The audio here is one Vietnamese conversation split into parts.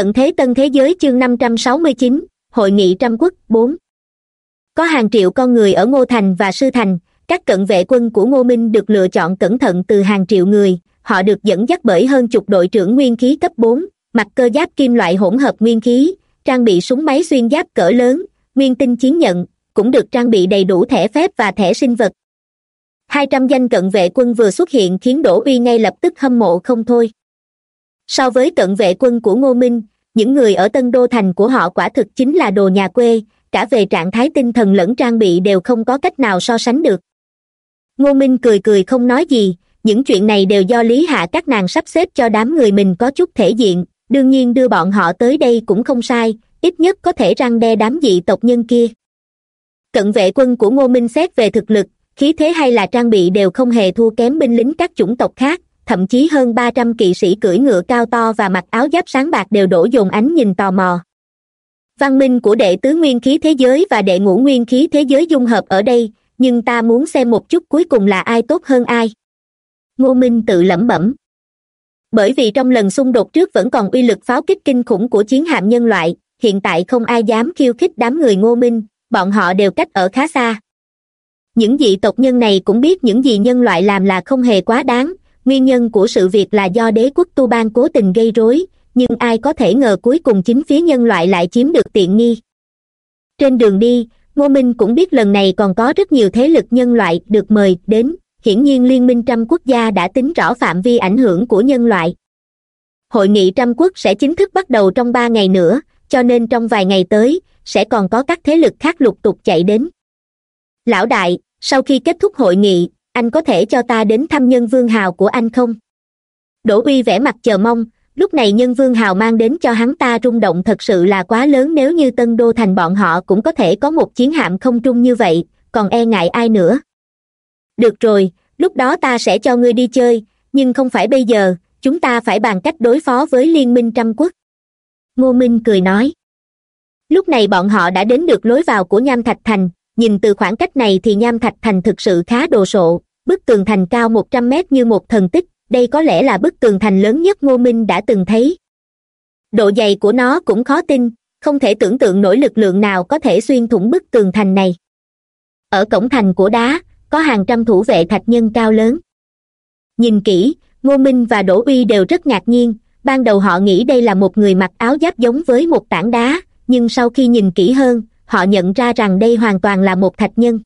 tận thế tân thế giới chương năm trăm sáu mươi chín, hội nghị trăm quốc bốn. Có hàng triệu con người ở ngô thành và sư thành, các cận vệ quân của ngô minh được lựa chọn cẩn thận từ hàng triệu người, họ được dẫn dắt bởi hơn chục đội trưởng nguyên khí cấp bốn, mặc cơ giáp kim loại hỗn hợp nguyên khí, trang bị súng máy xuyên giáp cỡ lớn, nguyên tinh chiến nhận, cũng được trang bị đầy đủ thẻ phép và thẻ sinh vật. Hai trăm danh cận vệ quân vừa xuất hiện khiến đỗ uy ngay lập tức hâm mộ không thôi so với cận vệ quân của ngô minh, những người ở tân đô thành của họ quả thực chính là đồ nhà quê, cả về trạng thái tinh thần lẫn trang bị đều không có cách nào so sánh được. Ngô minh cười cười không nói gì, những chuyện này đều do lý hạ các nàng sắp xếp cho đám người mình có chút thể diện, đương nhiên đưa bọn họ tới đây cũng không sai, ít nhất có thể răng đe đám dị tộc nhân kia. Cận vệ quân của ngô minh xét về thực lực, khí thế hay là trang bị đều không hề thua kém binh lính các chủng tộc khác thậm chí hơn ba trăm kỵ sĩ cưỡi ngựa cao to và mặc áo giáp sáng bạc đều đổ dồn ánh nhìn tò mò. Văn minh của đệ tứ nguyên khí thế giới và đệ ngũ nguyên khí thế giới dung hợp ở đây, nhưng ta muốn xem một chút cuối cùng là ai tốt hơn ai. Ngô minh tự lẩm bẩm. Bởi vì trong lần xung đột trước vẫn còn uy lực pháo kích kinh khủng của chiến hạm nhân loại, hiện tại không ai dám khiêu khích đám người ngô minh, bọn họ đều cách ở khá xa. Những dị tộc nhân này cũng biết những gì nhân loại làm là không hề quá đáng nguyên nhân của sự việc là do đế quốc tu bang cố tình gây rối, nhưng ai có thể ngờ cuối cùng chính phía nhân loại lại chiếm được tiện nghi. Trên đường đi, ngô minh cũng biết lần này còn có rất nhiều thế lực nhân loại được mời đến, hiển nhiên liên minh trăm quốc gia đã tính rõ phạm vi ảnh hưởng của nhân loại. Hội nghị trăm quốc sẽ chính thức bắt đầu trong ba ngày nữa, cho nên trong vài ngày tới, sẽ còn có các thế lực khác lục tục chạy đến. Lão đại, sau khi kết thúc hội nghị anh có thể cho ta đến thăm nhân vương hào của anh không? Đỗ uy vẻ mặt chờ mong, lúc này nhân vương hào mang đến cho hắn ta rung động thật sự là quá lớn nếu như tân đô thành bọn họ cũng có thể có một chiến hạm không trung như vậy, còn e ngại ai nữa? Được rồi, lúc đó ta sẽ cho ngươi đi chơi, nhưng không phải bây giờ, chúng ta phải bàn cách đối phó với liên minh trăm quốc. Ngô minh cười nói. Lúc này bọn họ đã đến được lối vào của nham thạch thành nhìn từ khoảng cách này thì nham thạch thành thực sự khá đồ sộ. Bức tường thành cao một trăm mét như một thần tích, đây có lẽ là bức tường thành lớn nhất ngô minh đã từng thấy. Độ dày của nó cũng khó tin, không thể tưởng tượng nổi lực lượng nào có thể xuyên thủng bức tường thành này. Ở cổng thành của đá, có hàng trăm thủ vệ thạch nhân cao lớn. Nhìn kỹ, ngô minh và đỗ uy đều rất ngạc nhiên. Ban đầu họ nghĩ đây là một người mặc áo giáp giống với một tảng đá, nhưng sau khi nhìn kỹ hơn họ nhận ra rằng đây hoàn toàn là một thạch nhân.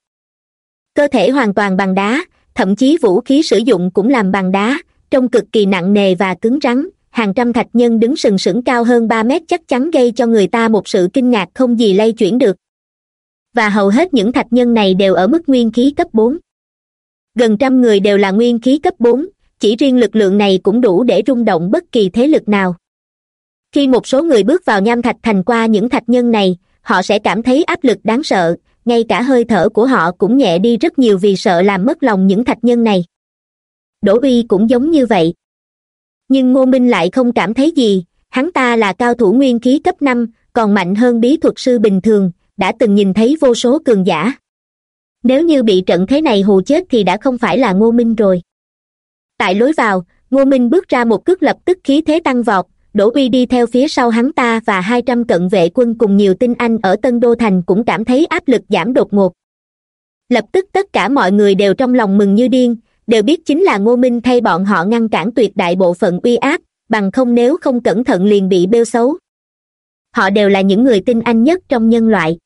Cơ thể hoàn toàn bằng đá, thậm chí vũ khí sử dụng cũng làm bằng đá, trông cực kỳ nặng nề và cứng rắn. Hàng trăm thạch nhân đứng sừng sững cao hơn ba mét chắc chắn gây cho người ta một sự kinh ngạc không gì lay chuyển được. Và hầu hết những thạch nhân này đều ở mức nguyên khí cấp bốn. Gần trăm người đều là nguyên khí cấp bốn, chỉ riêng lực lượng này cũng đủ để rung động bất kỳ thế lực nào. Khi một số người bước vào nham thạch thành qua những thạch nhân này họ sẽ cảm thấy áp lực đáng sợ. Ngay cả hơi thở của họ cũng nhẹ đi rất nhiều vì sợ làm mất lòng những thạch nhân này. Đỗ uy cũng giống như vậy. Nhưng ngô minh lại không cảm thấy gì. Hắn ta là cao thủ nguyên khí cấp năm, còn mạnh hơn bí thuật sư bình thường, đã từng nhìn thấy vô số cường giả. Nếu như bị trận thế này hù chết thì đã không phải là ngô minh rồi. Tại lối vào, ngô minh bước ra một cước lập tức khí thế tăng vọt đỗ uy đi theo phía sau hắn ta và hai trăm cận vệ quân cùng nhiều tinh anh ở tân đô thành cũng cảm thấy áp lực giảm đột ngột. Lập tức tất cả mọi người đều trong lòng mừng như điên, đều biết chính là ngô minh thay bọn họ ngăn cản tuyệt đại bộ phận uy áp, bằng không nếu không cẩn thận liền bị bêu xấu. Họ đều là những người tinh anh nhất trong nhân loại.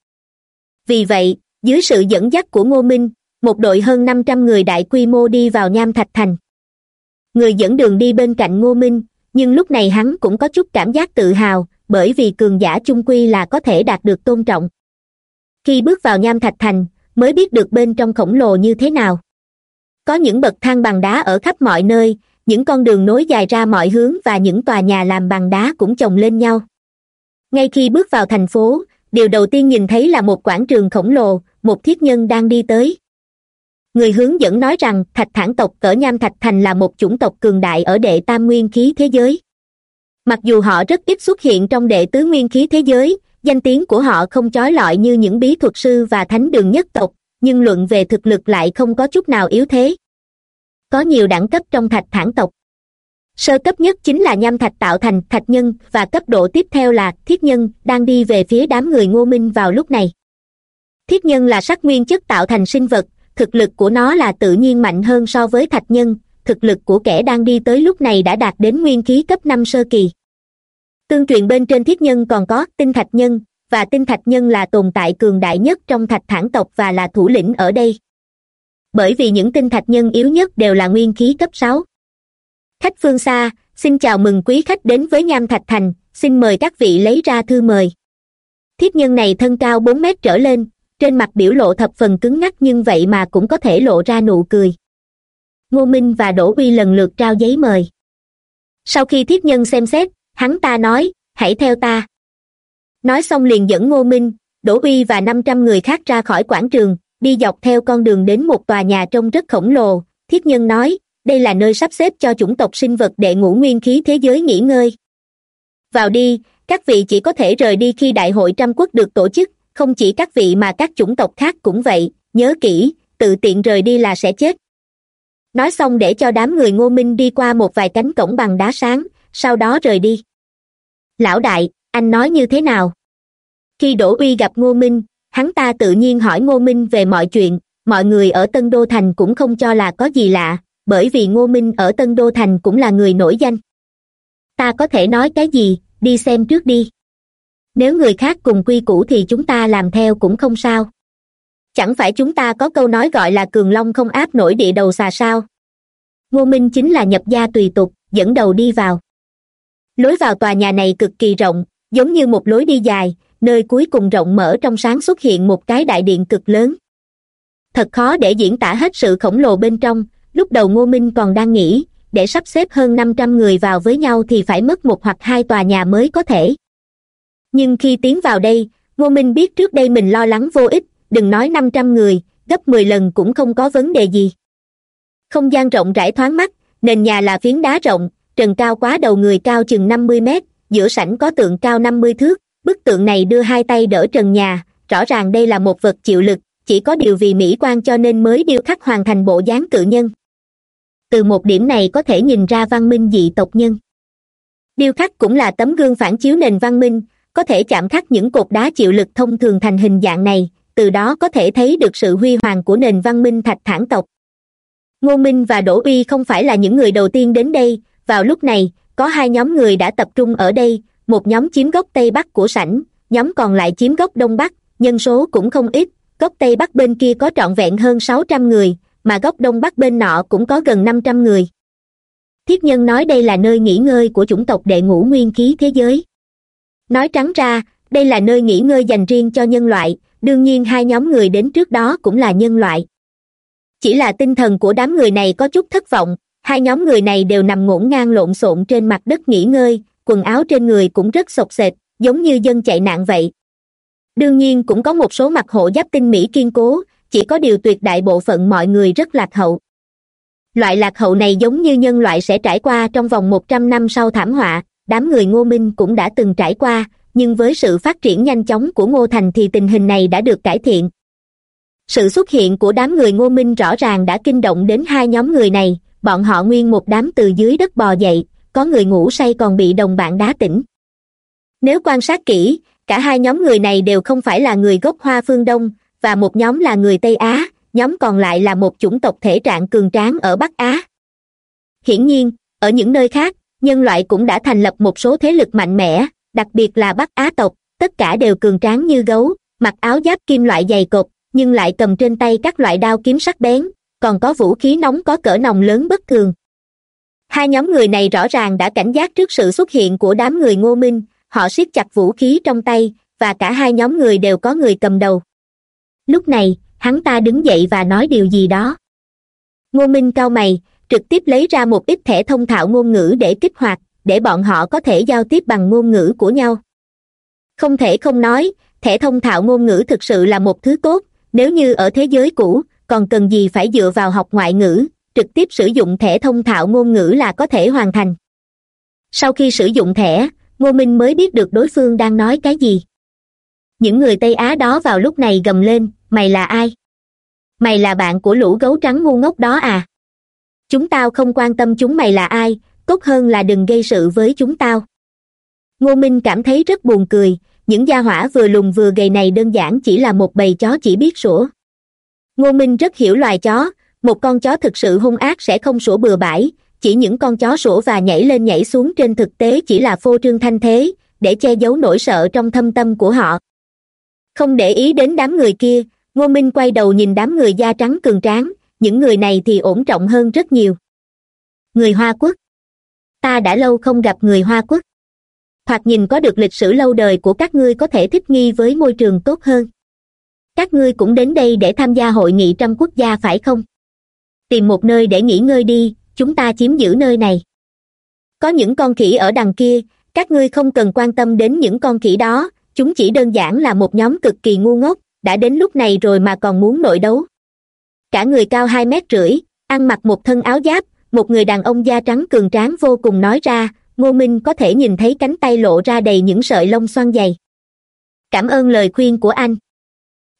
Vì vậy, dưới sự dẫn dắt của ngô minh, một đội hơn năm trăm người đại quy mô đi vào nham thạch thành. Người dẫn đường đi bên cạnh ngô minh nhưng lúc này hắn cũng có chút cảm giác tự hào, bởi vì cường giả chung quy là có thể đạt được tôn trọng. Khi bước vào nham thạch thành, mới biết được bên trong khổng lồ như thế nào. Có những bậc thang bằng đá ở khắp mọi nơi, những con đường nối dài ra mọi hướng và những tòa nhà làm bằng đá cũng chồng lên nhau. Ngay khi bước vào thành phố, điều đầu tiên nhìn thấy là một quảng trường khổng lồ, một thiết nhân đang đi tới người hướng dẫn nói rằng, thạch thản tộc cỡ nham thạch thành là một chủng tộc cường đại ở đệ tam nguyên khí thế giới. Mặc dù họ rất ít xuất hiện trong đệ tứ nguyên khí thế giới, danh tiếng của họ không chói lọi như những bí thuật sư và thánh đường nhất tộc, nhưng luận về thực lực lại không có chút nào yếu thế. Có nhiều đẳng cấp trong thạch thản tộc. Sơ cấp nhất chính là nham thạch tạo thành thạch nhân, và cấp độ tiếp theo là thiết nhân, đang đi về phía đám người ngô minh vào lúc này. Thiết nhân là sắc nguyên chất tạo thành sinh vật thực lực của nó là tự nhiên mạnh hơn so với thạch nhân, thực lực của kẻ đang đi tới lúc này đã đạt đến nguyên khí cấp năm sơ kỳ. Tương truyền bên trên thiết nhân còn có tinh thạch nhân, và tinh thạch nhân là tồn tại cường đại nhất trong thạch thản tộc và là thủ lĩnh ở đây. Bởi vì những tinh thạch nhân yếu nhất đều là nguyên khí cấp sáu. Khách phương xa, xin chào mừng quý khách đến với nham thạch thành, xin mời các vị lấy ra thư mời. Thiết nhân này thân cao bốn mét trở lên trên mặt biểu lộ thập phần cứng ngắc nhưng vậy mà cũng có thể lộ ra nụ cười. Ngô minh và đỗ uy lần lượt trao giấy mời. Sau khi thiết nhân xem xét, hắn ta nói, hãy theo ta. Nói xong liền dẫn ngô minh, đỗ uy và năm trăm người khác ra khỏi quảng trường, đi dọc theo con đường đến một tòa nhà trông rất khổng lồ. Thiết nhân nói, đây là nơi sắp xếp cho chủng tộc sinh vật đệ ngũ nguyên khí thế giới nghỉ ngơi. Vào đi, các vị chỉ có thể rời đi khi đại hội trăm quốc được tổ chức không chỉ các vị mà các chủng tộc khác cũng vậy, nhớ kỹ, tự tiện rời đi là sẽ chết. Nói xong để cho đám người ngô minh đi qua một vài cánh cổng bằng đá sáng, sau đó rời đi. Lão đại, anh nói như thế nào? Khi đỗ uy gặp ngô minh, hắn ta tự nhiên hỏi ngô minh về mọi chuyện, mọi người ở tân đô thành cũng không cho là có gì lạ, bởi vì ngô minh ở tân đô thành cũng là người nổi danh. Ta có thể nói cái gì, đi xem trước đi nếu người khác cùng quy củ thì chúng ta làm theo cũng không sao. Chẳng phải chúng ta có câu nói gọi là cường long không áp nổi địa đầu xà sao? Ngô minh chính là nhập gia tùy tục, dẫn đầu đi vào. Lối vào tòa nhà này cực kỳ rộng, giống như một lối đi dài, nơi cuối cùng rộng mở trong sáng xuất hiện một cái đại điện cực lớn. Thật khó để diễn tả hết sự khổng lồ bên trong, lúc đầu ngô minh còn đang nghĩ, để sắp xếp hơn năm trăm người vào với nhau thì phải mất một hoặc hai tòa nhà mới có thể nhưng khi tiến vào đây ngô minh biết trước đây mình lo lắng vô ích, đừng nói năm trăm người, gấp mười lần cũng không có vấn đề gì. Không gian rộng rãi thoáng mắt nền nhà là phiến đá rộng, trần cao quá đầu người cao chừng năm mươi mét, giữa sảnh có tượng cao năm mươi thước. Bức tượng này đưa hai tay đỡ trần nhà, rõ ràng đây là một vật chịu lực, chỉ có điều vì mỹ quan cho nên mới điêu khắc hoàn thành bộ dáng cự nhân. Từ một điểm này có thể nhìn ra văn minh dị tộc nhân. Điêu khắc cũng là tấm gương phản chiếu nền văn minh có thể chạm khắc những cột đá chịu lực thông thường thành hình dạng này, từ đó có thể thấy được sự huy hoàng của nền văn minh thạch thản tộc. Ngô minh và đỗ uy không phải là những người đầu tiên đến đây, vào lúc này, có hai nhóm người đã tập trung ở đây, một nhóm chiếm góc tây bắc của sảnh, nhóm còn lại chiếm góc đông bắc, nhân số cũng không ít, góc tây bắc bên kia có trọn vẹn hơn sáu trăm người, mà góc đông bắc bên nọ cũng có gần năm trăm người. Thiết nhân nói đây là nơi nghỉ ngơi của chủng tộc đệ ngũ nguyên khí thế giới nói trắng ra, đây là nơi nghỉ ngơi dành riêng cho nhân loại, đương nhiên hai nhóm người đến trước đó cũng là nhân loại. Chỉ là tinh thần của đám người này có chút thất vọng, hai nhóm người này đều nằm ngổn ngang lộn xộn trên mặt đất nghỉ ngơi, quần áo trên người cũng rất sộc sệt, giống như dân chạy nạn vậy. Đương nhiên cũng có một số mặt hộ giáp tinh mỹ kiên cố, chỉ có điều tuyệt đại bộ phận mọi người rất lạc hậu. Loại lạc hậu này giống như nhân loại sẽ trải qua trong vòng một trăm năm sau thảm họa đám người ngô minh cũng đã từng trải qua, nhưng với sự phát triển nhanh chóng của ngô thành thì tình hình này đã được cải thiện. Sự xuất hiện của đám người ngô minh rõ ràng đã kinh động đến hai nhóm người này, bọn họ nguyên một đám từ dưới đất bò dậy, có người ngủ say còn bị đồng bạn đá tỉnh. Nếu quan sát kỹ, cả hai nhóm người này đều không phải là người gốc hoa phương đông, và một nhóm là người tây á, nhóm còn lại là một chủng tộc thể trạng cường tráng ở bắc á. Hiển nhiên, ở những nơi khác nhân loại cũng đã thành lập một số thế lực mạnh mẽ, đặc biệt là bắc á tộc, tất cả đều cường tráng như gấu, mặc áo giáp kim loại dày cộp nhưng lại cầm trên tay các loại đao kiếm sắc bén, còn có vũ khí nóng có cỡ nòng lớn bất thường. Hai nhóm người này rõ ràng đã cảnh giác trước sự xuất hiện của đám người ngô minh, họ siết chặt vũ khí trong tay, và cả hai nhóm người đều có người cầm đầu. Lúc này, hắn ta đứng dậy và nói điều gì đó. Ngô minh cau mày trực tiếp lấy ra một ít thẻ thông thạo ngôn ngữ để kích hoạt, để bọn họ có thể giao tiếp bằng ngôn ngữ của nhau. Không thể không nói, thẻ thông thạo ngôn ngữ thực sự là một thứ tốt, nếu như ở thế giới cũ, còn cần gì phải dựa vào học ngoại ngữ, trực tiếp sử dụng thẻ thông thạo ngôn ngữ là có thể hoàn thành. Sau khi sử dụng thẻ, ngô minh mới biết được đối phương đang nói cái gì. Những người tây á đó vào lúc này gầm lên, mày là ai? Mày là bạn của lũ gấu trắng ngu ngốc đó à? Chúng tao không quan tâm chúng mày là ai, tốt hơn là đừng gây sự với chúng tao. Ngô minh cảm thấy rất buồn cười, những gia hỏa vừa lùn vừa gầy này đơn giản chỉ là một bầy chó chỉ biết sủa. Ngô minh rất hiểu loài chó, một con chó thực sự hung ác sẽ không sủa bừa bãi, chỉ những con chó sủa và nhảy lên nhảy xuống trên thực tế chỉ là phô trương thanh thế, để che giấu nỗi sợ trong thâm tâm của họ. Không để ý đến đám người kia, ngô minh quay đầu nhìn đám người da trắng cường tráng những người này thì ổn trọng hơn rất nhiều. Người hoa quốc. Ta đã lâu không gặp người hoa quốc. Thoạt nhìn có được lịch sử lâu đời của các ngươi có thể thích nghi với môi trường tốt hơn. Các ngươi cũng đến đây để tham gia hội nghị trăm quốc gia phải không? Tìm một nơi để nghỉ ngơi đi, chúng ta chiếm giữ nơi này. Có những con khỉ ở đằng kia, các ngươi không cần quan tâm đến những con khỉ đó, chúng chỉ đơn giản là một nhóm cực kỳ ngu ngốc, đã đến lúc này rồi mà còn muốn nội đấu cả người cao hai mét rưỡi, ăn mặc một thân áo giáp, một người đàn ông da trắng cường tráng vô cùng nói ra, ngô minh có thể nhìn thấy cánh tay lộ ra đầy những sợi lông xoăn dày. Cảm ơn lời khuyên của anh.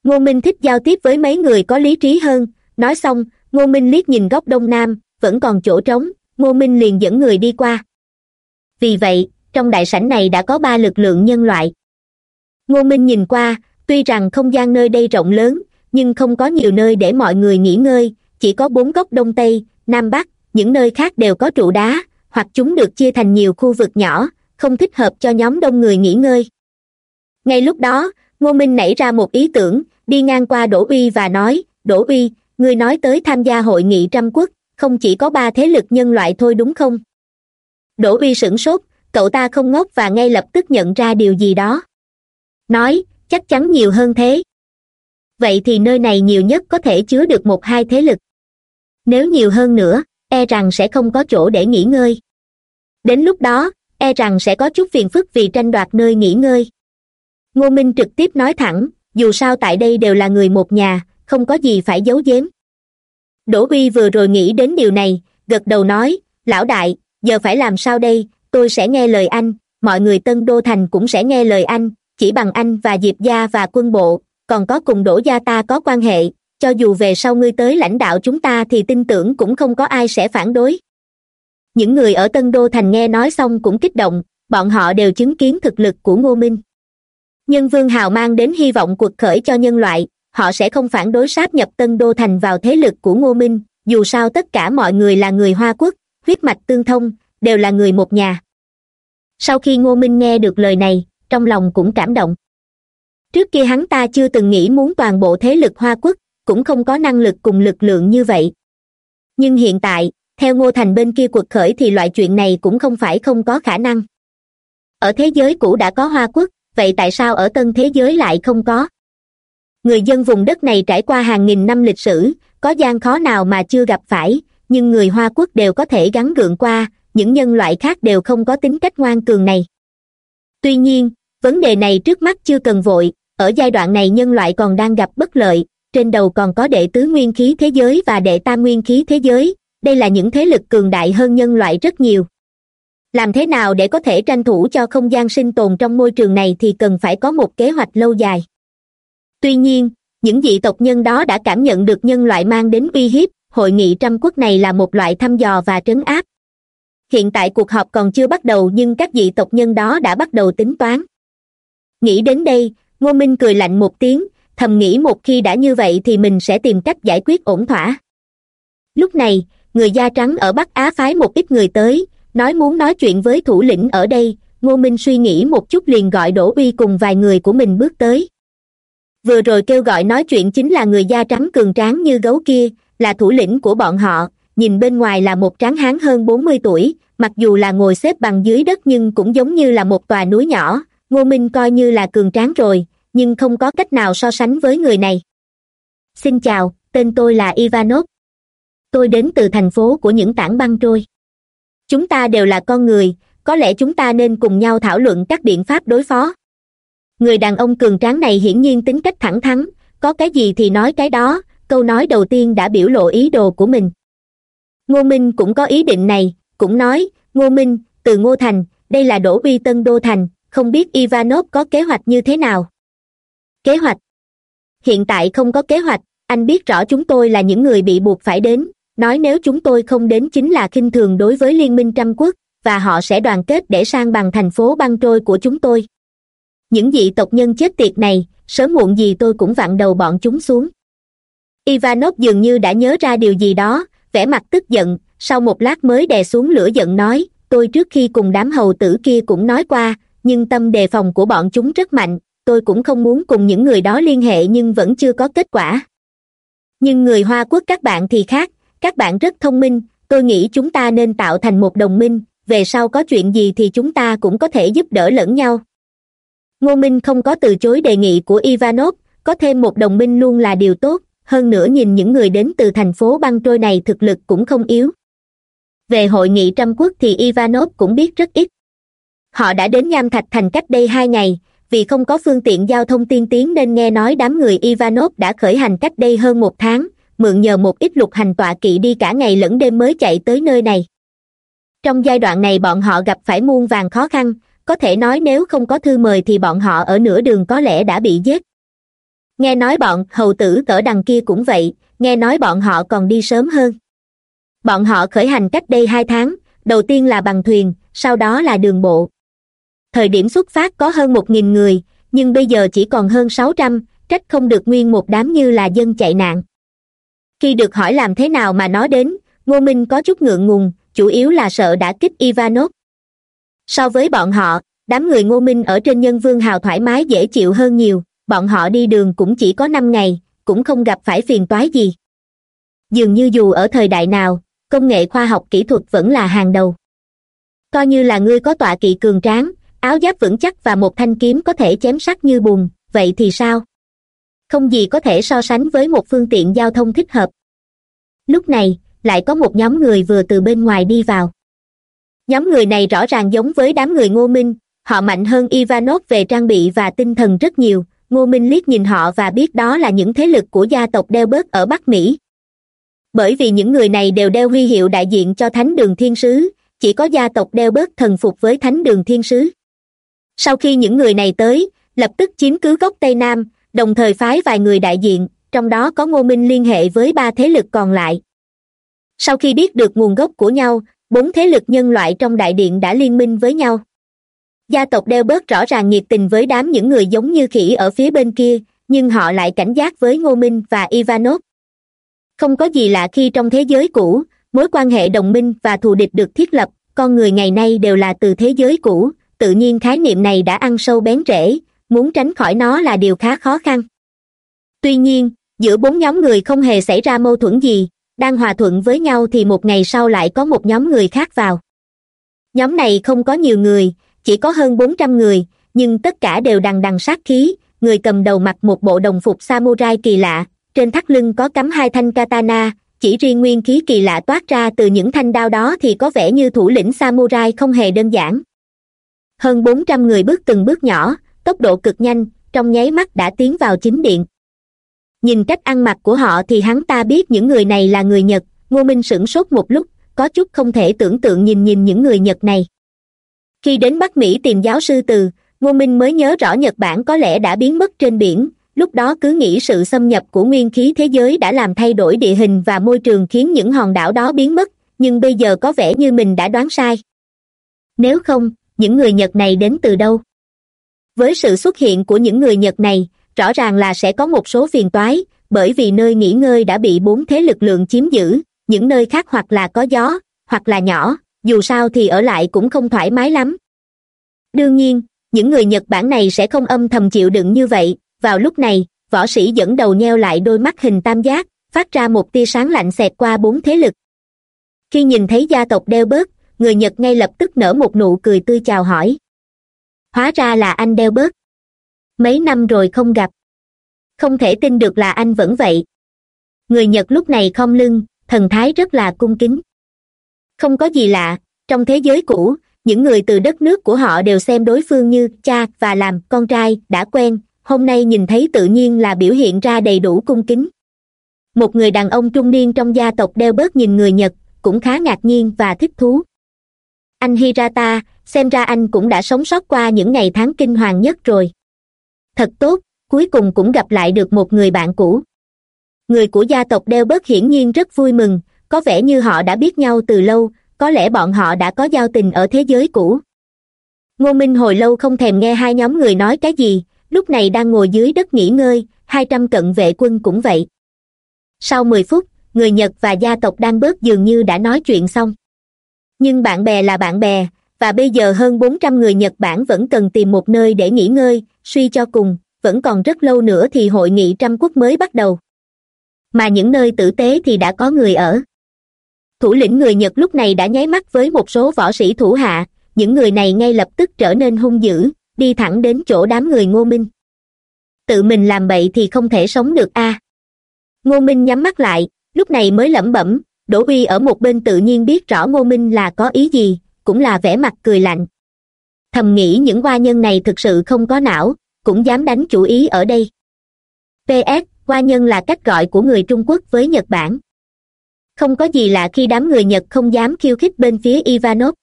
Ngô minh thích giao tiếp với mấy người có lý trí hơn, nói xong, ngô minh liếc nhìn góc đông nam, vẫn còn chỗ trống, ngô minh liền dẫn người đi qua. Vì vậy, trong đại sảnh này đã có ba lực lượng nhân loại. Ngô minh nhìn qua, tuy rằng không gian nơi đây rộng lớn nhưng không có nhiều nơi để mọi người nghỉ ngơi, chỉ có bốn góc đông tây, nam bắc, những nơi khác đều có trụ đá, hoặc chúng được chia thành nhiều khu vực nhỏ, không thích hợp cho nhóm đông người nghỉ ngơi. Ngay lúc đó, ngô minh nảy ra một ý tưởng, đi ngang qua đỗ uy và nói, đỗ uy, ngươi nói tới tham gia hội nghị trăm quốc, không chỉ có ba thế lực nhân loại thôi đúng không? Đỗ uy sửng sốt, cậu ta không ngốc và ngay lập tức nhận ra điều gì đó. Nói, chắc chắn nhiều hơn thế vậy thì nơi này nhiều nhất có thể chứa được một hai thế lực. Nếu nhiều hơn nữa e rằng sẽ không có chỗ để nghỉ ngơi. Đến lúc đó e rằng sẽ có chút phiền phức vì tranh đoạt nơi nghỉ ngơi. Ngô minh trực tiếp nói thẳng, dù sao tại đây đều là người một nhà, không có gì phải giấu giếm. Đỗ uy vừa rồi nghĩ đến điều này, gật đầu nói, lão đại, giờ phải làm sao đây? Tôi sẽ nghe lời anh, mọi người tân đô thành cũng sẽ nghe lời anh, chỉ bằng anh và diệp gia và quân bộ còn có cùng đỗ gia ta có quan hệ, cho dù về sau ngươi tới lãnh đạo chúng ta thì tin tưởng cũng không có ai sẽ phản đối. Những người ở tân đô thành nghe nói xong cũng kích động, bọn họ đều chứng kiến thực lực của ngô minh. Nhân vương hào mang đến hy vọng cuộc khởi cho nhân loại, họ sẽ không phản đối sáp nhập tân đô thành vào thế lực của ngô minh, dù sao tất cả mọi người là người hoa quốc, huyết mạch tương thông, đều là người một nhà. Sau khi ngô minh nghe được lời này, trong lòng cũng cảm động trước kia hắn ta chưa từng nghĩ muốn toàn bộ thế lực hoa quốc cũng không có năng lực cùng lực lượng như vậy. Nhưng hiện tại, theo ngô thành bên kia cuộc khởi thì loại chuyện này cũng không phải không có khả năng. Ở thế giới cũ đã có hoa quốc, vậy tại sao ở tân thế giới lại không có? Người dân vùng đất này trải qua hàng nghìn năm lịch sử, có gian khó nào mà chưa gặp phải, nhưng người hoa quốc đều có thể gắn gượng qua, những nhân loại khác đều không có tính cách ngoan cường này. Tuy nhiên vấn đề này trước mắt chưa cần vội, ở giai đoạn này nhân loại còn đang gặp bất lợi, trên đầu còn có đệ tứ nguyên khí thế giới và đệ tam nguyên khí thế giới, đây là những thế lực cường đại hơn nhân loại rất nhiều. Làm thế nào để có thể tranh thủ cho không gian sinh tồn trong môi trường này thì cần phải có một kế hoạch lâu dài. Tuy nhiên, những dị tộc nhân đó đã cảm nhận được nhân loại mang đến uy hiếp, hội nghị trăm quốc này là một loại thăm dò và trấn áp. Hiện tại cuộc họp còn chưa bắt đầu nhưng các dị tộc nhân đó đã bắt đầu tính toán nghĩ đến đây, ngô minh cười lạnh một tiếng, thầm nghĩ một khi đã như vậy thì mình sẽ tìm cách giải quyết ổn thỏa. Lúc này, người da trắng ở bắc á phái một ít người tới, nói muốn nói chuyện với thủ lĩnh ở đây. Ngô minh suy nghĩ một chút liền gọi đỗ uy cùng vài người của mình bước tới. Vừa rồi kêu gọi nói chuyện chính là người da trắng cường tráng như gấu kia, là thủ lĩnh của bọn họ, nhìn bên ngoài là một tráng hán hơn bốn mươi tuổi, mặc dù là ngồi xếp bằng dưới đất nhưng cũng giống như là một tòa núi nhỏ ngô minh coi như là cường tráng rồi, nhưng không có cách nào so sánh với người này. Xin chào, tên tôi là ivanov. Tôi đến từ thành phố của những tảng băng trôi. Chúng ta đều là con người, có lẽ chúng ta nên cùng nhau thảo luận các biện pháp đối phó. Người đàn ông cường tráng này hiển nhiên tính cách thẳng thắn, có cái gì thì nói cái đó, câu nói đầu tiên đã biểu lộ ý đồ của mình. Ngô minh cũng có ý định này, cũng nói, ngô minh, từ ngô thành, đây là đỗ uy tân đô thành không biết ivanov có kế hoạch như thế nào? Kế hoạch? Hiện tại không có kế hoạch, anh biết rõ chúng tôi là những người bị buộc phải đến, nói nếu chúng tôi không đến chính là khinh thường đối với liên minh trăm quốc, và họ sẽ đoàn kết để sang bằng thành phố băng trôi của chúng tôi. Những dị tộc nhân chết tiệt này, sớm muộn gì tôi cũng vặn đầu bọn chúng xuống. Ivanov dường như đã nhớ ra điều gì đó, vẻ mặt tức giận, sau một lát mới đè xuống lửa giận nói, tôi trước khi cùng đám hầu tử kia cũng nói qua nhưng tâm đề phòng của bọn chúng rất mạnh, tôi cũng không muốn cùng những người đó liên hệ nhưng vẫn chưa có kết quả. Nhưng người hoa quốc các bạn thì khác, các bạn rất thông minh, tôi nghĩ chúng ta nên tạo thành một đồng minh, về sau có chuyện gì thì chúng ta cũng có thể giúp đỡ lẫn nhau. Ngô minh không có từ chối đề nghị của ivanov, có thêm một đồng minh luôn là điều tốt, hơn nữa nhìn những người đến từ thành phố băng trôi này thực lực cũng không yếu. Về hội nghị trăm quốc thì ivanov cũng biết rất ít họ đã đến nham thạch thành cách đây hai ngày, vì không có phương tiện giao thông tiên tiến nên nghe nói đám người ivanov đã khởi hành cách đây hơn một tháng, mượn nhờ một ít lục hành tọa kỵ đi cả ngày lẫn đêm mới chạy tới nơi này. Trong giai đoạn này bọn họ gặp phải muôn vàng khó khăn, có thể nói nếu không có thư mời thì bọn họ ở nửa đường có lẽ đã bị giết. Nghe nói bọn hầu tử cỡ đằng kia cũng vậy, nghe nói bọn họ còn đi sớm hơn. Bọn họ khởi hành cách đây hai tháng, đầu tiên là bằng thuyền, sau đó là đường bộ thời điểm xuất phát có hơn một nghìn người, nhưng bây giờ chỉ còn hơn sáu trăm, trách không được nguyên một đám như là dân chạy nạn. Khi được hỏi làm thế nào mà nói đến, ngô minh có chút ngượng ngùng, chủ yếu là sợ đã kích ivanov. So với bọn họ, đám người ngô minh ở trên nhân vương hào thoải mái dễ chịu hơn nhiều, bọn họ đi đường cũng chỉ có năm ngày, cũng không gặp phải phiền toái gì. Dường như dù ở thời đại nào, công nghệ khoa học kỹ thuật vẫn là hàng đầu. Coi như là ngươi có tọa kỵ cường tráng áo giáp vững chắc và một thanh kiếm có thể chém sắt như bùn, vậy thì sao? Không gì có thể so sánh với một phương tiện giao thông thích hợp. Lúc này, lại có một nhóm người vừa từ bên ngoài đi vào. Nhóm người này rõ ràng giống với đám người ngô minh, họ mạnh hơn ivanov về trang bị và tinh thần rất nhiều, ngô minh liếc nhìn họ và biết đó là những thế lực của gia tộc đeo bớt ở bắc mỹ. Bởi vì những người này đều đeo huy hiệu đại diện cho thánh đường thiên sứ, chỉ có gia tộc đeo bớt thần phục với thánh đường thiên sứ sau khi những người này tới, lập tức chiếm cứ gốc tây nam, đồng thời phái vài người đại diện, trong đó có ngô minh liên hệ với ba thế lực còn lại. Sau khi biết được nguồn gốc của nhau, bốn thế lực nhân loại trong đại điện đã liên minh với nhau. Gia tộc đeo bớt rõ ràng nhiệt tình với đám những người giống như khỉ ở phía bên kia, nhưng họ lại cảnh giác với ngô minh và ivanov. Không có gì lạ khi trong thế giới cũ, mối quan hệ đồng minh và thù địch được thiết lập, con người ngày nay đều là từ thế giới cũ tự nhiên khái niệm này đã ăn sâu bén rễ, muốn tránh khỏi nó là điều khá khó khăn. Tuy nhiên, giữa bốn nhóm người không hề xảy ra mâu thuẫn gì, đang hòa thuận với nhau thì một ngày sau lại có một nhóm người khác vào. Nhóm này không có nhiều người, chỉ có hơn bốn trăm người, nhưng tất cả đều đằng đằng sát khí, người cầm đầu mặc một bộ đồng phục samurai kỳ lạ, trên thắt lưng có cắm hai thanh katana, chỉ riêng nguyên khí kỳ lạ toát ra từ những thanh đao đó thì có vẻ như thủ lĩnh samurai không hề đơn giản hơn bốn trăm người bước từng bước nhỏ, tốc độ cực nhanh, trong nháy mắt đã tiến vào chính điện. Nhìn cách ăn mặc của họ thì hắn ta biết những người này là người nhật, ngô minh sửng sốt một lúc, có chút không thể tưởng tượng nhìn nhìn những người nhật này. Khi đến bắc mỹ tìm giáo sư từ, ngô minh mới nhớ rõ nhật bản có lẽ đã biến mất trên biển, lúc đó cứ nghĩ sự xâm nhập của nguyên khí thế giới đã làm thay đổi địa hình và môi trường khiến những hòn đảo đó biến mất, nhưng bây giờ có vẻ như mình đã đoán sai. Nếu không những người nhật này đến từ đâu? Với sự xuất hiện của những người nhật này, rõ ràng là sẽ có một số phiền toái, bởi vì nơi nghỉ ngơi đã bị bốn thế lực lượng chiếm giữ, những nơi khác hoặc là có gió, hoặc là nhỏ, dù sao thì ở lại cũng không thoải mái lắm. Đương nhiên, những người nhật bản này sẽ không âm thầm chịu đựng như vậy, vào lúc này, võ sĩ dẫn đầu nheo lại đôi mắt hình tam giác, phát ra một tia sáng lạnh xẹt qua bốn thế lực. Khi nhìn thấy gia tộc đeo bớt người nhật ngay lập tức nở một nụ cười tươi chào hỏi. Hóa ra là anh đeo bớt mấy năm rồi không gặp. Không thể tin được là anh vẫn vậy. Người nhật lúc này khom lưng, thần thái rất là cung kính. Không có gì lạ, trong thế giới cũ, những người từ đất nước của họ đều xem đối phương như cha và làm con trai, đã quen, hôm nay nhìn thấy tự nhiên là biểu hiện ra đầy đủ cung kính. Một người đàn ông trung niên trong gia tộc đeo bớt nhìn người nhật, cũng khá ngạc nhiên và thích thú anh hirata, xem ra anh cũng đã sống sót qua những ngày tháng kinh hoàng nhất rồi. Thật tốt, cuối cùng cũng gặp lại được một người bạn cũ. Người của gia tộc đeo bớt hiển nhiên rất vui mừng, có vẻ như họ đã biết nhau từ lâu, có lẽ bọn họ đã có giao tình ở thế giới cũ. Ngô minh hồi lâu không thèm nghe hai nhóm người nói cái gì, lúc này đang ngồi dưới đất nghỉ ngơi, hai trăm cận vệ quân cũng vậy. Sau mười phút, người nhật và gia tộc đang bớt dường như đã nói chuyện xong nhưng bạn bè là bạn bè, và bây giờ hơn bốn trăm người nhật bản vẫn cần tìm một nơi để nghỉ ngơi, suy cho cùng, vẫn còn rất lâu nữa thì hội nghị trăm quốc mới bắt đầu. Mà những nơi tử tế thì đã có người ở. Thủ lĩnh người nhật lúc này đã nháy mắt với một số võ sĩ thủ hạ, những người này ngay lập tức trở nên hung dữ, đi thẳng đến chỗ đám người ngô minh. Tự mình làm bậy thì không thể sống được a. Ngô minh nhắm mắt lại, lúc này mới lẩm bẩm đỗ uy ở một bên tự nhiên biết rõ ngô minh là có ý gì, cũng là vẻ mặt cười lạnh. Thầm nghĩ những hoa nhân này thực sự không có não, cũng dám đánh chủ ý ở đây. Ps hoa nhân là cách gọi của người trung quốc với nhật bản. Không có gì lạ khi đám người nhật không dám khiêu khích bên phía ivanov.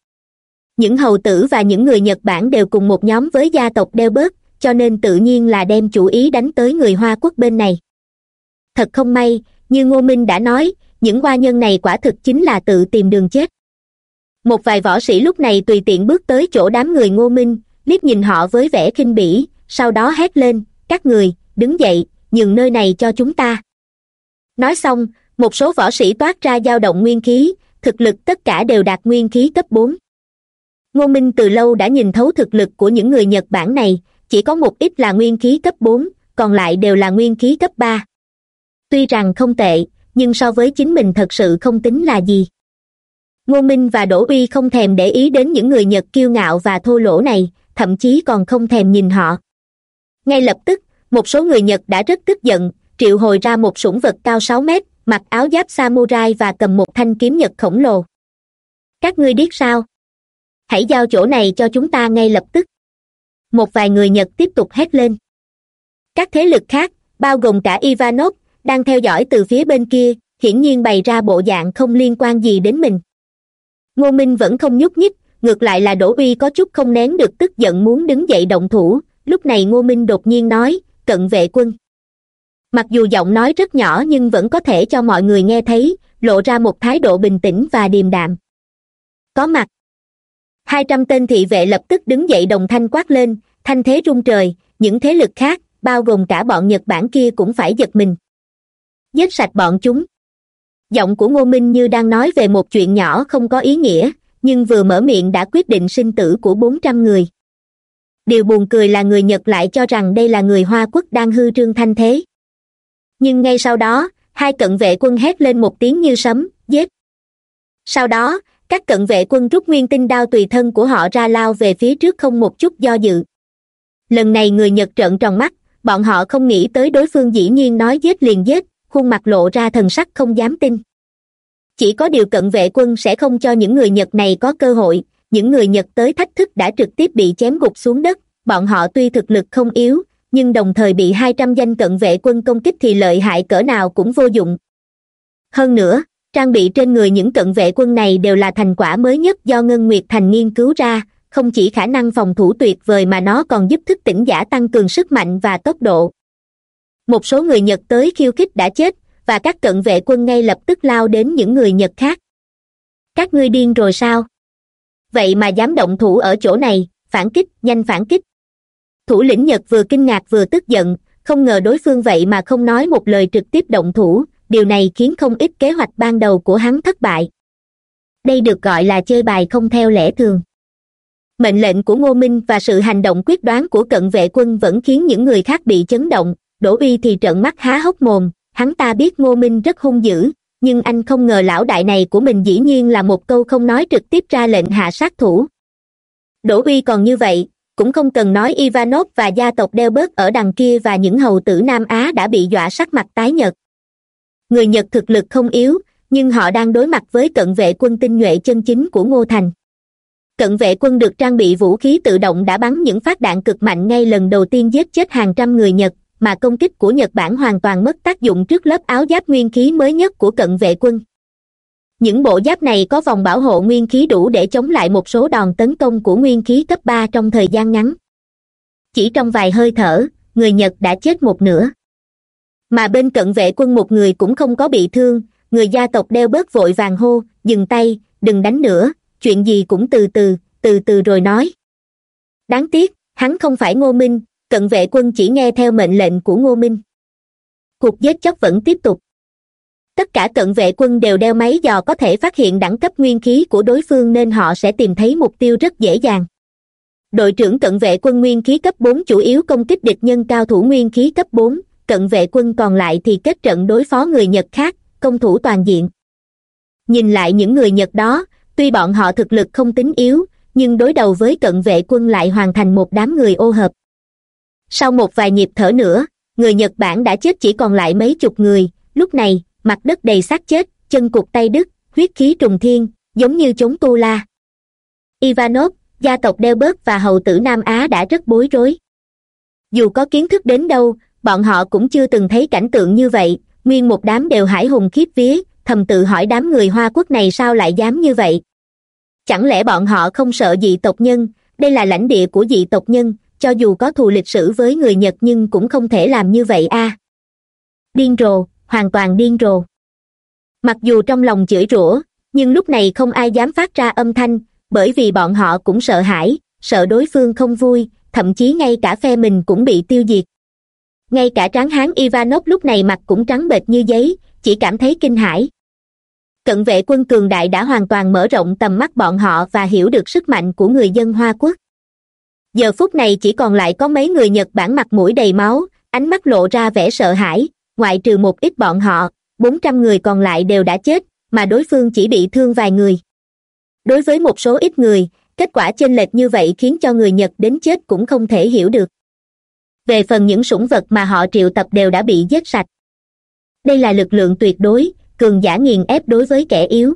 Những hầu tử và những người nhật bản đều cùng một nhóm với gia tộc đeo bớt cho nên tự nhiên là đem chủ ý đánh tới người hoa quốc bên này. Thật không may, như ngô minh đã nói những hoa nhân này quả thực chính là tự tìm đường chết. Một vài võ sĩ lúc này tùy tiện bước tới chỗ đám người ngô minh, liếc nhìn họ với vẻ khinh bỉ, sau đó hét lên, các người, đứng dậy, nhường nơi này cho chúng ta. Nói xong, một số võ sĩ toát ra dao động nguyên khí, thực lực tất cả đều đạt nguyên khí cấp bốn. Ngô minh từ lâu đã nhìn thấu thực lực của những người nhật bản này, chỉ có một ít là nguyên khí cấp bốn, còn lại đều là nguyên khí cấp ba. Tuy rằng không tệ nhưng so với chính mình thật sự không tính là gì. Ngô minh và đỗ uy không thèm để ý đến những người nhật kiêu ngạo và thô lỗ này, thậm chí còn không thèm nhìn họ. Ngay lập tức, một số người nhật đã rất tức giận, triệu hồi ra một sủng vật cao sáu mét, mặc áo giáp samurai và cầm một thanh kiếm nhật khổng lồ. Các ngươi biết sao? Hãy giao chỗ này cho chúng ta ngay lập tức. Một vài người nhật tiếp tục hét lên. Các thế lực khác, bao gồm cả ivanov đang theo dõi từ phía bên kia, hiển nhiên bày ra bộ dạng không liên quan gì đến mình. Ngô minh vẫn không nhúc nhích, ngược lại là đỗ uy có chút không nén được tức giận muốn đứng dậy động thủ, lúc này ngô minh đột nhiên nói, cận vệ quân. Mặc dù giọng nói rất nhỏ nhưng vẫn có thể cho mọi người nghe thấy, lộ ra một thái độ bình tĩnh và điềm đạm. Có mặt. Hai trăm tên thị vệ lập tức đứng dậy đồng thanh quát lên, thanh thế rung trời, những thế lực khác, bao gồm cả bọn nhật bản kia cũng phải giật mình giết sạch bọn chúng. Giọng của ngô minh như đang nói về một chuyện nhỏ không có ý nghĩa, nhưng vừa mở miệng đã quyết định sinh tử của bốn trăm người. Điều buồn cười là người nhật lại cho rằng đây là người hoa quốc đang hư trương thanh thế. Nhưng ngay sau đó, hai cận vệ quân hét lên một tiếng như sấm, giết. Sau đó, các cận vệ quân rút nguyên tinh đao tùy thân của họ ra lao về phía trước không một chút do dự. Lần này người nhật trợn tròn mắt, bọn họ không nghĩ tới đối phương dĩ nhiên nói giết liền giết khuôn mặt lộ ra thần sắc không dám tin. Chỉ có điều cận vệ quân sẽ không cho những người nhật này có cơ hội. Những người nhật tới thách thức đã trực tiếp bị chém gục xuống đất. Bọn họ tuy thực lực không yếu, nhưng đồng thời bị hai trăm danh cận vệ quân công kích thì lợi hại cỡ nào cũng vô dụng. Hơn nữa, trang bị trên người những cận vệ quân này đều là thành quả mới nhất do ngân nguyệt thành nghiên cứu ra. Không chỉ khả năng phòng thủ tuyệt vời mà nó còn giúp thức tỉnh giả tăng cường sức mạnh và tốc độ một số người nhật tới khiêu khích đã chết, và các cận vệ quân ngay lập tức lao đến những người nhật khác. Các ngươi điên rồi sao? Vậy mà dám động thủ ở chỗ này, phản kích, nhanh phản kích. Thủ lĩnh nhật vừa kinh ngạc vừa tức giận, không ngờ đối phương vậy mà không nói một lời trực tiếp động thủ, điều này khiến không ít kế hoạch ban đầu của hắn thất bại. Đây được gọi là chơi bài không theo lẽ thường. Mệnh lệnh của ngô minh và sự hành động quyết đoán của cận vệ quân vẫn khiến những người khác bị chấn động đỗ uy thì trợn mắt há hốc mồm, hắn ta biết ngô minh rất hung dữ, nhưng anh không ngờ lão đại này của mình dĩ nhiên là một câu không nói trực tiếp ra lệnh hạ sát thủ. Đỗ uy còn như vậy, cũng không cần nói ivanov và gia tộc đeo bớt ở đằng kia và những hầu tử nam á đã bị dọa sắc mặt tái nhật người nhật thực lực không yếu, nhưng họ đang đối mặt với cận vệ quân tinh nhuệ chân chính của ngô thành. Cận vệ quân được trang bị vũ khí tự động đã bắn những phát đạn cực mạnh ngay lần đầu tiên giết chết hàng trăm người nhật mà công kích của nhật bản hoàn toàn mất tác dụng trước lớp áo giáp nguyên khí mới nhất của cận vệ quân. Những bộ giáp này có vòng bảo hộ nguyên khí đủ để chống lại một số đòn tấn công của nguyên khí cấp ba trong thời gian ngắn. Chỉ trong vài hơi thở, người nhật đã chết một nửa. Mà bên cận vệ quân một người cũng không có bị thương, người gia tộc đeo bớt vội vàng hô, dừng tay, đừng đánh nữa, chuyện gì cũng từ từ từ từ rồi nói. Đáng tiếc, hắn không phải ngô minh cận vệ quân chỉ nghe theo mệnh lệnh của ngô minh. Cuộc giết chóc vẫn tiếp tục. Tất cả cận vệ quân đều đeo máy dò có thể phát hiện đẳng cấp nguyên khí của đối phương nên họ sẽ tìm thấy mục tiêu rất dễ dàng. Đội trưởng cận vệ quân nguyên khí cấp bốn chủ yếu công kích địch nhân cao thủ nguyên khí cấp bốn, cận vệ quân còn lại thì kết trận đối phó người nhật khác, công thủ toàn diện. Nhìn lại những người nhật đó, tuy bọn họ thực lực không tính yếu, nhưng đối đầu với cận vệ quân lại hoàn thành một đám người ô hợp sau một vài nhịp thở nữa, người nhật bản đã chết chỉ còn lại mấy chục người. Lúc này, mặt đất đầy xác chết, chân cụt tay đứt, huyết khí trùng thiên, giống như chống tu la. Ivanov, gia tộc delbert và hầu tử nam á đã rất bối rối. Dù có kiến thức đến đâu, bọn họ cũng chưa từng thấy cảnh tượng như vậy. Nguyên một đám đều hải hùng khiếp vía, thầm tự hỏi đám người hoa quốc này sao lại dám như vậy? Chẳng lẽ bọn họ không sợ dị tộc nhân? Đây là lãnh địa của dị tộc nhân cho dù có thù lịch sử với người nhật nhưng cũng không thể làm như vậy a. Điên rồ, hoàn toàn điên rồ. Mặc dù trong lòng chửi rủa, nhưng lúc này không ai dám phát ra âm thanh, bởi vì bọn họ cũng sợ hãi, sợ đối phương không vui, thậm chí ngay cả phe mình cũng bị tiêu diệt. Ngay cả tráng hán ivanov lúc này mặt cũng trắng bệch như giấy, chỉ cảm thấy kinh hãi. Cận vệ quân cường đại đã hoàn toàn mở rộng tầm mắt bọn họ và hiểu được sức mạnh của người dân hoa quốc giờ phút này chỉ còn lại có mấy người nhật bản mặt mũi đầy máu, ánh mắt lộ ra vẻ sợ hãi, ngoại trừ một ít bọn họ, bốn trăm người còn lại đều đã chết, mà đối phương chỉ bị thương vài người. Đối với một số ít người, kết quả chênh lệch như vậy khiến cho người nhật đến chết cũng không thể hiểu được. Về phần những sủng vật mà họ triệu tập đều đã bị giết sạch. Đây là lực lượng tuyệt đối, cường giả nghiền ép đối với kẻ yếu.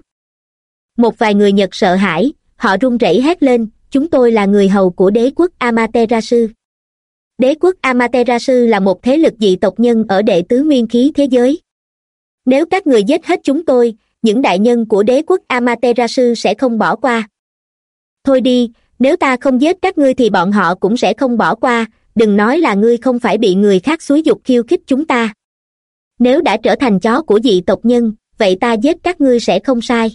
Một vài người nhật sợ hãi, họ run rẩy hét lên chúng tôi là người hầu của đế quốc amaterasu. Đế quốc amaterasu là một thế lực dị tộc nhân ở đệ tứ nguyên khí thế giới. Nếu các người giết hết chúng tôi, những đại nhân của đế quốc amaterasu sẽ không bỏ qua. Thôi đi, nếu ta không giết các ngươi thì bọn họ cũng sẽ không bỏ qua, đừng nói là ngươi không phải bị người khác xúi dục khiêu khích chúng ta. Nếu đã trở thành chó của dị tộc nhân, vậy ta giết các ngươi sẽ không sai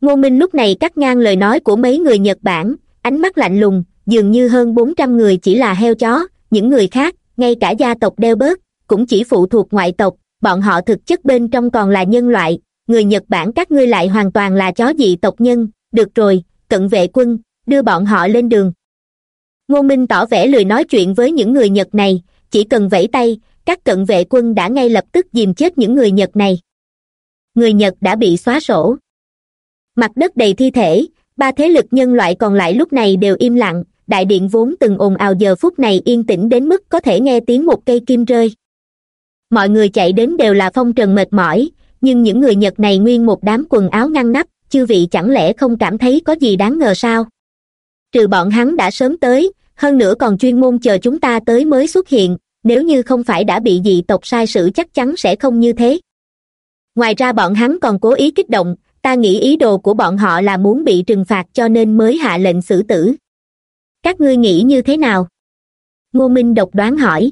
ngô minh lúc này cắt ngang lời nói của mấy người nhật bản, ánh mắt lạnh lùng, dường như hơn bốn trăm người chỉ là heo chó, những người khác, ngay cả gia tộc đeo bớt cũng chỉ phụ thuộc ngoại tộc, bọn họ thực chất bên trong còn là nhân loại, người nhật bản các ngươi lại hoàn toàn là chó dị tộc nhân, được rồi, cận vệ quân, đưa bọn họ lên đường. Ngô minh tỏ vẻ lười nói chuyện với những người nhật này, chỉ cần vẫy tay, các cận vệ quân đã ngay lập tức dìm chết những người nhật này. Người nhật đã bị xóa sổ mặt đất đầy thi thể, ba thế lực nhân loại còn lại lúc này đều im lặng, đại điện vốn từng ồn ào giờ phút này yên tĩnh đến mức có thể nghe tiếng một cây kim rơi. Mọi người chạy đến đều là phong trần mệt mỏi, nhưng những người nhật này nguyên một đám quần áo ngăn nắp, chư vị chẳng lẽ không cảm thấy có gì đáng ngờ sao? Trừ bọn hắn đã sớm tới, hơn nữa còn chuyên môn chờ chúng ta tới mới xuất hiện, nếu như không phải đã bị dị tộc sai sự chắc chắn sẽ không như thế. Ngoài ra bọn hắn còn cố ý kích động ta nghĩ ý đồ của bọn họ là muốn bị trừng phạt cho nên mới hạ lệnh xử tử. Các ngươi nghĩ như thế nào? Ngô minh độc đoán hỏi.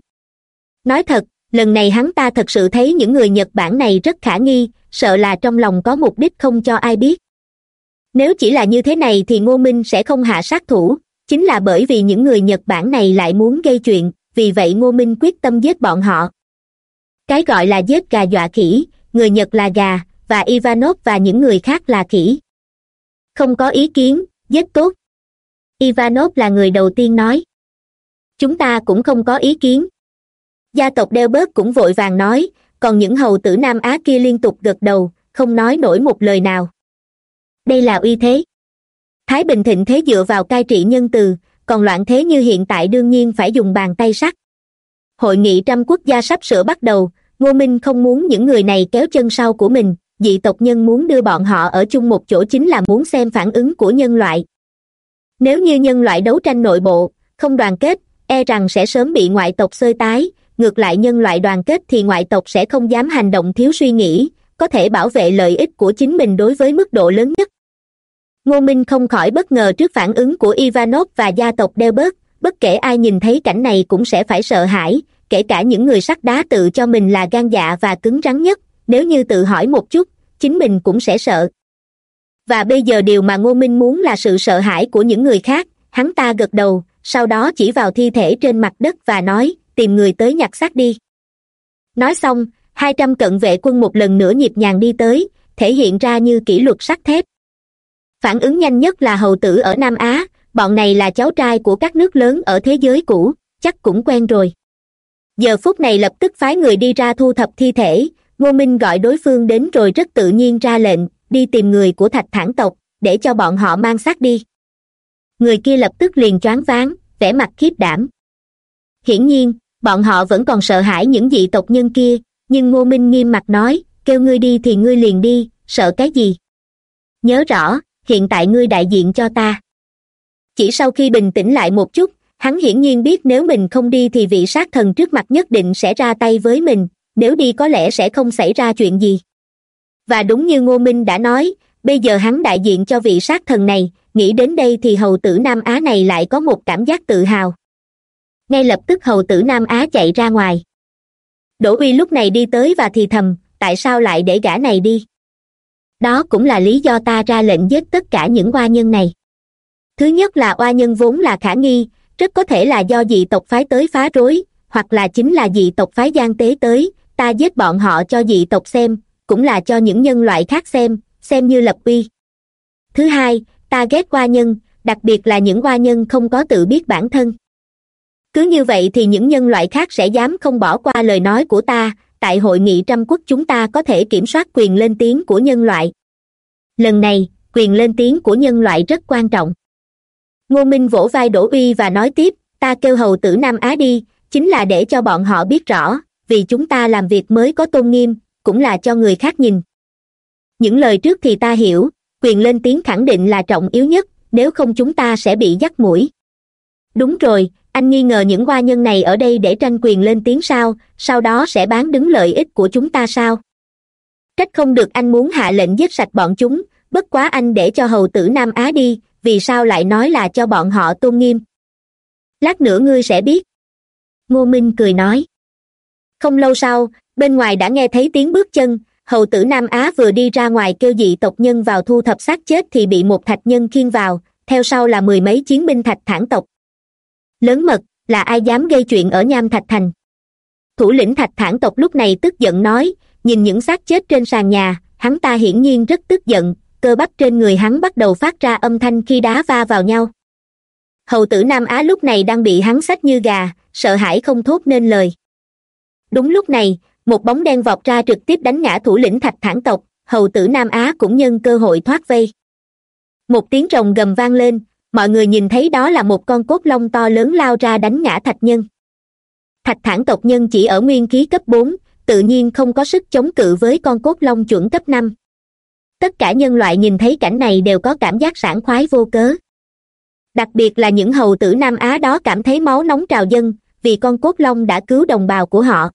Nói thật, lần này hắn ta thật sự thấy những người nhật bản này rất khả nghi, sợ là trong lòng có mục đích không cho ai biết. Nếu chỉ là như thế này thì ngô minh sẽ không hạ sát thủ, chính là bởi vì những người nhật bản này lại muốn gây chuyện, vì vậy ngô minh quyết tâm giết bọn họ. Cái gọi là giết gà dọa khỉ, người nhật là gà và ivanov và những người khác là khỉ. Không có ý kiến giết tốt. Ivanov là người đầu tiên nói. Chúng ta cũng không có ý kiến. Gia tộc đeo bớt cũng vội vàng nói, còn những hầu tử nam á kia liên tục gật đầu, không nói nổi một lời nào. Đây là uy thế. Thái bình thịnh thế dựa vào cai trị nhân từ, còn loạn thế như hiện tại đương nhiên phải dùng bàn tay sắt. Hội nghị trăm quốc gia sắp sửa bắt đầu, ngô minh không muốn những người này kéo chân sau của mình dị tộc nhân muốn đưa bọn họ ở chung một chỗ chính là muốn xem phản ứng của nhân loại. Nếu như nhân loại đấu tranh nội bộ, không đoàn kết e rằng sẽ sớm bị ngoại tộc sơi tái. Ngược lại nhân loại đoàn kết thì ngoại tộc sẽ không dám hành động thiếu suy nghĩ, có thể bảo vệ lợi ích của chính mình đối với mức độ lớn nhất. Ngô minh không khỏi bất ngờ trước phản ứng của ivanov và gia tộc delbert, bất kể ai nhìn thấy cảnh này cũng sẽ phải sợ hãi, kể cả những người sắt đá tự cho mình là gan dạ và cứng rắn nhất nếu như tự hỏi một chút, chính mình cũng sẽ sợ. Và bây giờ điều mà ngô minh muốn là sự sợ hãi của những người khác, hắn ta gật đầu, sau đó chỉ vào thi thể trên mặt đất và nói, tìm người tới nhặt xác đi. Nói xong, hai trăm cận vệ quân một lần nữa nhịp nhàng đi tới, thể hiện ra như kỷ luật sắt thép. Phản ứng nhanh nhất là hầu tử ở nam á, bọn này là cháu trai của các nước lớn ở thế giới cũ, chắc cũng quen rồi. Giờ phút này lập tức phái người đi ra thu thập thi thể ngô minh gọi đối phương đến rồi rất tự nhiên ra lệnh, đi tìm người của thạch thản tộc, để cho bọn họ mang xác đi. Người kia lập tức liền choáng váng, vẻ mặt khiếp đảm. Hiển nhiên, bọn họ vẫn còn sợ hãi những dị tộc nhân kia, nhưng ngô minh nghiêm mặt nói, kêu ngươi đi thì ngươi liền đi, sợ cái gì? Nhớ rõ, hiện tại ngươi đại diện cho ta. Chỉ sau khi bình tĩnh lại một chút, hắn hiển nhiên biết nếu mình không đi thì vị sát thần trước mặt nhất định sẽ ra tay với mình nếu đi có lẽ sẽ không xảy ra chuyện gì. Và đúng như ngô minh đã nói, bây giờ hắn đại diện cho vị sát thần này, nghĩ đến đây thì hầu tử nam á này lại có một cảm giác tự hào. Ngay lập tức hầu tử nam á chạy ra ngoài. Đỗ uy lúc này đi tới và thì thầm, tại sao lại để gã này đi? Đó cũng là lý do ta ra lệnh giết tất cả những oa nhân này. Thứ nhất là oa nhân vốn là khả nghi, rất có thể là do dị tộc phái tới phá rối, hoặc là chính là dị tộc phái gian tế tới ta giết bọn họ cho dị tộc xem, cũng là cho những nhân loại khác xem xem như lập uy. Thứ hai, ta ghét hoa nhân, đặc biệt là những hoa nhân không có tự biết bản thân. Cứ như vậy thì những nhân loại khác sẽ dám không bỏ qua lời nói của ta, tại hội nghị trăm quốc chúng ta có thể kiểm soát quyền lên tiếng của nhân loại. Lần này, quyền lên tiếng của nhân loại rất quan trọng. Ngô minh vỗ vai đỗ uy và nói tiếp, ta kêu hầu tử nam á đi, chính là để cho bọn họ biết rõ vì chúng ta làm việc mới có tôn nghiêm, cũng là cho người khác nhìn. Những lời trước thì ta hiểu, quyền lên tiếng khẳng định là trọng yếu nhất, nếu không chúng ta sẽ bị dắt mũi. Đúng rồi, anh nghi ngờ những hoa nhân này ở đây để tranh quyền lên tiếng sao, sau đó sẽ bán đứng lợi ích của chúng ta sao? Trách không được anh muốn hạ lệnh giết sạch bọn chúng, bất quá anh để cho hầu tử nam á đi, vì sao lại nói là cho bọn họ tôn nghiêm? Lát nữa ngươi sẽ biết. Ngô minh cười nói không lâu sau, bên ngoài đã nghe thấy tiếng bước chân. Hầu tử nam á vừa đi ra ngoài kêu dị tộc nhân vào thu thập xác chết thì bị một thạch nhân khiêng vào, theo sau là mười mấy chiến binh thạch thản tộc. Lớn mật, là ai dám gây chuyện ở nham thạch thành? Thủ lĩnh thạch thản tộc lúc này tức giận nói, nhìn những xác chết trên sàn nhà, hắn ta hiển nhiên rất tức giận, cơ bắp trên người hắn bắt đầu phát ra âm thanh khi đá va vào nhau. Hầu tử nam á lúc này đang bị hắn xách như gà, sợ hãi không thốt nên lời đúng lúc này, một bóng đen vọt ra trực tiếp đánh ngã thủ lĩnh thạch thản tộc, hầu tử nam á cũng nhân cơ hội thoát vây. Một tiếng rồng gầm vang lên, mọi người nhìn thấy đó là một con cốt long to lớn lao ra đánh ngã thạch nhân. Thạch thản tộc nhân chỉ ở nguyên khí cấp bốn, tự nhiên không có sức chống cự với con cốt long chuẩn cấp năm. Tất cả nhân loại nhìn thấy cảnh này đều có cảm giác sảng khoái vô cớ. Đặc biệt là những hầu tử nam á đó cảm thấy máu nóng trào dâng vì con cốt long đã cứu đồng bào của họ.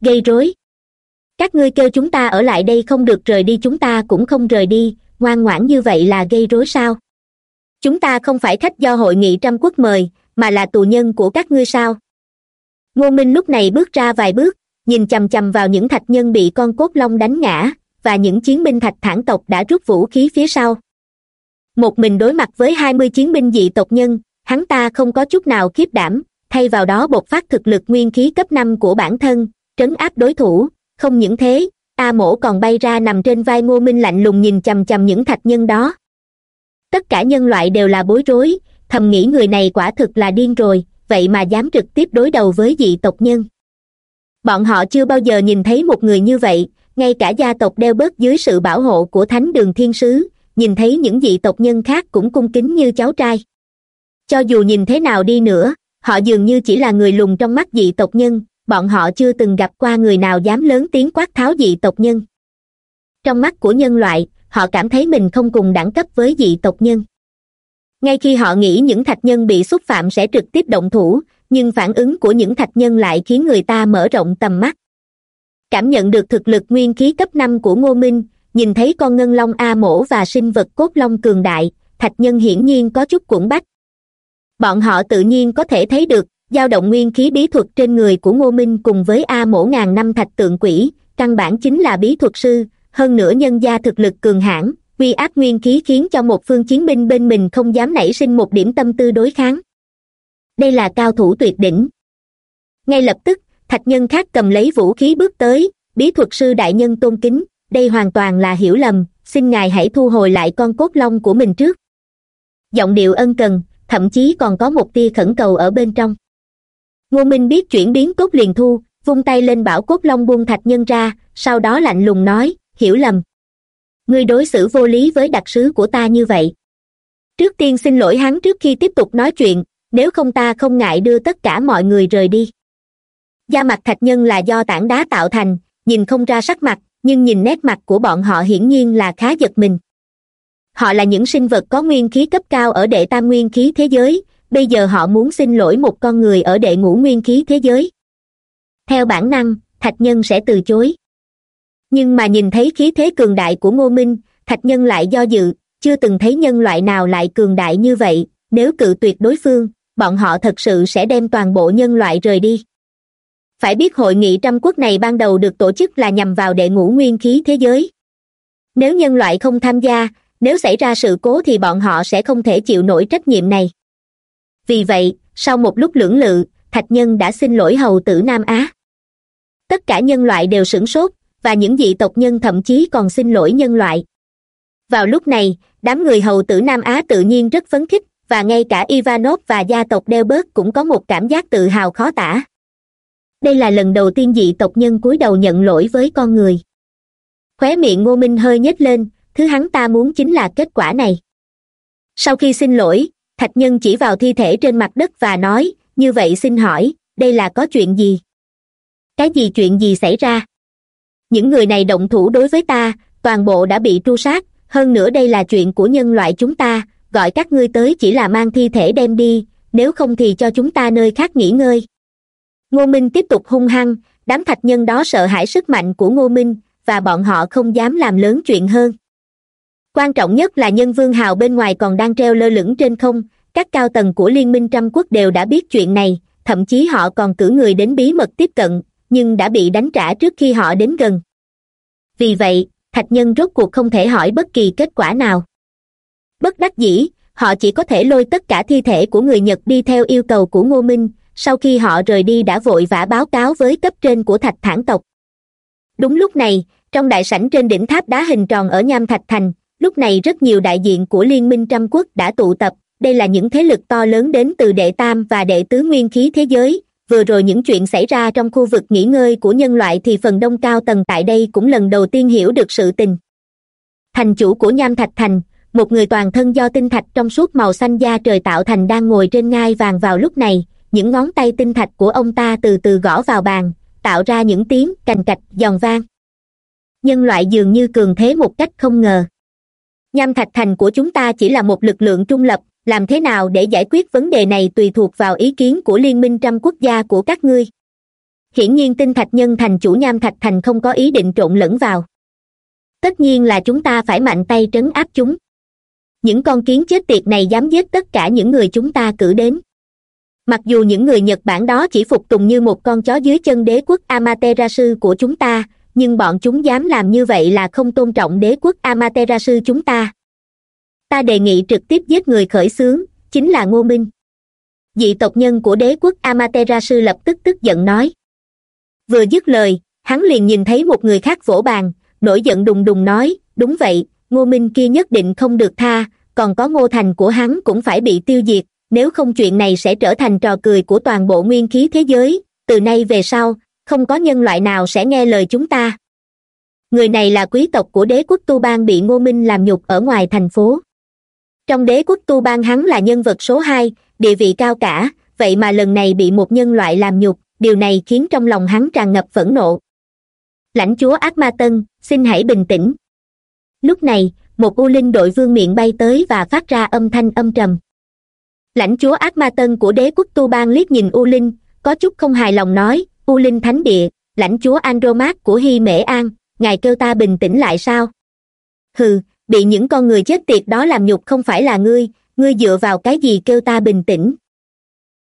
Gây rối. Các ngươi kêu chúng ta ở lại đây không được rời đi, chúng ta cũng không rời đi. Ngoan ngoãn như vậy là gây rối sao? Chúng ta không phải khách do hội nghị trăm quốc mời, mà là tù nhân của các ngươi sao? Ngô minh lúc này bước ra vài bước, nhìn chằm chằm vào những thạch nhân bị con cốt long đánh ngã, và những chiến binh thạch thản tộc đã rút vũ khí phía sau. Một mình đối mặt với hai mươi chiến binh dị tộc nhân, hắn ta không có chút nào khiếp đảm thay vào đó bộc phát thực lực nguyên khí cấp năm của bản thân, trấn áp đối thủ. Không những thế, a mổ còn bay ra nằm trên vai ngô minh lạnh lùng nhìn chằm chằm những thạch nhân đó. Tất cả nhân loại đều là bối rối, thầm nghĩ người này quả thực là điên rồi, vậy mà dám trực tiếp đối đầu với dị tộc nhân. Bọn họ chưa bao giờ nhìn thấy một người như vậy, ngay cả gia tộc đeo bớt dưới sự bảo hộ của thánh đường thiên sứ, nhìn thấy những dị tộc nhân khác cũng cung kính như cháu trai. Cho dù nhìn thế nào đi nữa họ dường như chỉ là người lùn trong mắt dị tộc nhân, bọn họ chưa từng gặp qua người nào dám lớn tiếng quát tháo dị tộc nhân. Trong mắt của nhân loại, họ cảm thấy mình không cùng đẳng cấp với dị tộc nhân. Ngay khi họ nghĩ những thạch nhân bị xúc phạm sẽ trực tiếp động thủ, nhưng phản ứng của những thạch nhân lại khiến người ta mở rộng tầm mắt. Cảm nhận được thực lực nguyên khí cấp năm của ngô minh, nhìn thấy con ngân long a mổ và sinh vật cốt long cường đại, thạch nhân hiển nhiên có chút cuộn bách bọn họ tự nhiên có thể thấy được, dao động nguyên khí bí thuật trên người của ngô minh cùng với a mổ ngàn năm thạch tượng quỷ, căn bản chính là bí thuật sư, hơn nữa nhân gia thực lực cường hãn, uy áp nguyên khí khiến cho một phương chiến binh bên mình không dám nảy sinh một điểm tâm tư đối kháng. Đây là cao thủ tuyệt đỉnh. Ngay lập tức, thạch nhân khác cầm lấy vũ khí bước tới, bí thuật sư đại nhân tôn kính, đây hoàn toàn là hiểu lầm, xin ngài hãy thu hồi lại con cốt long của mình trước. Giọng điệu ân cần thậm chí còn có một tia khẩn cầu ở bên trong. Ngô minh biết chuyển biến cốt liền thu, vung tay lên bảo cốt long buông thạch nhân ra, sau đó lạnh lùng nói, hiểu lầm. Ngươi đối xử vô lý với đặc sứ của ta như vậy. Trước tiên xin lỗi hắn trước khi tiếp tục nói chuyện, nếu không ta không ngại đưa tất cả mọi người rời đi. Da mặt thạch nhân là do tảng đá tạo thành, nhìn không ra sắc mặt, nhưng nhìn nét mặt của bọn họ hiển nhiên là khá giật mình họ là những sinh vật có nguyên khí cấp cao ở đệ tam nguyên khí thế giới. Bây giờ họ muốn xin lỗi một con người ở đệ ngũ nguyên khí thế giới. Theo bản năng, thạch nhân sẽ từ chối. Nhưng mà nhìn thấy khí thế cường đại của ngô minh, thạch nhân lại do dự. Chưa từng thấy nhân loại nào lại cường đại như vậy. Nếu cự tuyệt đối phương, bọn họ thật sự sẽ đem toàn bộ nhân loại rời đi. Phải biết hội nghị trăm quốc này ban đầu được tổ chức là nhằm vào đệ ngũ nguyên khí thế giới. Nếu nhân loại không tham gia nếu xảy ra sự cố thì bọn họ sẽ không thể chịu nổi trách nhiệm này. Vì vậy, sau một lúc lưỡng lự, thạch nhân đã xin lỗi hầu tử nam á. Tất cả nhân loại đều sửng sốt, và những dị tộc nhân thậm chí còn xin lỗi nhân loại. Vào lúc này, đám người hầu tử nam á tự nhiên rất phấn khích, và ngay cả ivanov và gia tộc đeo bớt cũng có một cảm giác tự hào khó tả. Đây là lần đầu tiên dị tộc nhân cúi đầu nhận lỗi với con người. Khóe miệng ngô minh hơi nhếch lên thứ hắn ta muốn chính là kết quả này. Sau khi xin lỗi, thạch nhân chỉ vào thi thể trên mặt đất và nói, như vậy xin hỏi, đây là có chuyện gì? Cái gì chuyện gì xảy ra? Những người này động thủ đối với ta, toàn bộ đã bị tru sát, hơn nữa đây là chuyện của nhân loại chúng ta, gọi các ngươi tới chỉ là mang thi thể đem đi, nếu không thì cho chúng ta nơi khác nghỉ ngơi. Ngô minh tiếp tục hung hăng, đám thạch nhân đó sợ hãi sức mạnh của ngô minh, và bọn họ không dám làm lớn chuyện hơn quan trọng nhất là nhân vương hào bên ngoài còn đang treo lơ lửng trên không. Các cao tầng của liên minh trăm quốc đều đã biết chuyện này, thậm chí họ còn cử người đến bí mật tiếp cận, nhưng đã bị đánh trả trước khi họ đến gần. Vì vậy, thạch nhân rốt cuộc không thể hỏi bất kỳ kết quả nào. Bất đắc dĩ, họ chỉ có thể lôi tất cả thi thể của người nhật đi theo yêu cầu của ngô minh, sau khi họ rời đi đã vội vã báo cáo với cấp trên của thạch thản tộc. Đúng lúc này, trong đại sảnh trên đỉnh tháp đá hình tròn ở nham thạch thành lúc này rất nhiều đại diện của liên minh trăm quốc đã tụ tập. Đây là những thế lực to lớn đến từ đệ tam và đệ tứ nguyên khí thế giới. Vừa rồi những chuyện xảy ra trong khu vực nghỉ ngơi của nhân loại thì phần đông cao tầng tại đây cũng lần đầu tiên hiểu được sự tình. Thành chủ của nham thạch thành, một người toàn thân do tinh thạch trong suốt màu xanh da trời tạo thành đang ngồi trên ngai vàng vào lúc này. Những ngón tay tinh thạch của ông ta từ từ gõ vào bàn, tạo ra những tiếng cành cạch giòn vang. Nhân loại dường như cường thế một cách không ngờ nham thạch thành của chúng ta chỉ là một lực lượng trung lập, làm thế nào để giải quyết vấn đề này tùy thuộc vào ý kiến của liên minh trăm quốc gia của các ngươi. Hiển nhiên tinh thạch nhân thành chủ nham thạch thành không có ý định trộn lẫn vào. Tất nhiên là chúng ta phải mạnh tay trấn áp chúng. Những con kiến chết tiệt này dám giết tất cả những người chúng ta cử đến. Mặc dù những người nhật bản đó chỉ phục tùng như một con chó dưới chân đế quốc amaterasu của chúng ta nhưng bọn chúng dám làm như vậy là không tôn trọng đế quốc amaterasu chúng ta. Ta đề nghị trực tiếp giết người khởi xướng, chính là ngô minh. Dị tộc nhân của đế quốc amaterasu lập tức tức giận nói. Vừa dứt lời, hắn liền nhìn thấy một người khác vỗ bàn, nổi giận đùng đùng nói, đúng vậy, ngô minh kia nhất định không được tha, còn có ngô thành của hắn cũng phải bị tiêu diệt, nếu không chuyện này sẽ trở thành trò cười của toàn bộ nguyên khí thế giới, từ nay về sau không có nhân loại nào sẽ nghe lời chúng ta. Người này là quý tộc của đế quốc tu bang bị ngô minh làm nhục ở ngoài thành phố. Trong đế quốc tu bang hắn là nhân vật số hai, địa vị cao cả, vậy mà lần này bị một nhân loại làm nhục, điều này khiến trong lòng hắn tràn ngập phẫn nộ. Lãnh chúa ác ma tân, xin hãy bình tĩnh. Lúc này, một u linh đội vương miệng bay tới và phát ra âm thanh âm trầm. Lãnh chúa ác ma tân của đế quốc tu bang liếc nhìn u linh, có chút không hài lòng nói u linh thánh địa, lãnh chúa andromat của hy mễ an, ngài kêu ta bình tĩnh lại sao? Hừ, bị những con người chết tiệt đó làm nhục không phải là ngươi ngươi dựa vào cái gì kêu ta bình tĩnh?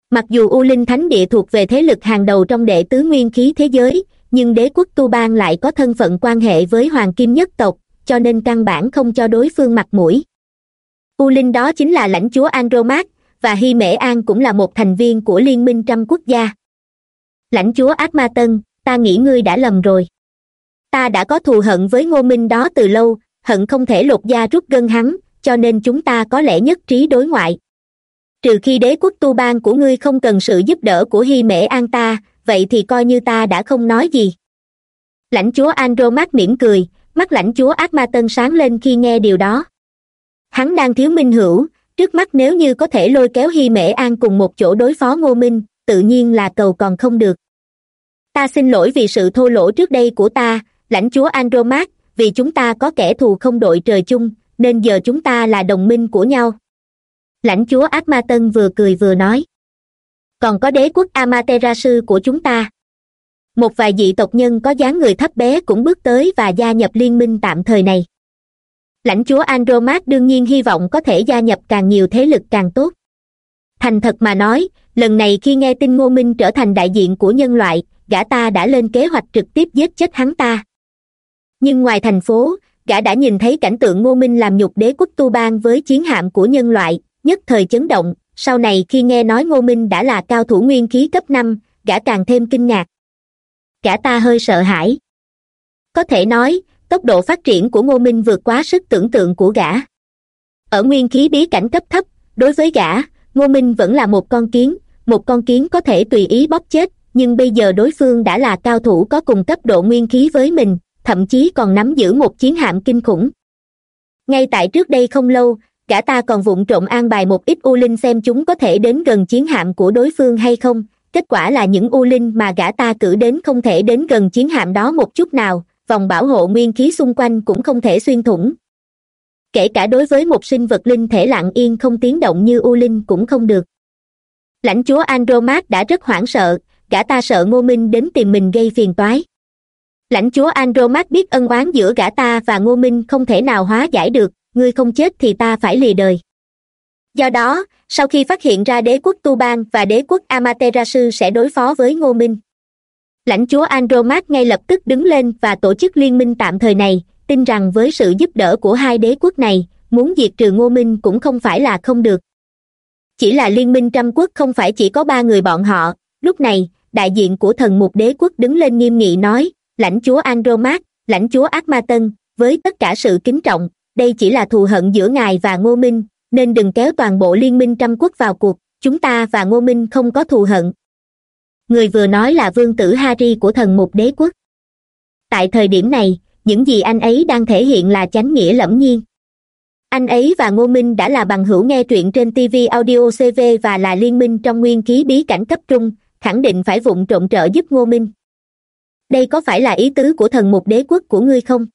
Mặc dù u linh thánh địa thuộc về thế lực hàng đầu trong đệ tứ nguyên khí thế giới, nhưng đế quốc tu bang lại có thân phận quan hệ với hoàng kim nhất tộc, cho nên căn bản không cho đối phương mặt mũi. U linh đó chính là lãnh chúa andromat và hy mễ an cũng là một thành viên của liên minh trăm quốc gia lãnh chúa ác ma tân, ta nghĩ ngươi đã lầm rồi. Ta đã có thù hận với ngô minh đó từ lâu, hận không thể lột da rút gân hắn, cho nên chúng ta có lẽ nhất trí đối ngoại. Trừ khi đế quốc tu bang của ngươi không cần sự giúp đỡ của hy mễ an ta, vậy thì coi như ta đã không nói gì. Lãnh chúa andromat mỉm cười, mắt lãnh chúa ác ma tân sáng lên khi nghe điều đó. Hắn đang thiếu minh hữu, trước mắt nếu như có thể lôi kéo hy mễ an cùng một chỗ đối phó ngô minh tự nhiên là cầu còn không được. Ta xin lỗi vì sự thô lỗ trước đây của ta, lãnh chúa andromat vì chúng ta có kẻ thù không đội trời chung, nên giờ chúng ta là đồng minh của nhau. Lãnh chúa ác ma tân vừa cười vừa nói. Còn có đế quốc amaterasu của chúng ta. Một vài dị tộc nhân có dáng người thấp bé cũng bước tới và gia nhập liên minh tạm thời này. Lãnh chúa andromat đương nhiên hy vọng có thể gia nhập càng nhiều thế lực càng tốt. Thành thật mà nói lần này khi nghe tin ngô minh trở thành đại diện của nhân loại, gã ta đã lên kế hoạch trực tiếp giết chết hắn ta. Nhưng ngoài thành phố, gã đã nhìn thấy cảnh tượng ngô minh làm nhục đế quốc tu bang với chiến hạm của nhân loại, nhất thời chấn động. Sau này khi nghe nói ngô minh đã là cao thủ nguyên khí cấp năm, gã càng thêm kinh ngạc. Gã ta hơi sợ hãi. Có thể nói, tốc độ phát triển của ngô minh vượt quá sức tưởng tượng của gã. Ở nguyên khí bí cảnh cấp thấp, đối với gã, ngô minh vẫn là một con kiến một con kiến có thể tùy ý bóp chết, nhưng bây giờ đối phương đã là cao thủ có cùng cấp độ nguyên khí với mình, thậm chí còn nắm giữ một chiến hạm kinh khủng. Ngay tại trước đây không lâu, gã ta còn vụng trộm an bài một ít u linh xem chúng có thể đến gần chiến hạm của đối phương hay không. Kết quả là những u linh mà gã ta cử đến không thể đến gần chiến hạm đó một chút nào, vòng bảo hộ nguyên khí xung quanh cũng không thể xuyên thủng. Kể cả đối với một sinh vật linh thể lặng yên không tiếng động như u linh cũng không được lãnh chúa andromat đã rất hoảng sợ, gã ta sợ ngô minh đến tìm mình gây phiền toái. Lãnh chúa andromat biết ân oán giữa gã ta và ngô minh không thể nào hóa giải được, ngươi không chết thì ta phải lìa đời. Do đó, sau khi phát hiện ra đế quốc tu bang và đế quốc amaterasu sẽ đối phó với ngô minh. Lãnh chúa andromat ngay lập tức đứng lên và tổ chức liên minh tạm thời này, tin rằng với sự giúp đỡ của hai đế quốc này, muốn diệt trừ ngô minh cũng không phải là không được chỉ là liên minh trăm quốc không phải chỉ có ba người bọn họ. Lúc này, đại diện của thần mục đế quốc đứng lên nghiêm nghị nói, lãnh chúa andromat lãnh chúa ác ma tân với tất cả sự kính trọng, đây chỉ là thù hận giữa ngài và ngô minh, nên đừng kéo toàn bộ liên minh trăm quốc vào cuộc, chúng ta và ngô minh không có thù hận. Người vừa nói là vương tử harry của thần mục đế quốc. Tại thời điểm này, những gì anh ấy đang thể hiện là chánh nghĩa lẫm nhiên anh ấy và ngô minh đã là bằng hữu nghe truyện trên tv audio cv và là liên minh trong nguyên khí bí cảnh cấp trung, khẳng định phải vụng trộn trợ giúp ngô minh. Đây có phải là ý tứ của thần mục đế quốc của ngươi không?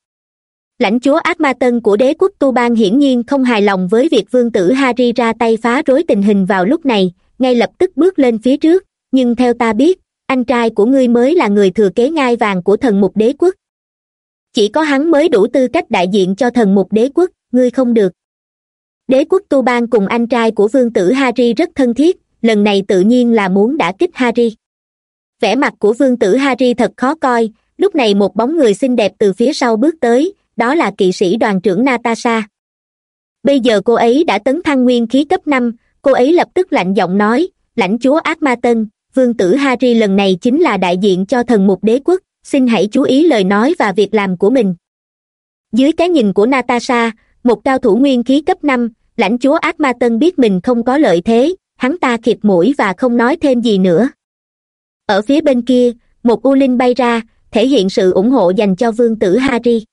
Lãnh chúa ác ma tân của đế quốc tu bang hiển nhiên không hài lòng với việc vương tử harry ra tay phá rối tình hình vào lúc này, ngay lập tức bước lên phía trước. Nhưng theo ta biết, anh trai của ngươi mới là người thừa kế ngai vàng của thần mục đế quốc. Chỉ có hắn mới đủ tư cách đại diện cho thần mục đế quốc ngươi không được. Đế quốc tu bang cùng anh trai của vương tử harry rất thân thiết, lần này tự nhiên là muốn đả kích harry. Vẻ mặt của vương tử harry thật khó coi, lúc này một bóng người xinh đẹp từ phía sau bước tới, đó là kỵ sĩ đoàn trưởng natasha. Bây giờ cô ấy đã tấn thăng nguyên khí cấp năm, cô ấy lập tức lạnh giọng nói, lãnh chúa ác ma tân vương tử harry lần này chính là đại diện cho thần mục đế quốc, xin hãy chú ý lời nói và việc làm của mình. Dưới cái nhìn của natasha một cao thủ nguyên khí cấp năm, lãnh chúa ác ma tân biết mình không có lợi thế, hắn ta khịt mũi và không nói thêm gì nữa. Ở phía bên kia, một u linh bay ra, thể hiện sự ủng hộ dành cho vương tử harry.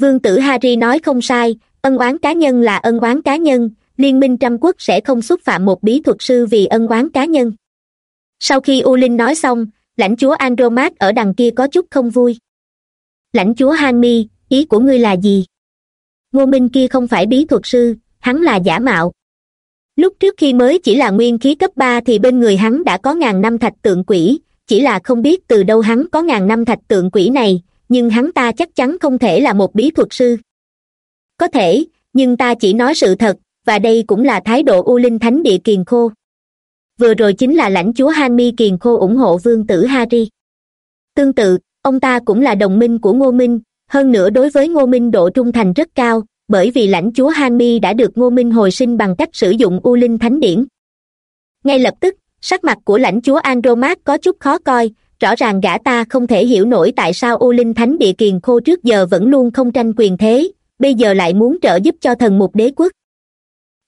Vương tử harry nói không sai, ân oán cá nhân là ân oán cá nhân, liên minh trăm quốc sẽ không xúc phạm một bí thuật sư vì ân oán cá nhân. Sau khi u linh nói xong, lãnh chúa andromat ở đằng kia có chút không vui. Lãnh chúa hanmi ý của ngươi là gì? Ngô minh kia không phải bí thuật sư, hắn là giả mạo. Lúc trước khi mới chỉ là nguyên khí cấp ba thì bên người hắn đã có ngàn năm thạch tượng quỷ, chỉ là không biết từ đâu hắn có ngàn năm thạch tượng quỷ này, nhưng hắn ta chắc chắn không thể là một bí thuật sư. Có thể, nhưng ta chỉ nói sự thật, và đây cũng là thái độ u linh thánh địa kiền khô. Vừa rồi chính là lãnh chúa han mi kiền khô ủng hộ vương tử harry tương tự, ông ta cũng là đồng minh của ngô minh hơn nữa đối với ngô minh độ trung thành rất cao, bởi vì lãnh chúa han mi đã được ngô minh hồi sinh bằng cách sử dụng u linh thánh điển. Ngay lập tức, sắc mặt của lãnh chúa andromat có chút khó coi, rõ ràng gã ta không thể hiểu nổi tại sao u linh thánh địa kiền khô trước giờ vẫn luôn không tranh quyền thế, bây giờ lại muốn trợ giúp cho thần mục đế quốc.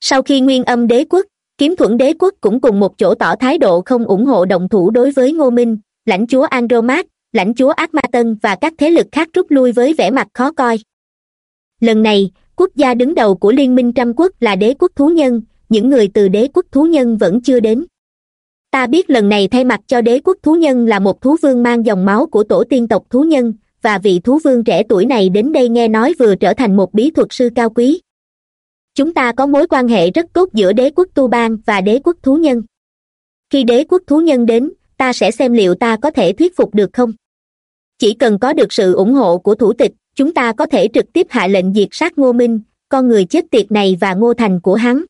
Sau khi nguyên âm đế quốc, kiếm thuẫn đế quốc cũng cùng một chỗ tỏ thái độ không ủng hộ động thủ đối với ngô minh, lãnh chúa andromat lãnh chúa ác ma tân và các thế lực khác rút lui với vẻ mặt khó coi. Lần này, quốc gia đứng đầu của liên minh trăm quốc là đế quốc thú nhân, những người từ đế quốc thú nhân vẫn chưa đến. Ta biết lần này thay mặt cho đế quốc thú nhân là một thú vương mang dòng máu của tổ tiên tộc thú nhân, và vị thú vương trẻ tuổi này đến đây nghe nói vừa trở thành một bí thuật sư cao quý. Chúng ta có mối quan hệ rất tốt giữa đế quốc tu bang và đế quốc thú nhân. Khi đế quốc thú nhân đến, ta sẽ xem liệu ta có thể thuyết phục được không? Chỉ cần có được sự ủng hộ của thủ tịch, chúng ta có thể trực tiếp hạ lệnh diệt sát ngô minh, con người chết tiệt này và ngô thành của hắn.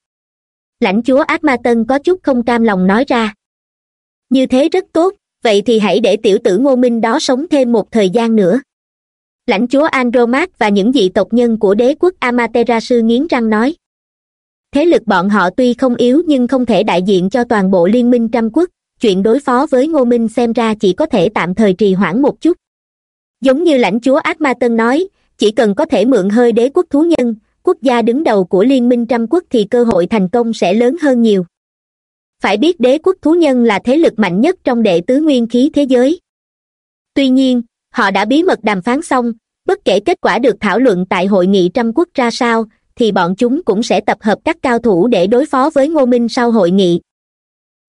Lãnh chúa ác ma tân có chút không cam lòng nói ra. Như thế rất tốt, vậy thì hãy để tiểu tử ngô minh đó sống thêm một thời gian nữa. Lãnh chúa andromat và những vị tộc nhân của đế quốc amaterasu nghiến răng nói. Thế lực bọn họ tuy không yếu nhưng không thể đại diện cho toàn bộ liên minh trăm quốc, chuyện đối phó với ngô minh xem ra chỉ có thể tạm thời trì hoãn một chút giống như lãnh chúa ác ma tân nói, chỉ cần có thể mượn hơi đế quốc thú nhân, quốc gia đứng đầu của liên minh trăm quốc thì cơ hội thành công sẽ lớn hơn nhiều. Phải biết đế quốc thú nhân là thế lực mạnh nhất trong đệ tứ nguyên khí thế giới. Tuy nhiên, họ đã bí mật đàm phán xong, bất kể kết quả được thảo luận tại hội nghị trăm quốc ra sao, thì bọn chúng cũng sẽ tập hợp các cao thủ để đối phó với ngô minh sau hội nghị.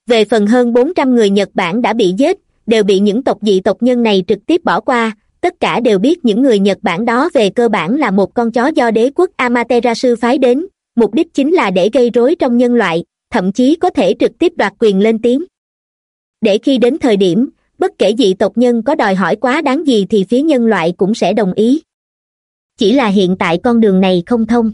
Về phần hơn bốn trăm người nhật bản đã bị giết, đều bị những tộc dị tộc nhân này trực tiếp bỏ qua tất cả đều biết những người nhật bản đó về cơ bản là một con chó do đế quốc amaterasu phái đến. Mục đích chính là để gây rối trong nhân loại, thậm chí có thể trực tiếp đoạt quyền lên tiếng. Để khi đến thời điểm, bất kể dị tộc nhân có đòi hỏi quá đáng gì thì phía nhân loại cũng sẽ đồng ý. Chỉ là hiện tại con đường này không thông.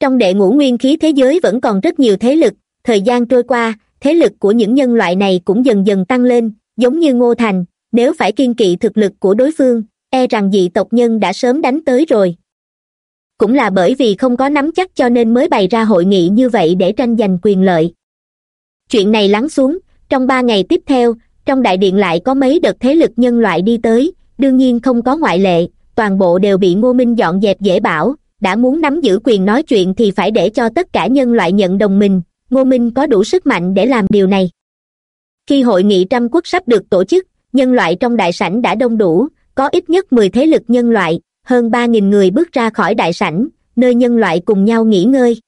Trong đệ ngũ nguyên khí thế giới vẫn còn rất nhiều thế lực, thời gian trôi qua, thế lực của những nhân loại này cũng dần dần tăng lên, giống như ngô thành nếu phải kiên kỵ thực lực của đối phương e rằng dị tộc nhân đã sớm đánh tới rồi. Cũng là bởi vì không có nắm chắc cho nên mới bày ra hội nghị như vậy để tranh giành quyền lợi. Chuyện này lắng xuống, trong ba ngày tiếp theo, trong đại điện lại có mấy đợt thế lực nhân loại đi tới, đương nhiên không có ngoại lệ, toàn bộ đều bị ngô minh dọn dẹp dễ bảo, đã muốn nắm giữ quyền nói chuyện thì phải để cho tất cả nhân loại nhận đồng mình ngô minh có đủ sức mạnh để làm điều này. Khi hội nghị trăm quốc sắp được tổ chức nhân loại trong đại sảnh đã đông đủ, có ít nhất mười thế lực nhân loại, hơn ba nghìn người bước ra khỏi đại sảnh, nơi nhân loại cùng nhau nghỉ ngơi.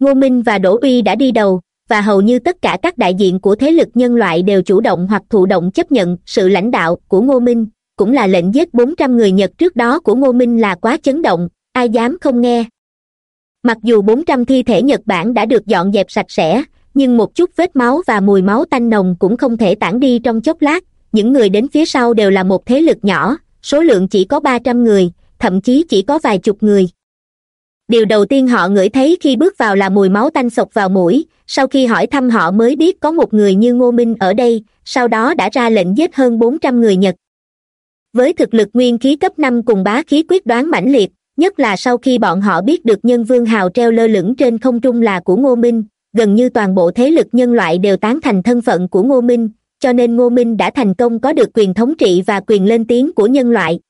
Ngô minh và đỗ uy đã đi đầu, và hầu như tất cả các đại diện của thế lực nhân loại đều chủ động hoặc thụ động chấp nhận sự lãnh đạo của ngô minh, cũng là lệnh giết bốn trăm người nhật trước đó của ngô minh là quá chấn động, ai dám không nghe. Mặc dù bốn trăm thi thể nhật bản đã được dọn dẹp sạch sẽ, nhưng một chút vết máu và mùi máu tanh nồng cũng không thể tản đi trong chốc lát những người đến phía sau đều là một thế lực nhỏ, số lượng chỉ có ba trăm người, thậm chí chỉ có vài chục người. Điều đầu tiên họ ngửi thấy khi bước vào là mùi máu tanh sộc vào mũi, sau khi hỏi thăm họ mới biết có một người như ngô minh ở đây, sau đó đã ra lệnh giết hơn bốn trăm người nhật. Với thực lực nguyên khí cấp năm cùng bá khí quyết đoán mãnh liệt, nhất là sau khi bọn họ biết được nhân vương hào treo lơ lửng trên không trung là của ngô minh, gần như toàn bộ thế lực nhân loại đều tán thành thân phận của ngô minh cho nên ngô minh đã thành công có được quyền thống trị và quyền lên tiếng của nhân loại.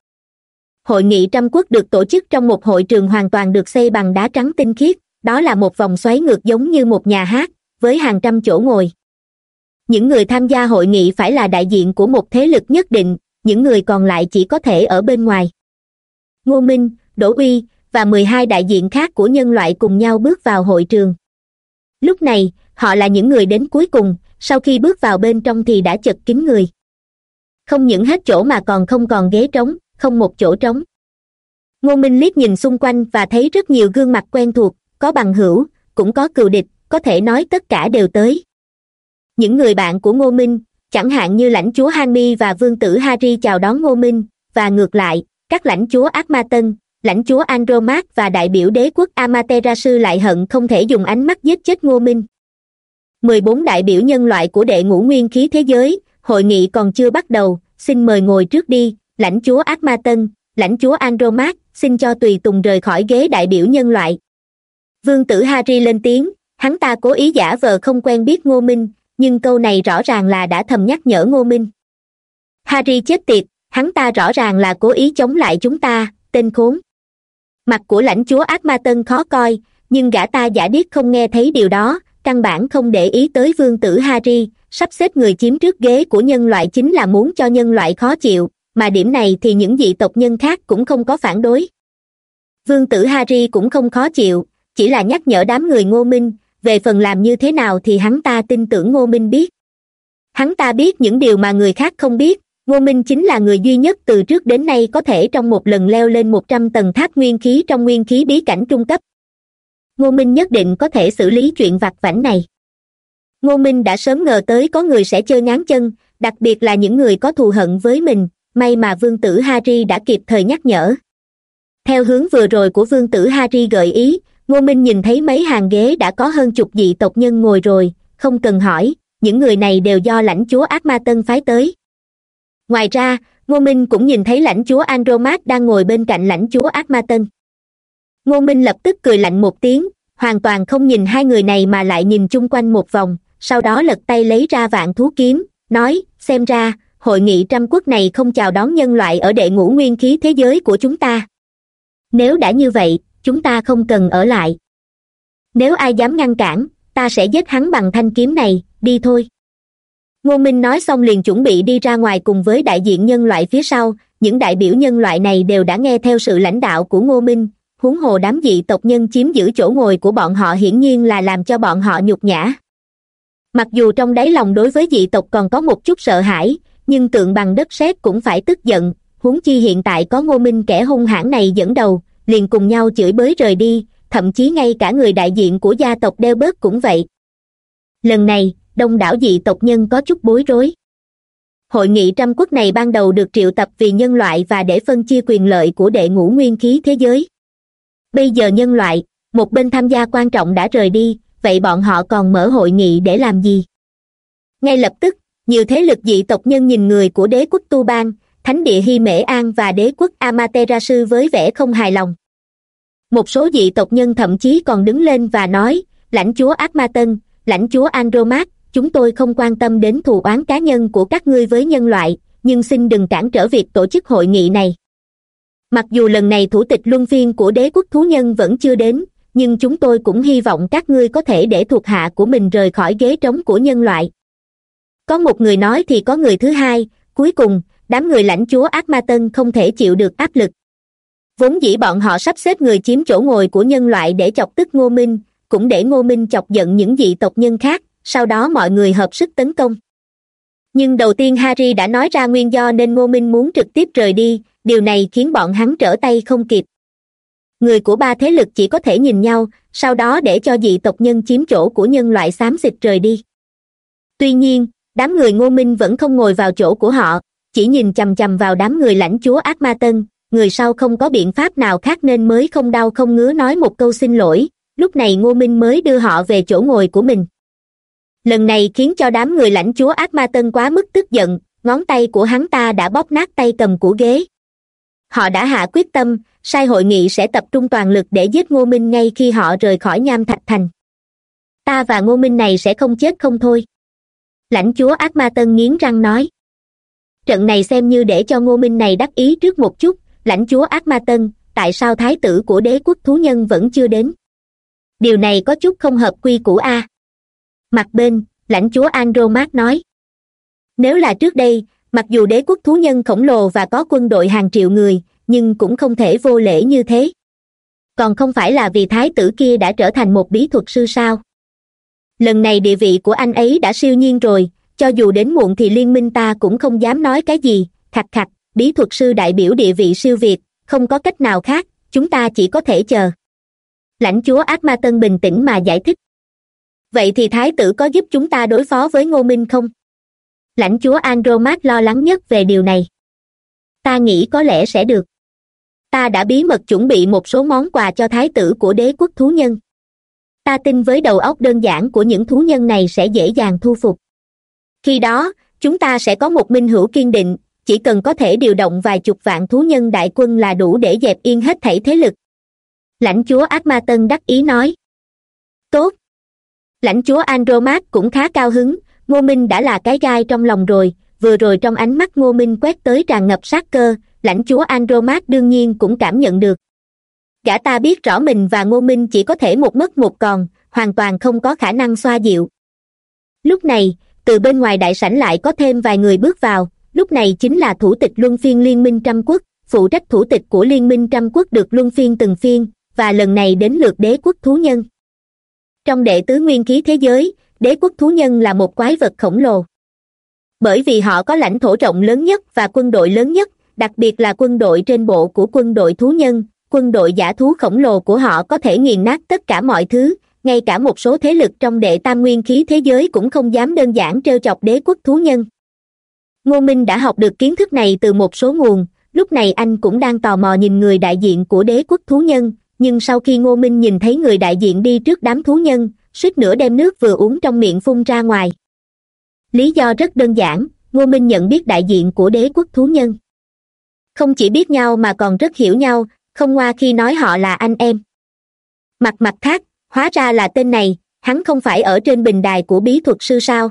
Hội nghị trăm quốc được tổ chức trong một hội trường hoàn toàn được xây bằng đá trắng tinh khiết, đó là một vòng xoáy ngược giống như một nhà hát, với hàng trăm chỗ ngồi. Những người tham gia hội nghị phải là đại diện của một thế lực nhất định, những người còn lại chỉ có thể ở bên ngoài. Ngô minh, đỗ uy và mười hai đại diện khác của nhân loại cùng nhau bước vào hội trường. Lúc này, họ là những người đến cuối cùng sau khi bước vào bên trong thì đã chật kín người. Không những hết chỗ mà còn không còn ghế trống, không một chỗ trống. Ngô minh liếc nhìn xung quanh và thấy rất nhiều gương mặt quen thuộc, có bằng hữu, cũng có cừu địch, có thể nói tất cả đều tới. Những người bạn của ngô minh, chẳng hạn như lãnh chúa hanmi và vương tử Harry chào đón ngô minh, và ngược lại, các lãnh chúa ác ma tân lãnh chúa andromat và đại biểu đế quốc amaterasu lại hận không thể dùng ánh mắt giết chết ngô minh mười bốn đại biểu nhân loại của đệ ngũ nguyên khí thế giới, hội nghị còn chưa bắt đầu, xin mời ngồi trước đi, lãnh chúa ác ma tân lãnh chúa andromat xin cho tùy tùng rời khỏi ghế đại biểu nhân loại. Vương tử harry lên tiếng, hắn ta cố ý giả vờ không quen biết ngô minh, nhưng câu này rõ ràng là đã thầm nhắc nhở ngô minh. Harry chết tiệt, hắn ta rõ ràng là cố ý chống lại chúng ta, tên khốn. Mặt của lãnh chúa ác ma tân khó coi, nhưng gã ta giả điếc không nghe thấy điều đó căn bản không để ý tới vương tử harry, sắp xếp người chiếm trước ghế của nhân loại chính là muốn cho nhân loại khó chịu, mà điểm này thì những dị tộc nhân khác cũng không có phản đối. Vương tử harry cũng không khó chịu, chỉ là nhắc nhở đám người ngô minh, về phần làm như thế nào thì hắn ta tin tưởng ngô minh biết. Hắn ta biết những điều mà người khác không biết, ngô minh chính là người duy nhất từ trước đến nay có thể trong một lần leo lên một trăm tầng tháp nguyên khí trong nguyên khí bí cảnh trung cấp ngô minh nhất định có thể xử lý chuyện vặt vãnh này. Ngô minh đã sớm ngờ tới có người sẽ chơi ngán chân, đặc biệt là những người có thù hận với mình, may mà vương tử harry đã kịp thời nhắc nhở. Theo hướng vừa rồi của vương tử harry gợi ý, ngô minh nhìn thấy mấy hàng ghế đã có hơn chục dị tộc nhân ngồi rồi, không cần hỏi, những người này đều do lãnh chúa ác ma tân phái tới. Ngoài ra, ngô minh cũng nhìn thấy lãnh chúa andromat đang ngồi bên cạnh lãnh chúa ác ma tân ngô minh lập tức cười lạnh một tiếng, hoàn toàn không nhìn hai người này mà lại nhìn chung quanh một vòng, sau đó lật tay lấy ra vạn thú kiếm, nói, xem ra, hội nghị trăm quốc này không chào đón nhân loại ở đệ ngũ nguyên khí thế giới của chúng ta. Nếu đã như vậy, chúng ta không cần ở lại. Nếu ai dám ngăn cản, ta sẽ giết hắn bằng thanh kiếm này, đi thôi. Ngô minh nói xong liền chuẩn bị đi ra ngoài cùng với đại diện nhân loại phía sau, những đại biểu nhân loại này đều đã nghe theo sự lãnh đạo của ngô minh huống hồ đám dị tộc nhân chiếm giữ chỗ ngồi của bọn họ hiển nhiên là làm cho bọn họ nhục nhã. Mặc dù trong đáy lòng đối với dị tộc còn có một chút sợ hãi, nhưng tượng bằng đất sét cũng phải tức giận. Huống chi hiện tại có ngô minh kẻ hung hãn này dẫn đầu, liền cùng nhau chửi bới rời đi, thậm chí ngay cả người đại diện của gia tộc đeo bớt cũng vậy. Lần này, đông đảo dị tộc nhân có chút bối rối. Hội nghị trăm quốc này ban đầu được triệu tập vì nhân loại và để phân chia quyền lợi của đệ ngũ nguyên khí thế giới bây giờ nhân loại, một bên tham gia quan trọng đã rời đi, vậy bọn họ còn mở hội nghị để làm gì? Ngay lập tức, nhiều thế lực dị tộc nhân nhìn người của đế quốc tu bang thánh địa hy mễ an và đế quốc amaterasu với vẻ không hài lòng. Một số dị tộc nhân thậm chí còn đứng lên và nói, lãnh chúa ác ma tân lãnh chúa andromat chúng tôi không quan tâm đến thù oán cá nhân của các ngươi với nhân loại, nhưng xin đừng cản trở việc tổ chức hội nghị này mặc dù lần này thủ tịch luân phiên của đế quốc thú nhân vẫn chưa đến, nhưng chúng tôi cũng hy vọng các ngươi có thể để thuộc hạ của mình rời khỏi ghế trống của nhân loại. Có một người nói thì có người thứ hai, cuối cùng, đám người lãnh chúa ác ma tân không thể chịu được áp lực. Vốn dĩ bọn họ sắp xếp người chiếm chỗ ngồi của nhân loại để chọc tức ngô minh, cũng để ngô minh chọc giận những dị tộc nhân khác, sau đó mọi người hợp sức tấn công. Nhưng đầu tiên harry đã nói ra nguyên do nên ngô minh muốn trực tiếp rời đi điều này khiến bọn hắn trở tay không kịp. Người của ba thế lực chỉ có thể nhìn nhau, sau đó để cho dị tộc nhân chiếm chỗ của nhân loại xám xịt rời đi. Tuy nhiên, đám người ngô minh vẫn không ngồi vào chỗ của họ, chỉ nhìn chằm chằm vào đám người lãnh chúa ác ma tân, người sau không có biện pháp nào khác nên mới không đau không ngứa nói một câu xin lỗi, lúc này ngô minh mới đưa họ về chỗ ngồi của mình. Lần này khiến cho đám người lãnh chúa ác ma tân quá mức tức giận, ngón tay của hắn ta đã bóp nát tay cầm của ghế họ đã hạ quyết tâm, sai hội nghị sẽ tập trung toàn lực để giết ngô minh ngay khi họ rời khỏi nham thạch thành. Ta và ngô minh này sẽ không chết không thôi. Lãnh chúa ác ma tân nghiến răng nói. Trận này xem như để cho ngô minh này đắc ý trước một chút, lãnh chúa ác ma tân, tại sao thái tử của đế quốc thú nhân vẫn chưa đến? Điều này có chút không hợp quy củ a. Mặt bên, lãnh chúa andromat nói. Nếu là trước đây mặc dù đế quốc thú nhân khổng lồ và có quân đội hàng triệu người, nhưng cũng không thể vô lễ như thế. Còn không phải là vì thái tử kia đã trở thành một bí thuật sư sao? Lần này địa vị của anh ấy đã siêu nhiên rồi, cho dù đến muộn thì liên minh ta cũng không dám nói cái gì. Khặt khặt bí thuật sư đại biểu địa vị siêu việt, không có cách nào khác, chúng ta chỉ có thể chờ. Lãnh chúa ác ma tân bình tĩnh mà giải thích. Vậy thì thái tử có giúp chúng ta đối phó với ngô minh không? Lãnh chúa andromat lo lắng nhất về điều này. Ta nghĩ có lẽ sẽ được. Ta đã bí mật chuẩn bị một số món quà cho thái tử của đế quốc thú nhân. Ta tin với đầu óc đơn giản của những thú nhân này sẽ dễ dàng thu phục. Khi đó, chúng ta sẽ có một minh hữu kiên định, chỉ cần có thể điều động vài chục vạn thú nhân đại quân là đủ để dẹp yên hết thảy thế lực. Lãnh chúa ác ma tân đắc ý nói. Tốt. Lãnh chúa andromat cũng khá cao hứng ngô minh đã là cái gai trong lòng rồi, vừa rồi trong ánh mắt ngô minh quét tới tràn ngập sát cơ, lãnh chúa andromat đương nhiên cũng cảm nhận được. Gã ta biết rõ mình và ngô minh chỉ có thể một mất một còn, hoàn toàn không có khả năng xoa dịu. Lúc này, từ bên ngoài đại sảnh lại có thêm vài người bước vào, lúc này chính là thủ tịch luân phiên liên minh trăm quốc, phụ trách thủ tịch của liên minh trăm quốc được luân phiên từng phiên, và lần này đến lượt đế quốc thú nhân. Trong đệ tứ nguyên khí thế giới đế quốc thú nhân là một quái vật khổng lồ. Bởi vì họ có lãnh thổ rộng lớn nhất và quân đội lớn nhất, đặc biệt là quân đội trên bộ của quân đội thú nhân, quân đội giả thú khổng lồ của họ có thể nghiền nát tất cả mọi thứ, ngay cả một số thế lực trong đệ tam nguyên khí thế giới cũng không dám đơn giản trêu chọc đế quốc thú nhân. Ngô minh đã học được kiến thức này từ một số nguồn, lúc này anh cũng đang tò mò nhìn người đại diện của đế quốc thú nhân, nhưng sau khi ngô minh nhìn thấy người đại diện đi trước đám thú nhân suýt nữa đem nước vừa uống trong miệng phun ra ngoài. Lý do rất đơn giản, ngô minh nhận biết đại diện của đế quốc thú nhân. Không chỉ biết nhau mà còn rất hiểu nhau, không ngoa khi nói họ là anh em. Mặt mặt thác hóa ra là tên này, hắn không phải ở trên bình đài của bí thuật sư sao?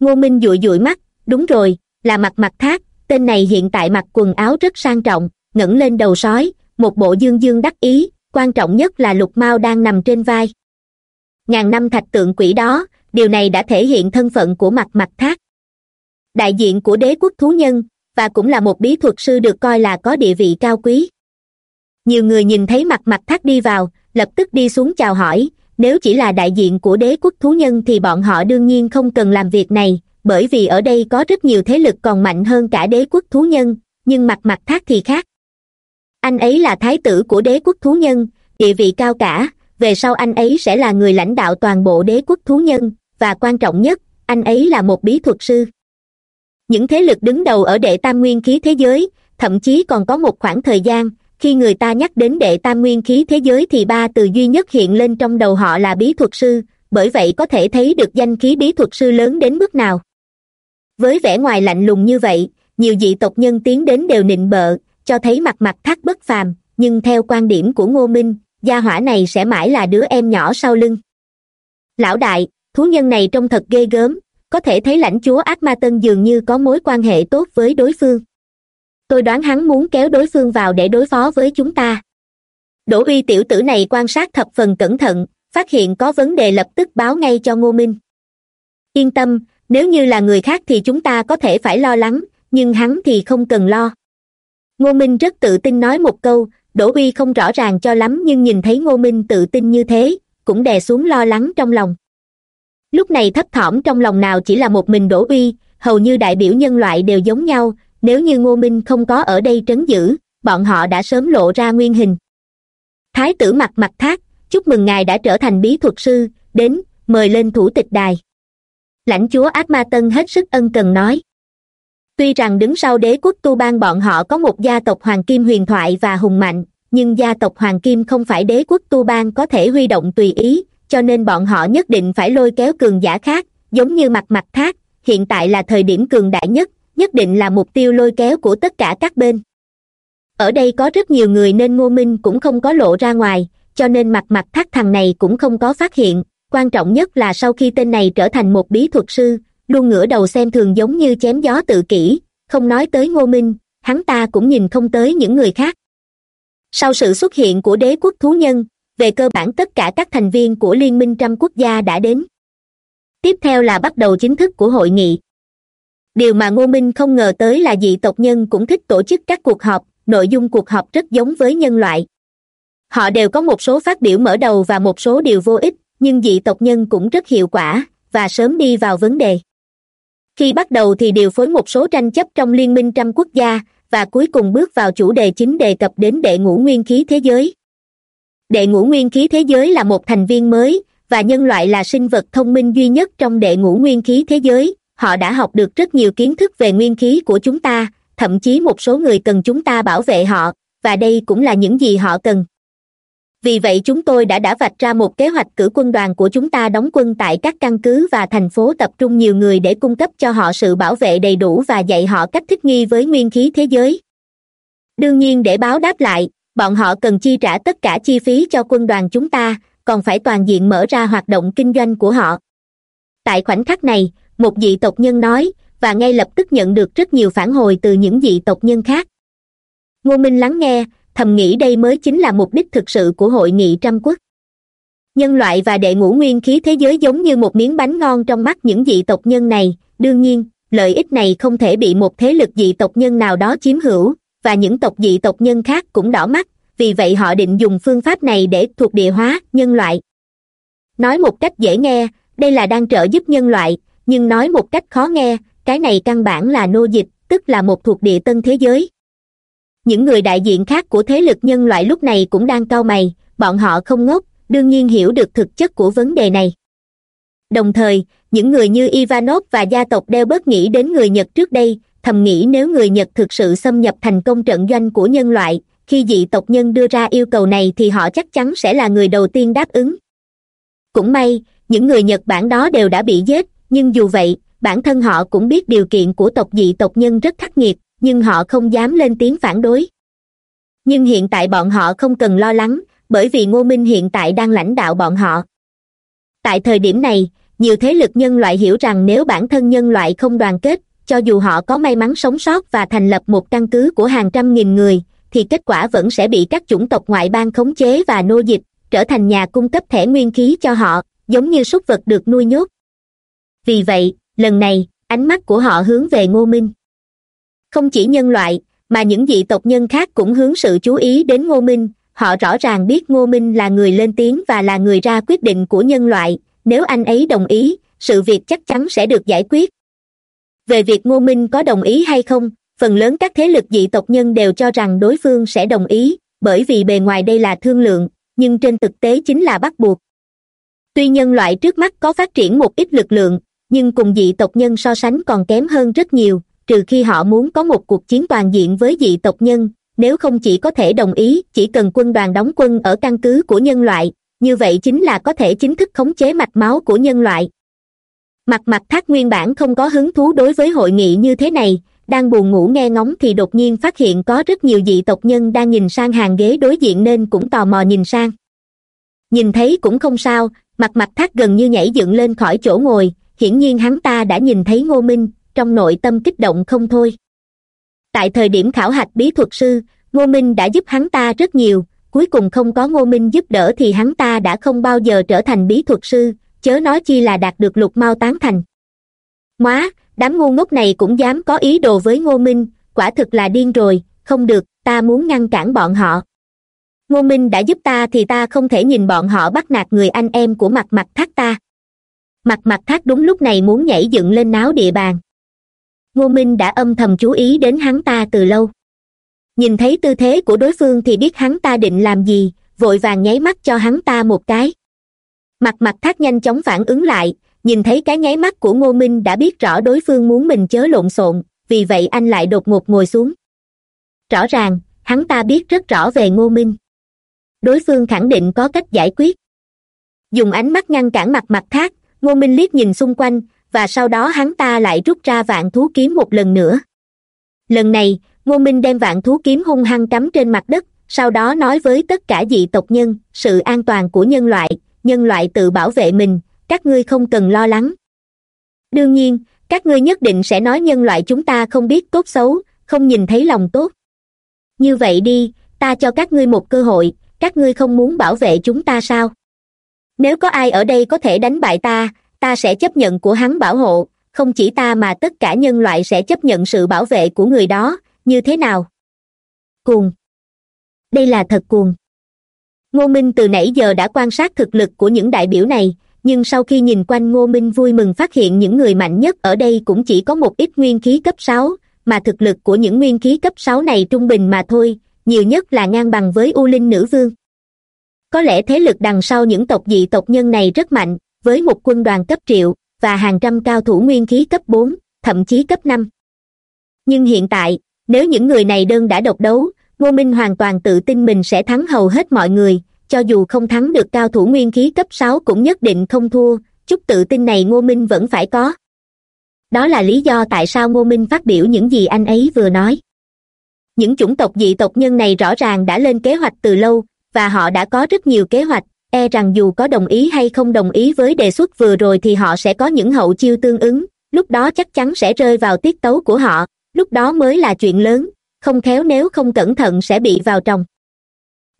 Ngô minh dụi dụi mắt, đúng rồi, là mặt mặt thác tên này hiện tại mặc quần áo rất sang trọng, ngẩng lên đầu sói, một bộ dương dương đắc ý, quan trọng nhất là lục mao đang nằm trên vai ngàn năm thạch tượng quỷ đó, điều này đã thể hiện thân phận của mặt mặt thác. Đại diện của đế quốc thú nhân, và cũng là một bí thuật sư được coi là có địa vị cao quý. Nhiều người nhìn thấy mặt mặt thác đi vào, lập tức đi xuống chào hỏi, nếu chỉ là đại diện của đế quốc thú nhân thì bọn họ đương nhiên không cần làm việc này, bởi vì ở đây có rất nhiều thế lực còn mạnh hơn cả đế quốc thú nhân, nhưng mặt mặt thác thì khác. Anh ấy là thái tử của đế quốc thú nhân, địa vị cao cả về sau anh ấy sẽ là người lãnh đạo toàn bộ đế quốc thú nhân, và quan trọng nhất, anh ấy là một bí thuật sư. Những thế lực đứng đầu ở đệ tam nguyên khí thế giới, thậm chí còn có một khoảng thời gian, khi người ta nhắc đến đệ tam nguyên khí thế giới thì ba từ duy nhất hiện lên trong đầu họ là bí thuật sư, bởi vậy có thể thấy được danh khí bí thuật sư lớn đến mức nào. Với vẻ ngoài lạnh lùng như vậy, nhiều dị tộc nhân tiến đến đều nịnh bợ, cho thấy mặt mặt thác bất phàm, nhưng theo quan điểm của ngô minh gia hỏa này sẽ mãi là đứa em nhỏ sau lưng. Lão đại, thú nhân này trông thật ghê gớm, có thể thấy lãnh chúa ác ma tân dường như có mối quan hệ tốt với đối phương. Tôi đoán hắn muốn kéo đối phương vào để đối phó với chúng ta. Đỗ uy tiểu tử này quan sát thập phần cẩn thận, phát hiện có vấn đề lập tức báo ngay cho ngô minh. Yên tâm, nếu như là người khác thì chúng ta có thể phải lo lắng, nhưng hắn thì không cần lo. Ngô minh rất tự tin nói một câu đỗ uy không rõ ràng cho lắm nhưng nhìn thấy ngô minh tự tin như thế, cũng đè xuống lo lắng trong lòng. Lúc này thấp thỏm trong lòng nào chỉ là một mình đỗ uy, hầu như đại biểu nhân loại đều giống nhau, nếu như ngô minh không có ở đây trấn giữ, bọn họ đã sớm lộ ra nguyên hình. Thái tử mặt mặt thác, chúc mừng ngài đã trở thành bí thuật sư, đến, mời lên thủ tịch đài. Lãnh chúa ác ma tân hết sức ân cần nói tuy rằng đứng sau đế quốc tu bang bọn họ có một gia tộc hoàng kim huyền thoại và hùng mạnh, nhưng gia tộc hoàng kim không phải đế quốc tu bang có thể huy động tùy ý, cho nên bọn họ nhất định phải lôi kéo cường giả khác, giống như mặt mặt thác hiện tại là thời điểm cường đại nhất nhất định là mục tiêu lôi kéo của tất cả các bên. Ở đây có rất nhiều người nên ngô minh cũng không có lộ ra ngoài, cho nên mặt mặt thác thằng này cũng không có phát hiện, quan trọng nhất là sau khi tên này trở thành một bí thuật sư luôn ngửa đầu xem thường giống như chém gió tự kỷ, không nói tới ngô minh, hắn ta cũng nhìn không tới những người khác. Sau sự xuất hiện của đế quốc thú nhân, về cơ bản tất cả các thành viên của liên minh trăm quốc gia đã đến. Tiếp theo là bắt đầu chính thức của hội nghị. Điều mà ngô minh không ngờ tới là dị tộc nhân cũng thích tổ chức các cuộc họp, nội dung cuộc họp rất giống với nhân loại. Họ đều có một số phát biểu mở đầu và một số điều vô ích, nhưng dị tộc nhân cũng rất hiệu quả, và sớm đi vào vấn đề khi bắt đầu thì điều phối một số tranh chấp trong liên minh trăm quốc gia, và cuối cùng bước vào chủ đề chính đề cập đến đệ ngũ nguyên khí thế giới. Đệ ngũ nguyên khí thế giới là một thành viên mới, và nhân loại là sinh vật thông minh duy nhất trong đệ ngũ nguyên khí thế giới. Họ đã học được rất nhiều kiến thức về nguyên khí của chúng ta, thậm chí một số người cần chúng ta bảo vệ họ, và đây cũng là những gì họ cần vì vậy chúng tôi đã đã vạch ra một kế hoạch cử quân đoàn của chúng ta đóng quân tại các căn cứ và thành phố tập trung nhiều người để cung cấp cho họ sự bảo vệ đầy đủ và dạy họ cách thích nghi với nguyên khí thế giới. Đương nhiên để báo đáp lại, bọn họ cần chi trả tất cả chi phí cho quân đoàn chúng ta, còn phải toàn diện mở ra hoạt động kinh doanh của họ. Tại khoảnh khắc này, một dị tộc nhân nói, và ngay lập tức nhận được rất nhiều phản hồi từ những dị tộc nhân khác. Ngô minh lắng nghe thầm nghĩ đây mới chính là mục đích thực sự của hội nghị trăm quốc. Nhân loại và đệ ngũ nguyên khí thế giới giống như một miếng bánh ngon trong mắt những dị tộc nhân này, đương nhiên, lợi ích này không thể bị một thế lực dị tộc nhân nào đó chiếm hữu, và những tộc dị tộc nhân khác cũng đỏ mắt, vì vậy họ định dùng phương pháp này để thuộc địa hóa nhân loại. Nói một cách dễ nghe, đây là đang trợ giúp nhân loại, nhưng nói một cách khó nghe, cái này căn bản là nô dịch, tức là một thuộc địa tân thế giới những người đại diện khác của thế lực nhân loại lúc này cũng đang cau mày, bọn họ không ngốc, đương nhiên hiểu được thực chất của vấn đề này. Đồng thời, những người như ivanov và gia tộc đeo bớt nghĩ đến người nhật trước đây, thầm nghĩ nếu người nhật thực sự xâm nhập thành công trận doanh của nhân loại, khi dị tộc nhân đưa ra yêu cầu này thì họ chắc chắn sẽ là người đầu tiên đáp ứng. Cũng may, những người nhật bản đó đều đã bị giết, nhưng dù vậy, bản thân họ cũng biết điều kiện của tộc dị tộc nhân rất khắc nghiệt nhưng họ không dám lên tiếng phản đối. Nhưng hiện tại bọn họ không cần lo lắng, bởi vì ngô minh hiện tại đang lãnh đạo bọn họ. Tại thời điểm này, nhiều thế lực nhân loại hiểu rằng nếu bản thân nhân loại không đoàn kết, cho dù họ có may mắn sống sót và thành lập một căn cứ của hàng trăm nghìn người, thì kết quả vẫn sẽ bị các chủng tộc ngoại bang khống chế và nô dịch, trở thành nhà cung cấp thẻ nguyên khí cho họ, giống như súc vật được nuôi nhốt. Vì vậy, lần này, ánh mắt của họ hướng về ngô minh không chỉ nhân loại, mà những dị tộc nhân khác cũng hướng sự chú ý đến ngô minh. Họ rõ ràng biết ngô minh là người lên tiếng và là người ra quyết định của nhân loại. Nếu anh ấy đồng ý, sự việc chắc chắn sẽ được giải quyết. Về việc ngô minh có đồng ý hay không, phần lớn các thế lực dị tộc nhân đều cho rằng đối phương sẽ đồng ý, bởi vì bề ngoài đây là thương lượng, nhưng trên thực tế chính là bắt buộc. Tuy nhân loại trước mắt có phát triển một ít lực lượng, nhưng cùng dị tộc nhân so sánh còn kém hơn rất nhiều trừ khi họ muốn có một cuộc chiến toàn diện với dị tộc nhân, nếu không chỉ có thể đồng ý, chỉ cần quân đoàn đóng quân ở căn cứ của nhân loại, như vậy chính là có thể chính thức khống chế mạch máu của nhân loại. Mặt mặt thác nguyên bản không có hứng thú đối với hội nghị như thế này, đang buồn ngủ nghe ngóng thì đột nhiên phát hiện có rất nhiều dị tộc nhân đang nhìn sang hàng ghế đối diện nên cũng tò mò nhìn sang. Nhìn thấy cũng không sao, mặt mặt thác gần như nhảy dựng lên khỏi chỗ ngồi, hiển nhiên hắn ta đã nhìn thấy ngô minh trong nội tâm kích động không thôi. Tại thời điểm khảo hạch bí thuật sư, ngô minh đã giúp hắn ta rất nhiều, cuối cùng không có ngô minh giúp đỡ thì hắn ta đã không bao giờ trở thành bí thuật sư, chớ nói chi là đạt được lục mao tán thành. Móa, đám ngu ngốc này cũng dám có ý đồ với ngô minh, quả thực là điên rồi, không được, ta muốn ngăn cản bọn họ. Ngô minh đã giúp ta thì ta không thể nhìn bọn họ bắt nạt người anh em của mặt mặt thác ta. Mặt mặt thác đúng lúc này muốn nhảy dựng lên náo địa bàn ngô minh đã âm thầm chú ý đến hắn ta từ lâu. Nhìn thấy tư thế của đối phương thì biết hắn ta định làm gì, vội vàng nháy mắt cho hắn ta một cái. Mặt mặt thác nhanh chóng phản ứng lại, nhìn thấy cái nháy mắt của ngô minh đã biết rõ đối phương muốn mình chớ lộn xộn, vì vậy anh lại đột ngột ngồi xuống. Rõ ràng, hắn ta biết rất rõ về ngô minh. Đối phương khẳng định có cách giải quyết. Dùng ánh mắt ngăn cản mặt mặt thác, ngô minh liếc nhìn xung quanh và sau đó hắn ta lại rút ra vạn thú kiếm một lần nữa. Lần này, ngô minh đem vạn thú kiếm hung hăng cắm trên mặt đất, sau đó nói với tất cả dị tộc nhân, sự an toàn của nhân loại nhân loại tự bảo vệ mình, các ngươi không cần lo lắng. Đương nhiên, các ngươi nhất định sẽ nói nhân loại chúng ta không biết tốt xấu, không nhìn thấy lòng tốt. Như vậy đi, ta cho các ngươi một cơ hội, các ngươi không muốn bảo vệ chúng ta sao? Nếu có ai ở đây có thể đánh bại ta ta sẽ chấp nhận của hắn bảo hộ, không chỉ ta mà tất cả nhân loại sẽ chấp nhận sự bảo vệ của người đó, như thế nào? Cuồng. Đây là thật cuồng. Ngô minh từ nãy giờ đã quan sát thực lực của những đại biểu này, nhưng sau khi nhìn quanh ngô minh vui mừng phát hiện những người mạnh nhất ở đây cũng chỉ có một ít nguyên khí cấp sáu, mà thực lực của những nguyên khí cấp sáu này trung bình mà thôi, nhiều nhất là ngang bằng với u linh nữ vương. Có lẽ thế lực đằng sau những tộc dị tộc nhân này rất mạnh với một quân đoàn cấp triệu và hàng trăm cao thủ nguyên khí cấp bốn, thậm chí cấp năm. Nhưng hiện tại, nếu những người này đơn đã độc đấu, ngô minh hoàn toàn tự tin mình sẽ thắng hầu hết mọi người, cho dù không thắng được cao thủ nguyên khí cấp sáu cũng nhất định không thua, chút tự tin này ngô minh vẫn phải có. Đó là lý do tại sao ngô minh phát biểu những gì anh ấy vừa nói. Những chủng tộc dị tộc nhân này rõ ràng đã lên kế hoạch từ lâu, và họ đã có rất nhiều kế hoạch e rằng dù có đồng ý hay không đồng ý với đề xuất vừa rồi thì họ sẽ có những hậu chiêu tương ứng, lúc đó chắc chắn sẽ rơi vào tiết tấu của họ, lúc đó mới là chuyện lớn, không khéo nếu không cẩn thận sẽ bị vào trong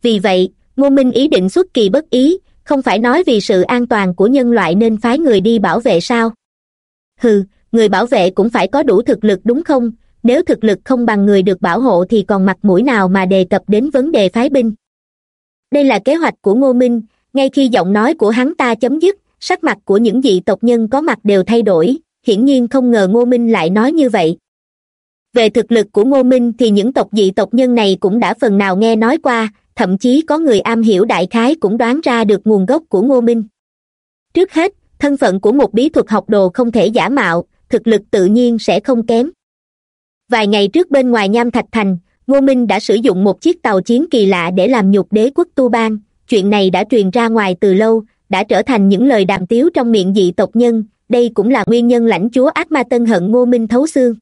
vì vậy, ngô minh ý định xuất kỳ bất ý, không phải nói vì sự an toàn của nhân loại nên phái người đi bảo vệ sao? Hừ, người bảo vệ cũng phải có đủ thực lực đúng không? Nếu thực lực không bằng người được bảo hộ thì còn mặt mũi nào mà đề cập đến vấn đề phái binh? Đây là kế hoạch của ngô minh ngay khi giọng nói của hắn ta chấm dứt, sắc mặt của những vị tộc nhân có mặt đều thay đổi, hiển nhiên không ngờ ngô minh lại nói như vậy. Về thực lực của ngô minh thì những tộc dị tộc nhân này cũng đã phần nào nghe nói qua, thậm chí có người am hiểu đại khái cũng đoán ra được nguồn gốc của ngô minh. Trước hết, thân phận của một bí thuật học đồ không thể giả mạo, thực lực tự nhiên sẽ không kém. Vài ngày trước bên ngoài nham thạch thành, ngô minh đã sử dụng một chiếc tàu chiến kỳ lạ để làm nhục đế quốc tu bang chuyện này đã truyền ra ngoài từ lâu, đã trở thành những lời đàm tiếu trong miệng dị tộc nhân, đây cũng là nguyên nhân lãnh chúa ác ma tân hận ngô minh thấu xương.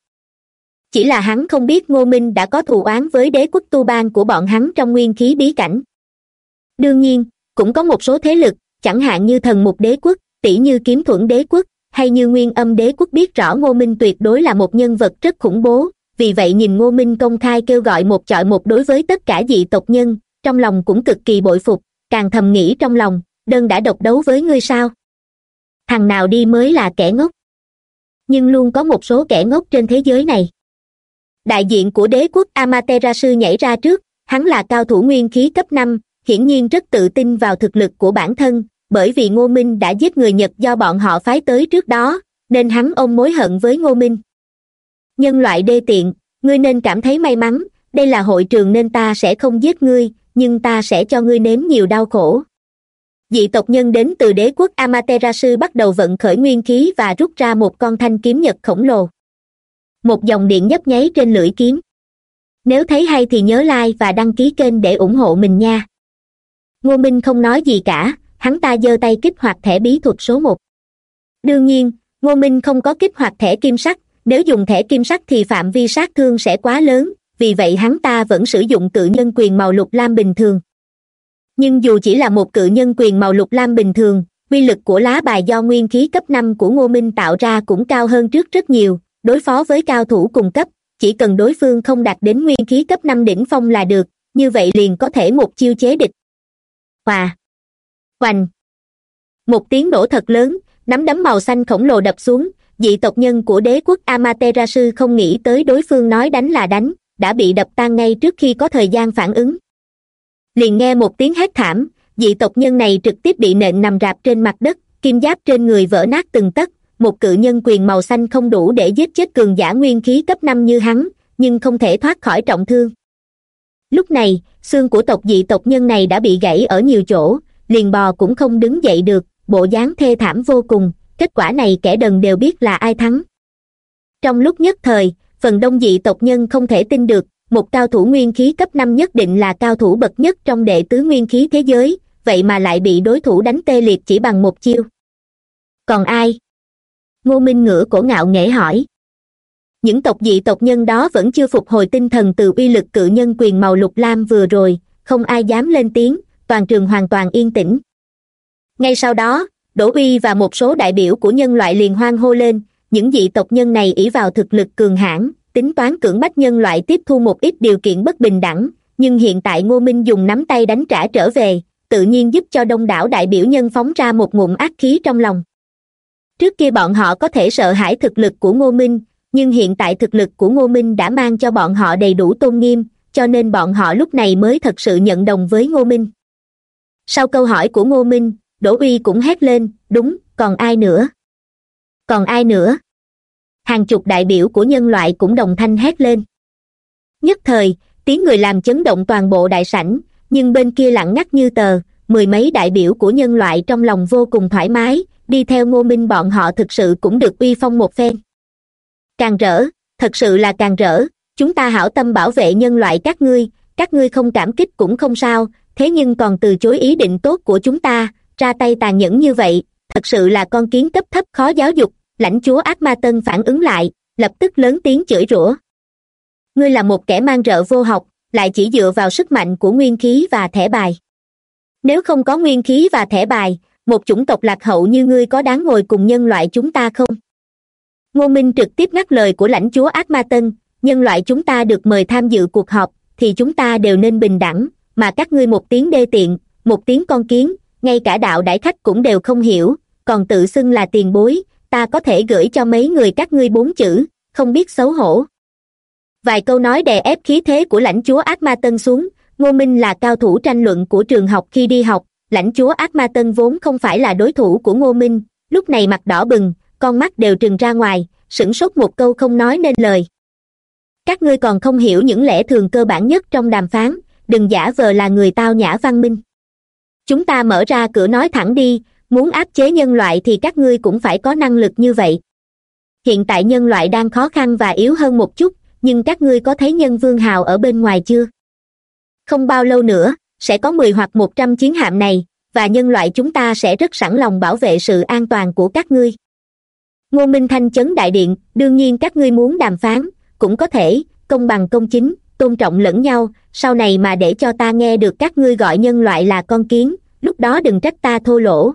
Chỉ là hắn không biết ngô minh đã có thù oán với đế quốc tu bang của bọn hắn trong nguyên khí bí cảnh. Đương nhiên, cũng có một số thế lực, chẳng hạn như thần mục đế quốc, tỷ như kiếm thuẫn đế quốc, hay như nguyên âm đế quốc biết rõ ngô minh tuyệt đối là một nhân vật rất khủng bố, vì vậy nhìn ngô minh công khai kêu gọi một chọi một đối với tất cả dị tộc nhân, trong lòng cũng cực kỳ bội phục càng thầm nghĩ trong lòng, đơn đã độc đấu với ngươi sao? Thằng nào đi mới là kẻ ngốc. Nhưng luôn có một số kẻ ngốc trên thế giới này. Đại diện của đế quốc amaterasu nhảy ra trước, hắn là cao thủ nguyên khí cấp năm, hiển nhiên rất tự tin vào thực lực của bản thân, bởi vì ngô minh đã giết người nhật do bọn họ phái tới trước đó, nên hắn ôm mối hận với ngô minh. Nhân loại đê tiện, ngươi nên cảm thấy may mắn, đây là hội trường nên ta sẽ không giết ngươi nhưng ta sẽ cho ngươi nếm nhiều đau khổ. Dị tộc nhân đến từ đế quốc amaterasu bắt đầu vận khởi nguyên khí và rút ra một con thanh kiếm nhật khổng lồ. Một dòng điện nhấp nháy trên lưỡi kiếm. Nếu thấy hay thì nhớ like và đăng ký kênh để ủng hộ mình nha. Ngô minh không nói gì cả, hắn ta giơ tay kích hoạt thẻ bí thuật số một. Đương nhiên, ngô minh không có kích hoạt thẻ kim sắc, nếu dùng thẻ kim sắc thì phạm vi sát thương sẽ quá lớn vì vậy hắn ta vẫn sử dụng cự nhân quyền màu lục lam bình thường. Nhưng dù chỉ là một cự nhân quyền màu lục lam bình thường uy lực của lá bài do nguyên khí cấp năm của ngô minh tạo ra cũng cao hơn trước rất nhiều, đối phó với cao thủ cùng cấp, chỉ cần đối phương không đạt đến nguyên khí cấp năm đỉnh phong là được, như vậy liền có thể một chiêu chế địch. Hòa. Hoành. Một tiếng nổ thật lớn, nắm đấm màu xanh khổng lồ đập xuống, dị tộc nhân của đế quốc amaterasu không nghĩ tới đối phương nói đánh là đánh đã bị đập tan ngay trước khi có thời gian phản ứng. Liền nghe một tiếng hét thảm, dị tộc nhân này trực tiếp bị nện nằm rạp trên mặt đất, kim giáp trên người vỡ nát từng tấc, một cự nhân quyền màu xanh không đủ để giết chết cường giả nguyên khí cấp năm như hắn, nhưng không thể thoát khỏi trọng thương. Lúc này, xương của tộc dị tộc nhân này đã bị gãy ở nhiều chỗ, liền bò cũng không đứng dậy được, bộ dáng thê thảm vô cùng, kết quả này kẻ đần đều biết là ai thắng. Trong lúc nhất thời phần đông dị tộc nhân không thể tin được, một cao thủ nguyên khí cấp năm nhất định là cao thủ bậc nhất trong đệ tứ nguyên khí thế giới, vậy mà lại bị đối thủ đánh tê liệt chỉ bằng một chiêu. Còn ai? Ngô minh ngửa cổ ngạo nghễ hỏi. Những tộc dị tộc nhân đó vẫn chưa phục hồi tinh thần từ uy lực cự nhân quyền màu lục lam vừa rồi, không ai dám lên tiếng, toàn trường hoàn toàn yên tĩnh. Ngay sau đó, đỗ uy và một số đại biểu của nhân loại liền hoan hô lên những dị tộc nhân này ỷ vào thực lực cường hãn, tính toán cưỡng bách nhân loại tiếp thu một ít điều kiện bất bình đẳng, nhưng hiện tại ngô minh dùng nắm tay đánh trả trở về, tự nhiên giúp cho đông đảo đại biểu nhân phóng ra một ngụm ác khí trong lòng. Trước kia bọn họ có thể sợ hãi thực lực của ngô minh, nhưng hiện tại thực lực của ngô minh đã mang cho bọn họ đầy đủ tôn nghiêm, cho nên bọn họ lúc này mới thật sự nhận đồng với ngô minh. Sau câu hỏi của ngô minh, đỗ uy cũng hét lên, đúng, còn ai nữa? Còn ai nữa? Hàng chục đại biểu của nhân loại cũng đồng thanh hét lên. Nhất thời, tiếng người làm chấn động toàn bộ đại sảnh, nhưng bên kia lặng ngắt như tờ, mười mấy đại biểu của nhân loại trong lòng vô cùng thoải mái, đi theo ngô minh bọn họ thực sự cũng được uy phong một phen. Càng rỡ, thật sự là càng rỡ, chúng ta hảo tâm bảo vệ nhân loại các ngươi các ngươi không cảm kích cũng không sao, thế nhưng còn từ chối ý định tốt của chúng ta, ra tay tàn nhẫn như vậy, thật sự là con kiến cấp thấp khó giáo dục lãnh chúa ác ma tân phản ứng lại, lập tức lớn tiếng chửi rủa. Ngươi là một kẻ mang rợ vô học, lại chỉ dựa vào sức mạnh của nguyên khí và thẻ bài. Nếu không có nguyên khí và thẻ bài, một chủng tộc lạc hậu như ngươi có đáng ngồi cùng nhân loại chúng ta không? Ngô minh trực tiếp ngắt lời của lãnh chúa ác ma tân, nhân loại chúng ta được mời tham dự cuộc họp, thì chúng ta đều nên bình đẳng, mà các ngươi một tiếng đê tiện, một tiếng con kiến, ngay cả đạo đại khách cũng đều không hiểu, còn tự xưng là tiền bối ta có thể gửi cho mấy người các ngươi bốn chữ, không biết xấu hổ. Vài câu nói đè ép khí thế của lãnh chúa ác ma tân xuống, ngô minh là cao thủ tranh luận của trường học khi đi học, lãnh chúa ác ma tân vốn không phải là đối thủ của ngô minh, lúc này mặt đỏ bừng, con mắt đều trừng ra ngoài, sửng sốt một câu không nói nên lời. Các ngươi còn không hiểu những lẽ thường cơ bản nhất trong đàm phán, đừng giả vờ là người tao nhã văn minh. Chúng ta mở ra cửa nói thẳng đi muốn áp chế nhân loại thì các ngươi cũng phải có năng lực như vậy. Hiện tại nhân loại đang khó khăn và yếu hơn một chút, nhưng các ngươi có thấy nhân vương hào ở bên ngoài chưa? Không bao lâu nữa, sẽ có mười hoặc một trăm chiến hạm này, và nhân loại chúng ta sẽ rất sẵn lòng bảo vệ sự an toàn của các ngươi. Ngô minh thanh chấn đại điện, đương nhiên các ngươi muốn đàm phán, cũng có thể, công bằng công chính, tôn trọng lẫn nhau, sau này mà để cho ta nghe được các ngươi gọi nhân loại là con kiến, lúc đó đừng trách ta thô lỗ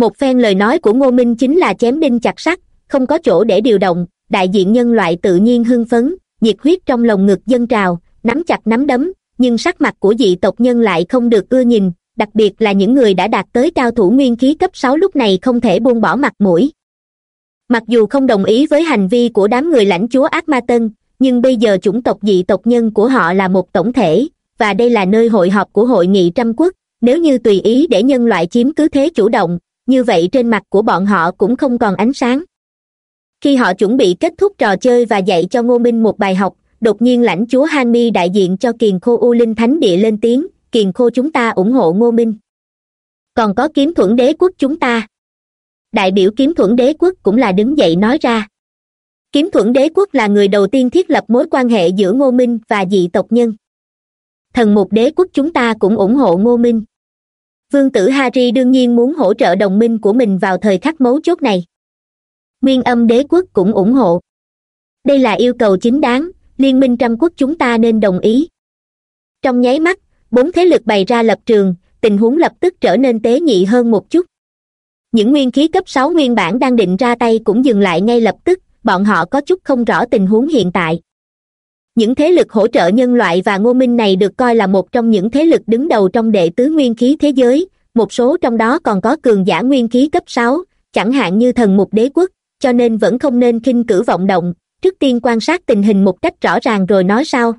một phen lời nói của ngô minh chính là chém đinh chặt sắt, không có chỗ để điều động, đại diện nhân loại tự nhiên hưng phấn, nhiệt huyết trong lồng ngực dân trào, nắm chặt nắm đấm, nhưng sắc mặt của dị tộc nhân lại không được ưa nhìn, đặc biệt là những người đã đạt tới cao thủ nguyên khí cấp sáu lúc này không thể buông bỏ mặt mũi. Mặc dù không đồng ý với hành vi của đám người lãnh chúa ác ma tân, nhưng bây giờ chủng tộc dị tộc nhân của họ là một tổng thể, và đây là nơi hội họp của hội nghị trăm quốc, nếu như tùy ý để nhân loại chiếm cứ thế chủ động như vậy trên mặt của bọn họ cũng không còn ánh sáng. Khi họ chuẩn bị kết thúc trò chơi và dạy cho ngô minh một bài học, đột nhiên lãnh chúa han mi đại diện cho kiền khô u linh thánh địa lên tiếng, kiền khô chúng ta ủng hộ ngô minh. Còn có kiếm thuẫn đế quốc chúng ta. Đại biểu kiếm thuẫn đế quốc cũng là đứng dậy nói ra. Kiếm thuẫn đế quốc là người đầu tiên thiết lập mối quan hệ giữa ngô minh và dị tộc nhân. Thần mục đế quốc chúng ta cũng ủng hộ ngô minh vương tử harry đương nhiên muốn hỗ trợ đồng minh của mình vào thời khắc mấu chốt này. Nguyên âm đế quốc cũng ủng hộ. Đây là yêu cầu chính đáng, liên minh trăm quốc chúng ta nên đồng ý. Trong nháy mắt, bốn thế lực bày ra lập trường, tình huống lập tức trở nên tế nhị hơn một chút. Những nguyên khí cấp sáu nguyên bản đang định ra tay cũng dừng lại ngay lập tức, bọn họ có chút không rõ tình huống hiện tại những thế lực hỗ trợ nhân loại và ngô minh này được coi là một trong những thế lực đứng đầu trong đệ tứ nguyên khí thế giới. Một số trong đó còn có cường giả nguyên khí cấp sáu, chẳng hạn như thần mục đế quốc, cho nên vẫn không nên khinh cử vọng động. Trước tiên quan sát tình hình một cách rõ ràng rồi nói sau.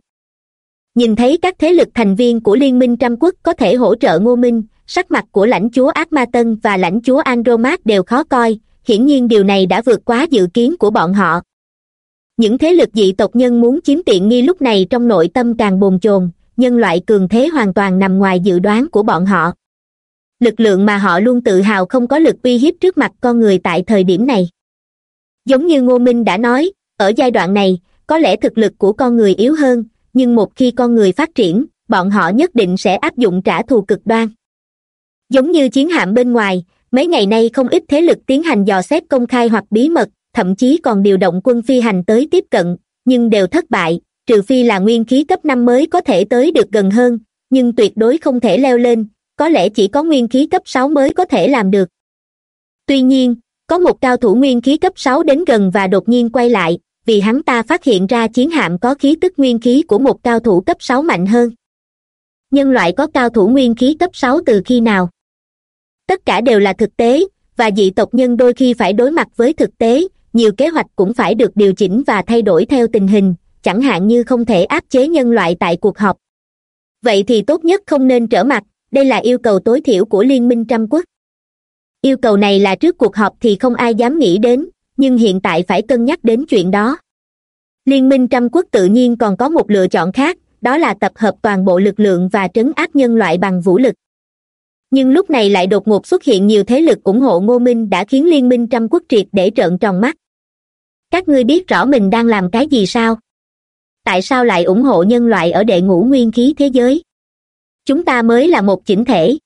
Nhìn thấy các thế lực thành viên của liên minh trăm quốc có thể hỗ trợ ngô minh, sắc mặt của lãnh chúa ác ma tân và lãnh chúa andromat đều khó coi. Hiển nhiên điều này đã vượt quá dự kiến của bọn họ những thế lực dị tộc nhân muốn chiếm tiện nghi lúc này trong nội tâm càng bồn chồn, nhân loại cường thế hoàn toàn nằm ngoài dự đoán của bọn họ. Lực lượng mà họ luôn tự hào không có lực uy hiếp trước mặt con người tại thời điểm này. Giống như ngô minh đã nói, ở giai đoạn này, có lẽ thực lực của con người yếu hơn, nhưng một khi con người phát triển, bọn họ nhất định sẽ áp dụng trả thù cực đoan. Giống như chiến hạm bên ngoài, mấy ngày nay không ít thế lực tiến hành dò xét công khai hoặc bí mật thậm chí còn điều động quân phi hành tới tiếp cận, nhưng đều thất bại, trừ phi là nguyên khí cấp năm mới có thể tới được gần hơn, nhưng tuyệt đối không thể leo lên, có lẽ chỉ có nguyên khí cấp sáu mới có thể làm được. Tuy nhiên, có một cao thủ nguyên khí cấp sáu đến gần và đột nhiên quay lại, vì hắn ta phát hiện ra chiến hạm có khí tức nguyên khí của một cao thủ cấp sáu mạnh hơn. Nhân loại có cao thủ nguyên khí cấp sáu từ khi nào? Tất cả đều là thực tế, và dị tộc nhân đôi khi phải đối mặt với thực tế nhiều kế hoạch cũng phải được điều chỉnh và thay đổi theo tình hình, chẳng hạn như không thể áp chế nhân loại tại cuộc họp. Vậy thì tốt nhất không nên trở mặt, đây là yêu cầu tối thiểu của liên minh trăm quốc. Yêu cầu này là trước cuộc họp thì không ai dám nghĩ đến, nhưng hiện tại phải cân nhắc đến chuyện đó. Liên minh trăm quốc tự nhiên còn có một lựa chọn khác, đó là tập hợp toàn bộ lực lượng và trấn áp nhân loại bằng vũ lực nhưng lúc này lại đột ngột xuất hiện nhiều thế lực ủng hộ ngô minh đã khiến liên minh trăm quốc triệt để trợn tròn mắt. Các ngươi biết rõ mình đang làm cái gì sao? Tại sao lại ủng hộ nhân loại ở đệ ngũ nguyên khí thế giới? Chúng ta mới là một chỉnh thể.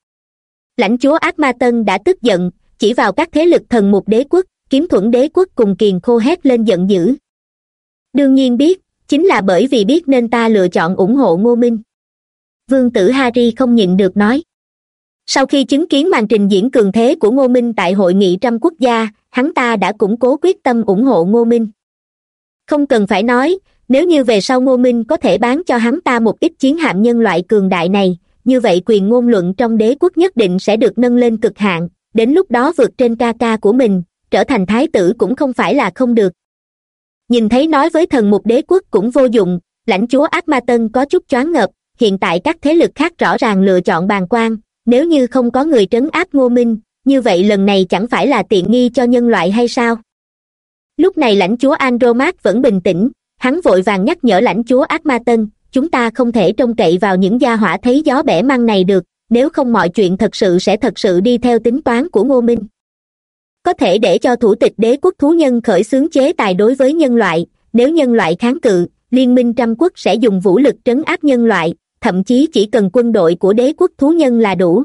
Lãnh chúa ác ma tân đã tức giận, chỉ vào các thế lực thần mục đế quốc, kiếm thuẫn đế quốc cùng kiền khô hét lên giận dữ. Đương nhiên biết, chính là bởi vì biết nên ta lựa chọn ủng hộ ngô minh. Vương tử harry không nhịn được nói sau khi chứng kiến màn trình diễn cường thế của ngô minh tại hội nghị trăm quốc gia, hắn ta đã củng cố quyết tâm ủng hộ ngô minh. Không cần phải nói, nếu như về sau ngô minh có thể bán cho hắn ta một ít chiến hạm nhân loại cường đại này, như vậy quyền ngôn luận trong đế quốc nhất định sẽ được nâng lên cực hạn, đến lúc đó vượt trên ca ca của mình, trở thành thái tử cũng không phải là không được. Nhìn thấy nói với thần mục đế quốc cũng vô dụng, lãnh chúa ác ma tân có chút choáng ngợp, hiện tại các thế lực khác rõ ràng lựa chọn bàn quan nếu như không có người trấn áp ngô minh, như vậy lần này chẳng phải là tiện nghi cho nhân loại hay sao? Lúc này lãnh chúa andromat vẫn bình tĩnh, hắn vội vàng nhắc nhở lãnh chúa ác ma tân chúng ta không thể trông cậy vào những gia hỏa thấy gió bẻ măng này được, nếu không mọi chuyện thật sự sẽ thật sự đi theo tính toán của ngô minh. Có thể để cho thủ tịch đế quốc thú nhân khởi xướng chế tài đối với nhân loại, nếu nhân loại kháng cự, liên minh trăm quốc sẽ dùng vũ lực trấn áp nhân loại thậm chí chỉ cần quân đội của đế quốc thú nhân là đủ.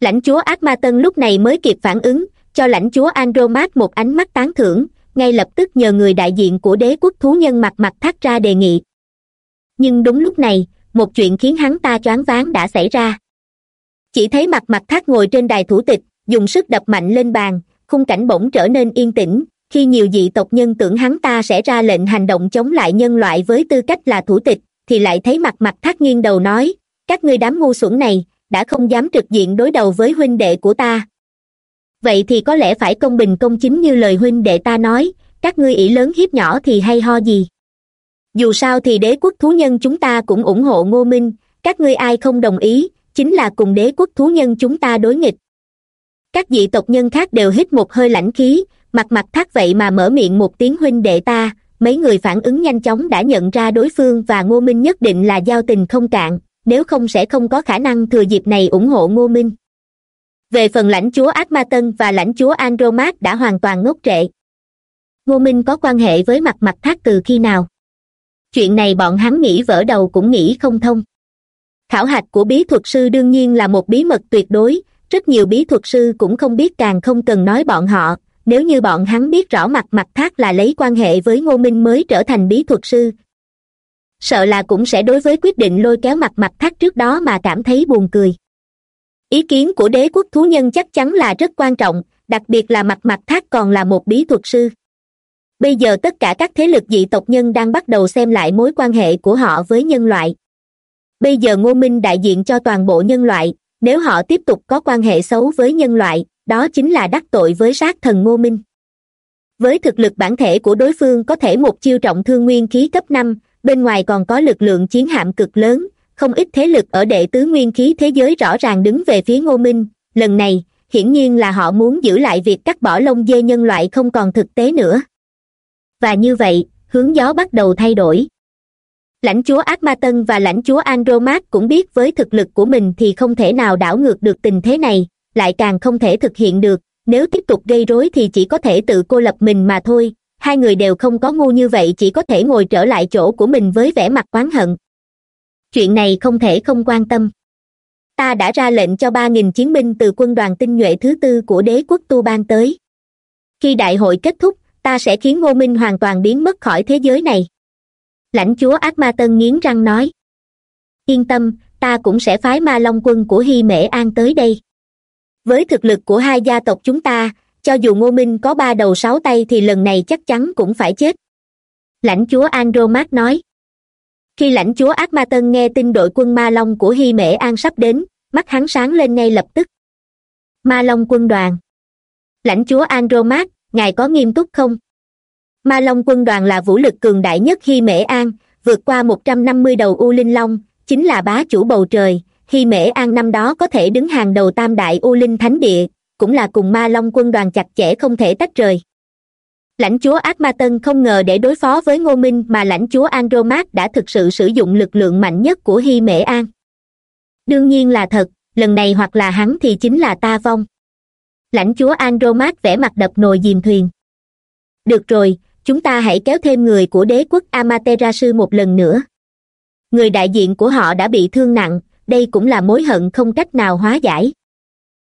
Lãnh chúa ác ma tân lúc này mới kịp phản ứng, cho lãnh chúa andromat một ánh mắt tán thưởng, ngay lập tức nhờ người đại diện của đế quốc thú nhân mặt mặt thắt ra đề nghị. Nhưng đúng lúc này, một chuyện khiến hắn ta choáng váng đã xảy ra. Chỉ thấy mặt mặt thắt ngồi trên đài thủ tịch, dùng sức đập mạnh lên bàn, khung cảnh bỗng trở nên yên tĩnh, khi nhiều dị tộc nhân tưởng hắn ta sẽ ra lệnh hành động chống lại nhân loại với tư cách là thủ tịch thì lại thấy mặt mặt thắt nghiêng đầu nói, các ngươi đám ngu xuẩn này, đã không dám trực diện đối đầu với huynh đệ của ta. Vậy thì có lẽ phải công bình công chính như lời huynh đệ ta nói, các ngươi ỷ lớn hiếp nhỏ thì hay ho gì? Dù sao thì đế quốc thú nhân chúng ta cũng ủng hộ ngô minh, các ngươi ai không đồng ý, chính là cùng đế quốc thú nhân chúng ta đối nghịch. Các dị tộc nhân khác đều hít một hơi lãnh khí, mặt mặt thác vậy mà mở miệng một tiếng huynh đệ ta mấy người phản ứng nhanh chóng đã nhận ra đối phương và ngô minh nhất định là giao tình không cạn, nếu không sẽ không có khả năng thừa dịp này ủng hộ ngô minh. Về phần lãnh chúa ác ma tân và lãnh chúa andromat đã hoàn toàn ngốc trệ. Ngô minh có quan hệ với mặt mặt thác từ khi nào? Chuyện này bọn hắn nghĩ vỡ đầu cũng nghĩ không thông. Khảo hạch của bí thuật sư đương nhiên là một bí mật tuyệt đối, rất nhiều bí thuật sư cũng không biết càng không cần nói bọn họ nếu như bọn hắn biết rõ mặt mặt thác là lấy quan hệ với ngô minh mới trở thành bí thuật sư, sợ là cũng sẽ đối với quyết định lôi kéo mặt mặt thác trước đó mà cảm thấy buồn cười. Ý kiến của đế quốc thú nhân chắc chắn là rất quan trọng, đặc biệt là mặt mặt thác còn là một bí thuật sư. Bây giờ tất cả các thế lực dị tộc nhân đang bắt đầu xem lại mối quan hệ của họ với nhân loại. Bây giờ ngô minh đại diện cho toàn bộ nhân loại nếu họ tiếp tục có quan hệ xấu với nhân loại, đó chính là đắc tội với sát thần ngô minh. Với thực lực bản thể của đối phương có thể một chiêu trọng thương nguyên khí cấp năm, bên ngoài còn có lực lượng chiến hạm cực lớn, không ít thế lực ở đệ tứ nguyên khí thế giới rõ ràng đứng về phía ngô minh. Lần này, hiển nhiên là họ muốn giữ lại việc cắt bỏ lông dê nhân loại không còn thực tế nữa. Và như vậy, hướng gió bắt đầu thay đổi lãnh chúa ác ma tân và lãnh chúa andromat cũng biết với thực lực của mình thì không thể nào đảo ngược được tình thế này, lại càng không thể thực hiện được. Nếu tiếp tục gây rối thì chỉ có thể tự cô lập mình mà thôi. Hai người đều không có ngu như vậy, chỉ có thể ngồi trở lại chỗ của mình với vẻ mặt oán hận. Chuyện này không thể không quan tâm. Ta đã ra lệnh cho ba nghìn chiến binh từ quân đoàn tinh nhuệ thứ tư của đế quốc tu ban tới. Khi đại hội kết thúc, ta sẽ khiến ngô minh hoàn toàn biến mất khỏi thế giới này lãnh chúa ác ma tân nghiến răng nói. Yên tâm, ta cũng sẽ phái ma long quân của hy mễ an tới đây. Với thực lực của hai gia tộc chúng ta, cho dù ngô minh có ba đầu sáu tay thì lần này chắc chắn cũng phải chết. Lãnh chúa andromat nói. Khi lãnh chúa ác ma tân nghe tin đội quân ma long của hy mễ an sắp đến, mắt hắn sáng lên ngay lập tức. Ma long quân đoàn. Lãnh chúa andromat ngài có nghiêm túc không? Ma long quân đoàn là vũ lực cường đại nhất khi mễ an, vượt qua một trăm năm mươi đầu u linh long, chính là bá chủ bầu trời. Khi mễ an năm đó có thể đứng hàng đầu tam đại u linh thánh địa, cũng là cùng ma long quân đoàn chặt chẽ không thể tách rời. Lãnh chúa ác ma tân không ngờ để đối phó với ngô minh mà lãnh chúa andromat đã thực sự sử dụng lực lượng mạnh nhất của hy mễ an. Đương nhiên là thật, lần này hoặc là hắn thì chính là ta vong. Lãnh chúa andromat vẽ mặt đập nồi dìm thuyền. Được rồi chúng ta hãy kéo thêm người của đế quốc amaterasu một lần nữa. Người đại diện của họ đã bị thương nặng, đây cũng là mối hận không cách nào hóa giải.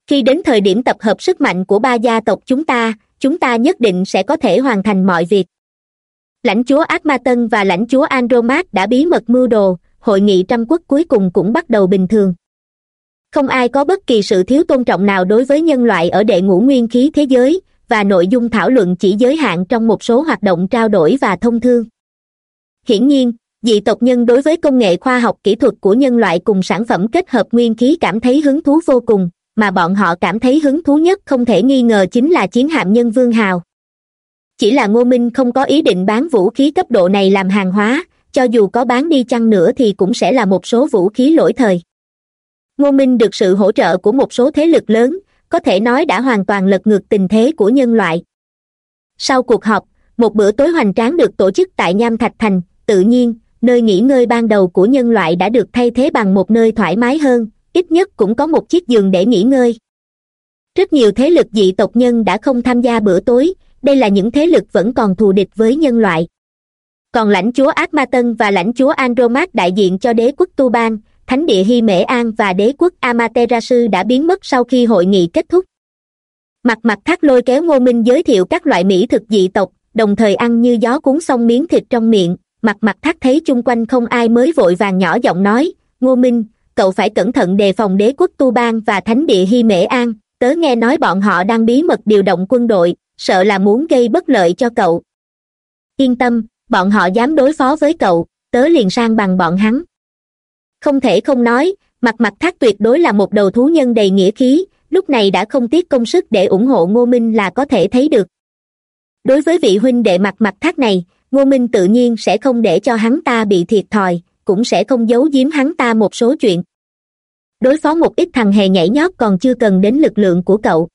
Khi đến thời điểm tập hợp sức mạnh của ba gia tộc chúng ta chúng ta nhất định sẽ có thể hoàn thành mọi việc. Lãnh chúa ác ma tân và lãnh chúa andromat đã bí mật mưu đồ, hội nghị trăm quốc cuối cùng cũng bắt đầu bình thường. Không ai có bất kỳ sự thiếu tôn trọng nào đối với nhân loại ở đệ ngũ nguyên khí thế giới và nội dung thảo luận chỉ giới hạn trong một số hoạt động trao đổi và thông thương. Hiển nhiên, dị tộc nhân đối với công nghệ khoa học kỹ thuật của nhân loại cùng sản phẩm kết hợp nguyên khí cảm thấy hứng thú vô cùng, mà bọn họ cảm thấy hứng thú nhất không thể nghi ngờ chính là chiến hạm nhân vương hào. Chỉ là ngô minh không có ý định bán vũ khí cấp độ này làm hàng hóa, cho dù có bán đi chăng nữa thì cũng sẽ là một số vũ khí lỗi thời. Ngô minh được sự hỗ trợ của một số thế lực lớn có thể nói đã hoàn toàn lật ngược tình thế của nhân loại. Sau cuộc họp, một bữa tối hoành tráng được tổ chức tại nham thạch thành, tự nhiên, nơi nghỉ ngơi ban đầu của nhân loại đã được thay thế bằng một nơi thoải mái hơn, ít nhất cũng có một chiếc giường để nghỉ ngơi. Rất nhiều thế lực dị tộc nhân đã không tham gia bữa tối, đây là những thế lực vẫn còn thù địch với nhân loại. Còn lãnh chúa ác ma tân và lãnh chúa andromat đại diện cho đế quốc tu ban thánh địa hy mễ an và đế quốc amaterasu đã biến mất sau khi hội nghị kết thúc. Mặt mặt thác lôi kéo ngô minh giới thiệu các loại mỹ thực dị tộc, đồng thời ăn như gió cuốn xong miếng thịt trong miệng. Mặt mặt thác thấy chung quanh không ai mới vội vàng nhỏ giọng nói, ngô minh, cậu phải cẩn thận đề phòng đế quốc tu bang và thánh địa hy mễ an. Tớ nghe nói bọn họ đang bí mật điều động quân đội, sợ là muốn gây bất lợi cho cậu. Yên tâm, bọn họ dám đối phó với cậu, tớ liền sang bằng bọn hắn không thể không nói, mặt mặt thác tuyệt đối là một đầu thú nhân đầy nghĩa khí, lúc này đã không tiếc công sức để ủng hộ ngô minh là có thể thấy được. Đối với vị huynh đệ mặt mặt thác này, ngô minh tự nhiên sẽ không để cho hắn ta bị thiệt thòi, cũng sẽ không giấu giếm hắn ta một số chuyện. Đối phó một ít thằng hề nhảy nhót còn chưa cần đến lực lượng của cậu.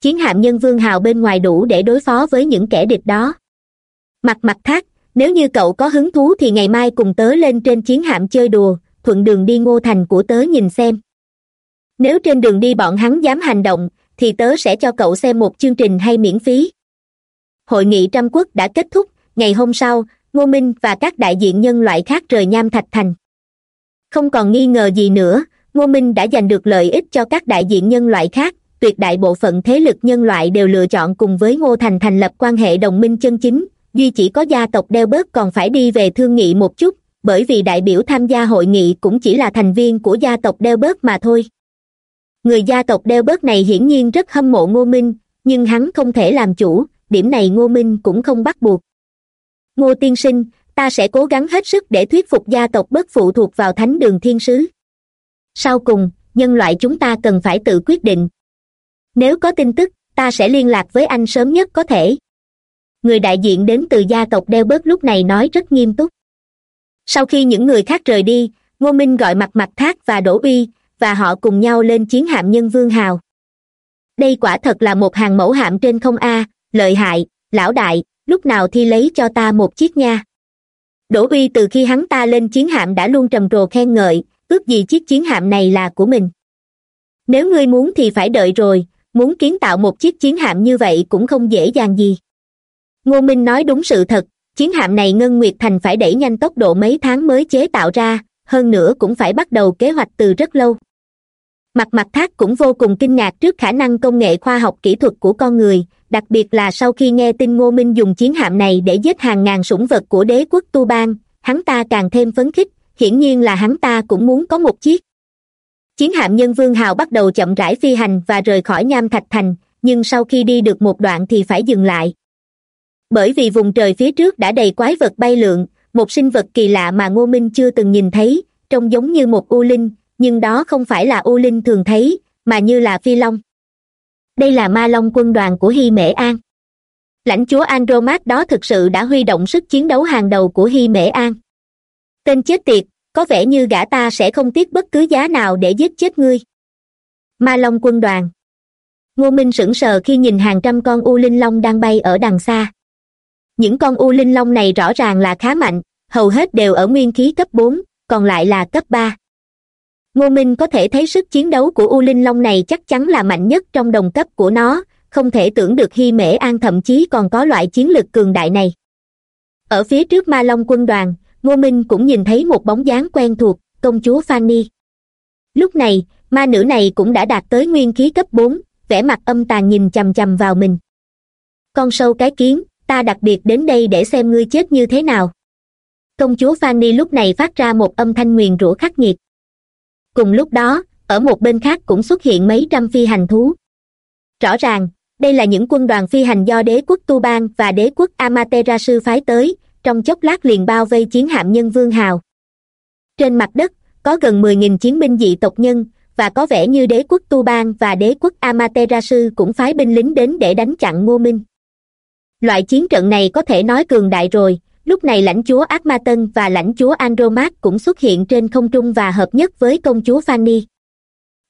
Chiến hạm nhân vương hào bên ngoài đủ để đối phó với những kẻ địch đó. Mặt mặt thác, nếu như cậu có hứng thú thì ngày mai cùng tớ lên trên chiến hạm chơi đùa thuận đường đi ngô thành của tớ nhìn xem. Nếu trên đường đi bọn hắn dám hành động, thì tớ sẽ cho cậu xem một chương trình hay miễn phí. Hội nghị trăm quốc đã kết thúc, ngày hôm sau, ngô minh và các đại diện nhân loại khác rời nham thạch thành. Không còn nghi ngờ gì nữa, ngô minh đã giành được lợi ích cho các đại diện nhân loại khác, tuyệt đại bộ phận thế lực nhân loại đều lựa chọn cùng với ngô thành thành lập quan hệ đồng minh chân chính, duy chỉ có gia tộc đeo bớt còn phải đi về thương nghị một chút bởi vì đại biểu tham gia hội nghị cũng chỉ là thành viên của gia tộc đeo bớt mà thôi. Người gia tộc đeo bớt này hiển nhiên rất hâm mộ ngô minh, nhưng hắn không thể làm chủ, điểm này ngô minh cũng không bắt buộc. Ngô tiên sinh, ta sẽ cố gắng hết sức để thuyết phục gia tộc bớt phụ thuộc vào thánh đường thiên sứ. Sau cùng, nhân loại chúng ta cần phải tự quyết định. Nếu có tin tức, ta sẽ liên lạc với anh sớm nhất có thể. Người đại diện đến từ gia tộc đeo bớt lúc này nói rất nghiêm túc sau khi những người khác rời đi, ngô minh gọi mặt mặt thác và đỗ uy, và họ cùng nhau lên chiến hạm nhân vương hào. Đây quả thật là một hàng mẫu hạm trên không a, lợi hại, lão đại, lúc nào thi lấy cho ta một chiếc nha. Đỗ uy từ khi hắn ta lên chiến hạm đã luôn trầm trồ khen ngợi, ước gì chiếc chiến hạm này là của mình. Nếu ngươi muốn thì phải đợi rồi, muốn kiến tạo một chiếc chiến hạm như vậy cũng không dễ dàng gì. Ngô minh nói đúng sự thật chiến hạm này ngân nguyệt thành phải đẩy nhanh tốc độ mấy tháng mới chế tạo ra, hơn nữa cũng phải bắt đầu kế hoạch từ rất lâu. Mặt mặt thác cũng vô cùng kinh ngạc trước khả năng công nghệ khoa học kỹ thuật của con người, đặc biệt là sau khi nghe tin ngô minh dùng chiến hạm này để giết hàng ngàn sủng vật của đế quốc tu bang, hắn ta càng thêm phấn khích, hiển nhiên là hắn ta cũng muốn có một chiếc. Chiến hạm nhân vương hào bắt đầu chậm rãi phi hành và rời khỏi nham thạch thành, nhưng sau khi đi được một đoạn thì phải dừng lại bởi vì vùng trời phía trước đã đầy quái vật bay lượn, một sinh vật kỳ lạ mà ngô minh chưa từng nhìn thấy, trông giống như một u linh, nhưng đó không phải là u linh thường thấy, mà như là phi long. Đây là ma long quân đoàn của hy mễ an. Lãnh chúa andromat đó thực sự đã huy động sức chiến đấu hàng đầu của hy mễ an. Tên chết tiệt, có vẻ như gã ta sẽ không tiếc bất cứ giá nào để giết chết ngươi. Ma long quân đoàn. Ngô minh sững sờ khi nhìn hàng trăm con u linh long đang bay ở đằng xa những con u linh long này rõ ràng là khá mạnh, hầu hết đều ở nguyên khí cấp bốn, còn lại là cấp ba. Ngô minh có thể thấy sức chiến đấu của u linh long này chắc chắn là mạnh nhất trong đồng cấp của nó, không thể tưởng được hy mễ an thậm chí còn có loại chiến lực cường đại này. Ở phía trước ma long quân đoàn, ngô minh cũng nhìn thấy một bóng dáng quen thuộc, công chúa fanny lúc này, ma nữ này cũng đã đạt tới nguyên khí cấp bốn, vẻ mặt âm tàn nhìn chằm chằm vào mình. Con sâu cái kiến ta đặc biệt đến đây để xem ngươi chết như thế nào. Công chúa fanny lúc này phát ra một âm thanh nguyền rủa khắc nghiệt. Cùng lúc đó, ở một bên khác cũng xuất hiện mấy trăm phi hành thú. Rõ ràng, đây là những quân đoàn phi hành do đế quốc tu bang và đế quốc amaterasu phái tới, trong chốc lát liền bao vây chiến hạm nhân vương hào. Trên mặt đất, có gần mười nghìn chiến binh dị tộc nhân, và có vẻ như đế quốc tu bang và đế quốc amaterasu cũng phái binh lính đến để đánh chặn ngô minh loại chiến trận này có thể nói cường đại rồi. Lúc này lãnh chúa ác ma tân và lãnh chúa andromat cũng xuất hiện trên không trung và hợp nhất với công chúa fanny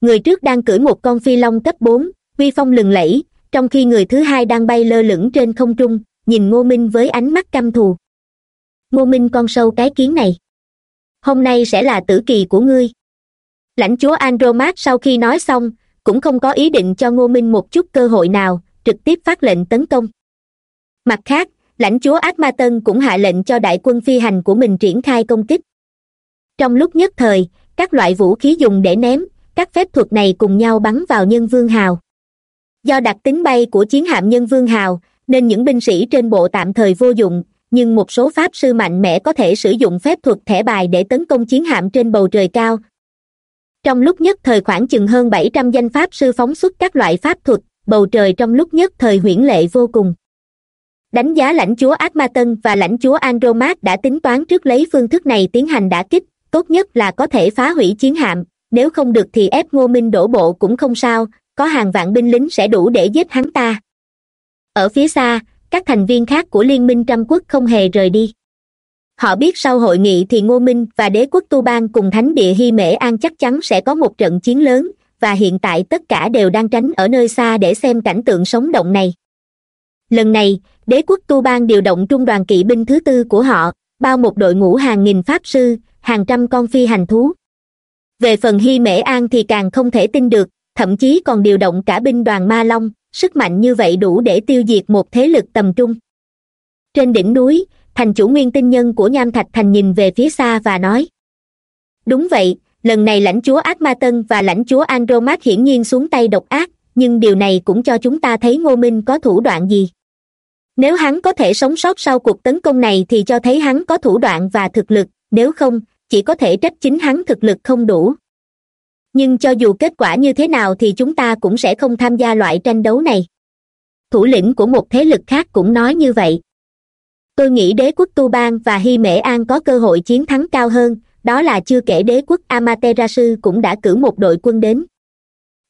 người trước đang cưỡi một con phi long cấp bốn, uy phong lừng lẫy, trong khi người thứ hai đang bay lơ lửng trên không trung, nhìn ngô minh với ánh mắt căm thù. Ngô minh con sâu cái kiến này. Hôm nay sẽ là tử kỳ của ngươi. Lãnh chúa andromat sau khi nói xong, cũng không có ý định cho ngô minh một chút cơ hội nào, trực tiếp phát lệnh tấn công mặt khác, lãnh chúa ác ma tân cũng hạ lệnh cho đại quân phi hành của mình triển khai công kích. Trong lúc nhất thời, các loại vũ khí dùng để ném, các phép thuật này cùng nhau bắn vào nhân vương hào. Do đặc tính bay của chiến hạm nhân vương hào, nên những binh sĩ trên bộ tạm thời vô dụng, nhưng một số pháp sư mạnh mẽ có thể sử dụng phép thuật thẻ bài để tấn công chiến hạm trên bầu trời cao. Trong lúc nhất thời khoảng chừng hơn bảy trăm danh pháp sư phóng xuất các loại pháp thuật, bầu trời trong lúc nhất thời huyễn lệ vô cùng đánh giá lãnh chúa ác ma tân và lãnh chúa andromat đã tính toán trước lấy phương thức này tiến hành đả kích, tốt nhất là có thể phá hủy chiến hạm. Nếu không được thì ép ngô minh đổ bộ cũng không sao, có hàng vạn binh lính sẽ đủ để giết hắn ta. Ở phía xa, các thành viên khác của liên minh trăm quốc không hề rời đi. Họ biết sau hội nghị thì ngô minh và đế quốc tu bang cùng thánh địa hy mễ an chắc chắn sẽ có một trận chiến lớn, và hiện tại tất cả đều đang tránh ở nơi xa để xem cảnh tượng sống động này. Lần này đế quốc tu bang điều động trung đoàn kỵ binh thứ tư của họ, bao một đội ngũ hàng nghìn pháp sư, hàng trăm con phi hành thú. Về phần hy mễ an thì càng không thể tin được, thậm chí còn điều động cả binh đoàn ma long, sức mạnh như vậy đủ để tiêu diệt một thế lực tầm trung. Trên đỉnh núi, thành chủ nguyên tinh nhân của nham thạch thành nhìn về phía xa và nói, đúng vậy, lần này lãnh chúa ác ma tân và lãnh chúa andromat hiển nhiên xuống tay độc ác, nhưng điều này cũng cho chúng ta thấy ngô minh có thủ đoạn gì nếu hắn có thể sống sót sau cuộc tấn công này thì cho thấy hắn có thủ đoạn và thực lực, nếu không, chỉ có thể trách chính hắn thực lực không đủ. Nhưng cho dù kết quả như thế nào thì chúng ta cũng sẽ không tham gia loại tranh đấu này. Thủ lĩnh của một thế lực khác cũng nói như vậy. Tôi nghĩ đế quốc tu bang và hy mễ an có cơ hội chiến thắng cao hơn, đó là chưa kể đế quốc amaterasu cũng đã cử một đội quân đến.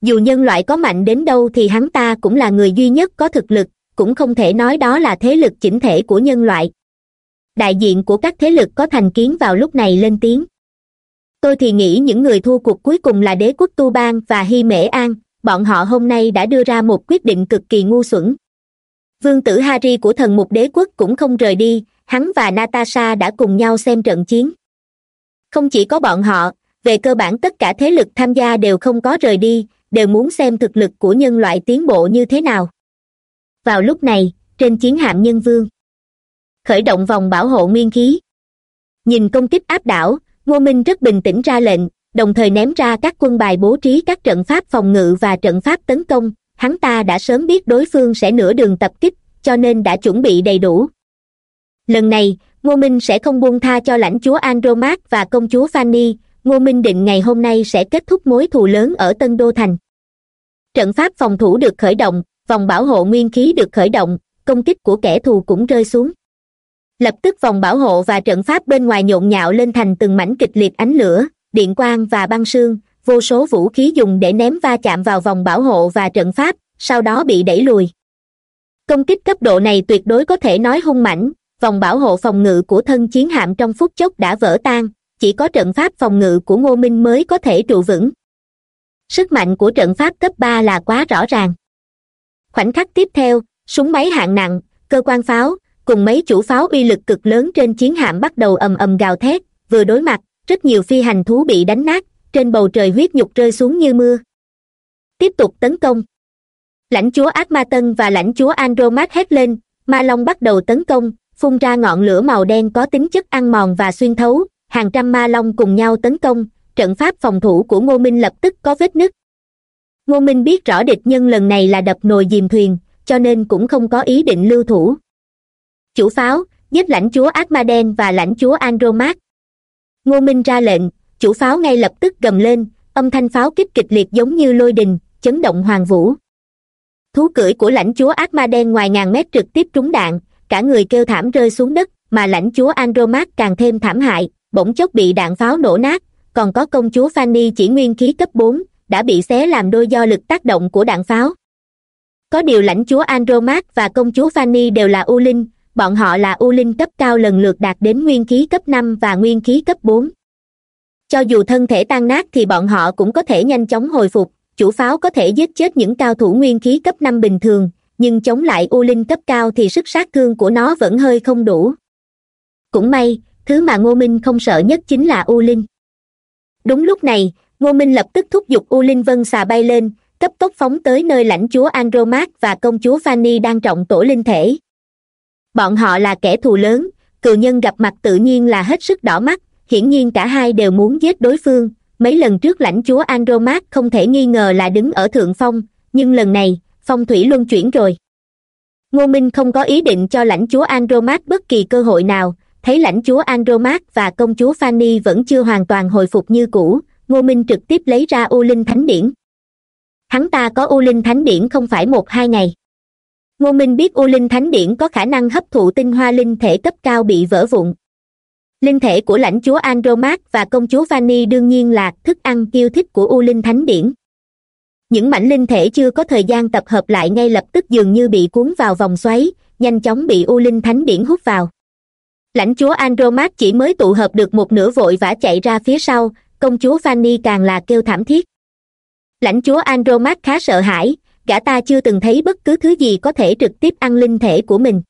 Dù nhân loại có mạnh đến đâu thì hắn ta cũng là người duy nhất có thực lực cũng không thể nói đó là thế lực chỉnh thể của nhân loại. Đại diện của các thế lực có thành kiến vào lúc này lên tiếng. Tôi thì nghĩ những người thua cuộc cuối cùng là đế quốc tu bang và hy mễ an, bọn họ hôm nay đã đưa ra một quyết định cực kỳ ngu xuẩn. Vương tử harry của thần mục đế quốc cũng không rời đi, hắn và natasha đã cùng nhau xem trận chiến. Không chỉ có bọn họ, về cơ bản tất cả thế lực tham gia đều không có rời đi, đều muốn xem thực lực của nhân loại tiến bộ như thế nào vào lúc này, trên chiến hạm nhân vương, khởi động vòng bảo hộ nguyên khí. Nhìn công kích áp đảo, ngô minh rất bình tĩnh ra lệnh, đồng thời ném ra các quân bài bố trí các trận pháp phòng ngự và trận pháp tấn công. Hắn ta đã sớm biết đối phương sẽ nửa đường tập kích, cho nên đã chuẩn bị đầy đủ. Lần này, ngô minh sẽ không buông tha cho lãnh chúa andromat và công chúa fanny. Ngô minh định ngày hôm nay sẽ kết thúc mối thù lớn ở tân đô thành. Trận pháp phòng thủ được khởi động vòng bảo hộ nguyên khí được khởi động, công kích của kẻ thù cũng rơi xuống. Lập tức vòng bảo hộ và trận pháp bên ngoài nhộn nhạo lên thành từng mảnh kịch liệt ánh lửa, điện quang và băng sương, vô số vũ khí dùng để ném va chạm vào vòng bảo hộ và trận pháp, sau đó bị đẩy lùi. Công kích cấp độ này tuyệt đối có thể nói hung mãnh, vòng bảo hộ phòng ngự của thân chiến hạm trong phút chốc đã vỡ tan, chỉ có trận pháp phòng ngự của ngô minh mới có thể trụ vững. Sức mạnh của trận pháp cấp ba là quá rõ ràng khoảnh khắc tiếp theo, súng máy hạng nặng, cơ quan pháo, cùng mấy chủ pháo uy lực cực lớn trên chiến hạm bắt đầu ầm ầm gào thét, vừa đối mặt, rất nhiều phi hành thú bị đánh nát, trên bầu trời huyết nhục rơi xuống như mưa. Tiếp tục tấn công. Lãnh chúa ác ma tân và lãnh chúa andromat hét lên, ma long bắt đầu tấn công, phun ra ngọn lửa màu đen có tính chất ăn mòn và xuyên thấu, hàng trăm ma long cùng nhau tấn công, trận pháp phòng thủ của ngô minh lập tức có vết nứt ngô minh biết rõ địch nhân lần này là đập nồi dìm thuyền, cho nên cũng không có ý định lưu thủ. Chủ pháo, giết lãnh chúa ác ma đen và lãnh chúa andromat ngô minh ra lệnh, chủ pháo ngay lập tức gầm lên, âm thanh pháo kích kịch liệt giống như lôi đình, chấn động hoàng vũ. Thú cưỡi của lãnh chúa ác ma đen ngoài ngàn mét trực tiếp trúng đạn, cả người kêu thảm rơi xuống đất, mà lãnh chúa andromat càng thêm thảm hại, bỗng chốc bị đạn pháo nổ nát, còn có công chúa fanny chỉ nguyên khí cấp bốn đã bị xé làm đôi do lực tác động của đạn pháo. Có điều lãnh chúa andromat và công chúa fanny đều là u linh, bọn họ là u linh cấp cao lần lượt đạt đến nguyên khí cấp năm và nguyên khí cấp bốn. Cho dù thân thể tan nát thì bọn họ cũng có thể nhanh chóng hồi phục, chủ pháo có thể giết chết những cao thủ nguyên khí cấp năm bình thường, nhưng chống lại u linh cấp cao thì sức sát thương của nó vẫn hơi không đủ. Cũng may, thứ mà ngô minh không sợ nhất chính là u linh. Đúng lúc này ngô minh lập tức thúc giục u linh vân xà bay lên, cấp tốc phóng tới nơi lãnh chúa andromat và công chúa fanny đang trọng tổ linh thể. Bọn họ là kẻ thù lớn cựu nhân gặp mặt tự nhiên là hết sức đỏ mắt, hiển nhiên cả hai đều muốn giết đối phương. Mấy lần trước lãnh chúa andromat không thể nghi ngờ là đứng ở thượng phong, nhưng lần này, phong thủy luân chuyển rồi. Ngô minh không có ý định cho lãnh chúa andromat bất kỳ cơ hội nào, thấy lãnh chúa andromat và công chúa fanny vẫn chưa hoàn toàn hồi phục như cũ ngô minh trực tiếp lấy ra u linh thánh điển. Hắn ta có u linh thánh điển không phải một hai ngày. Ngô minh biết u linh thánh điển có khả năng hấp thụ tinh hoa linh thể cấp cao bị vỡ vụn. Linh thể của lãnh chúa andromat và công chúa Vani đương nhiên là thức ăn kiêu thích của u linh thánh điển. Những mảnh linh thể chưa có thời gian tập hợp lại ngay lập tức dường như bị cuốn vào vòng xoáy, nhanh chóng bị u linh thánh điển hút vào. Lãnh chúa andromat chỉ mới tụ hợp được một nửa vội vã chạy ra phía sau công chúa fanny càng là kêu thảm thiết. Lãnh chúa andromat khá sợ hãi, gã ta chưa từng thấy bất cứ thứ gì có thể trực tiếp ăn linh thể của mình.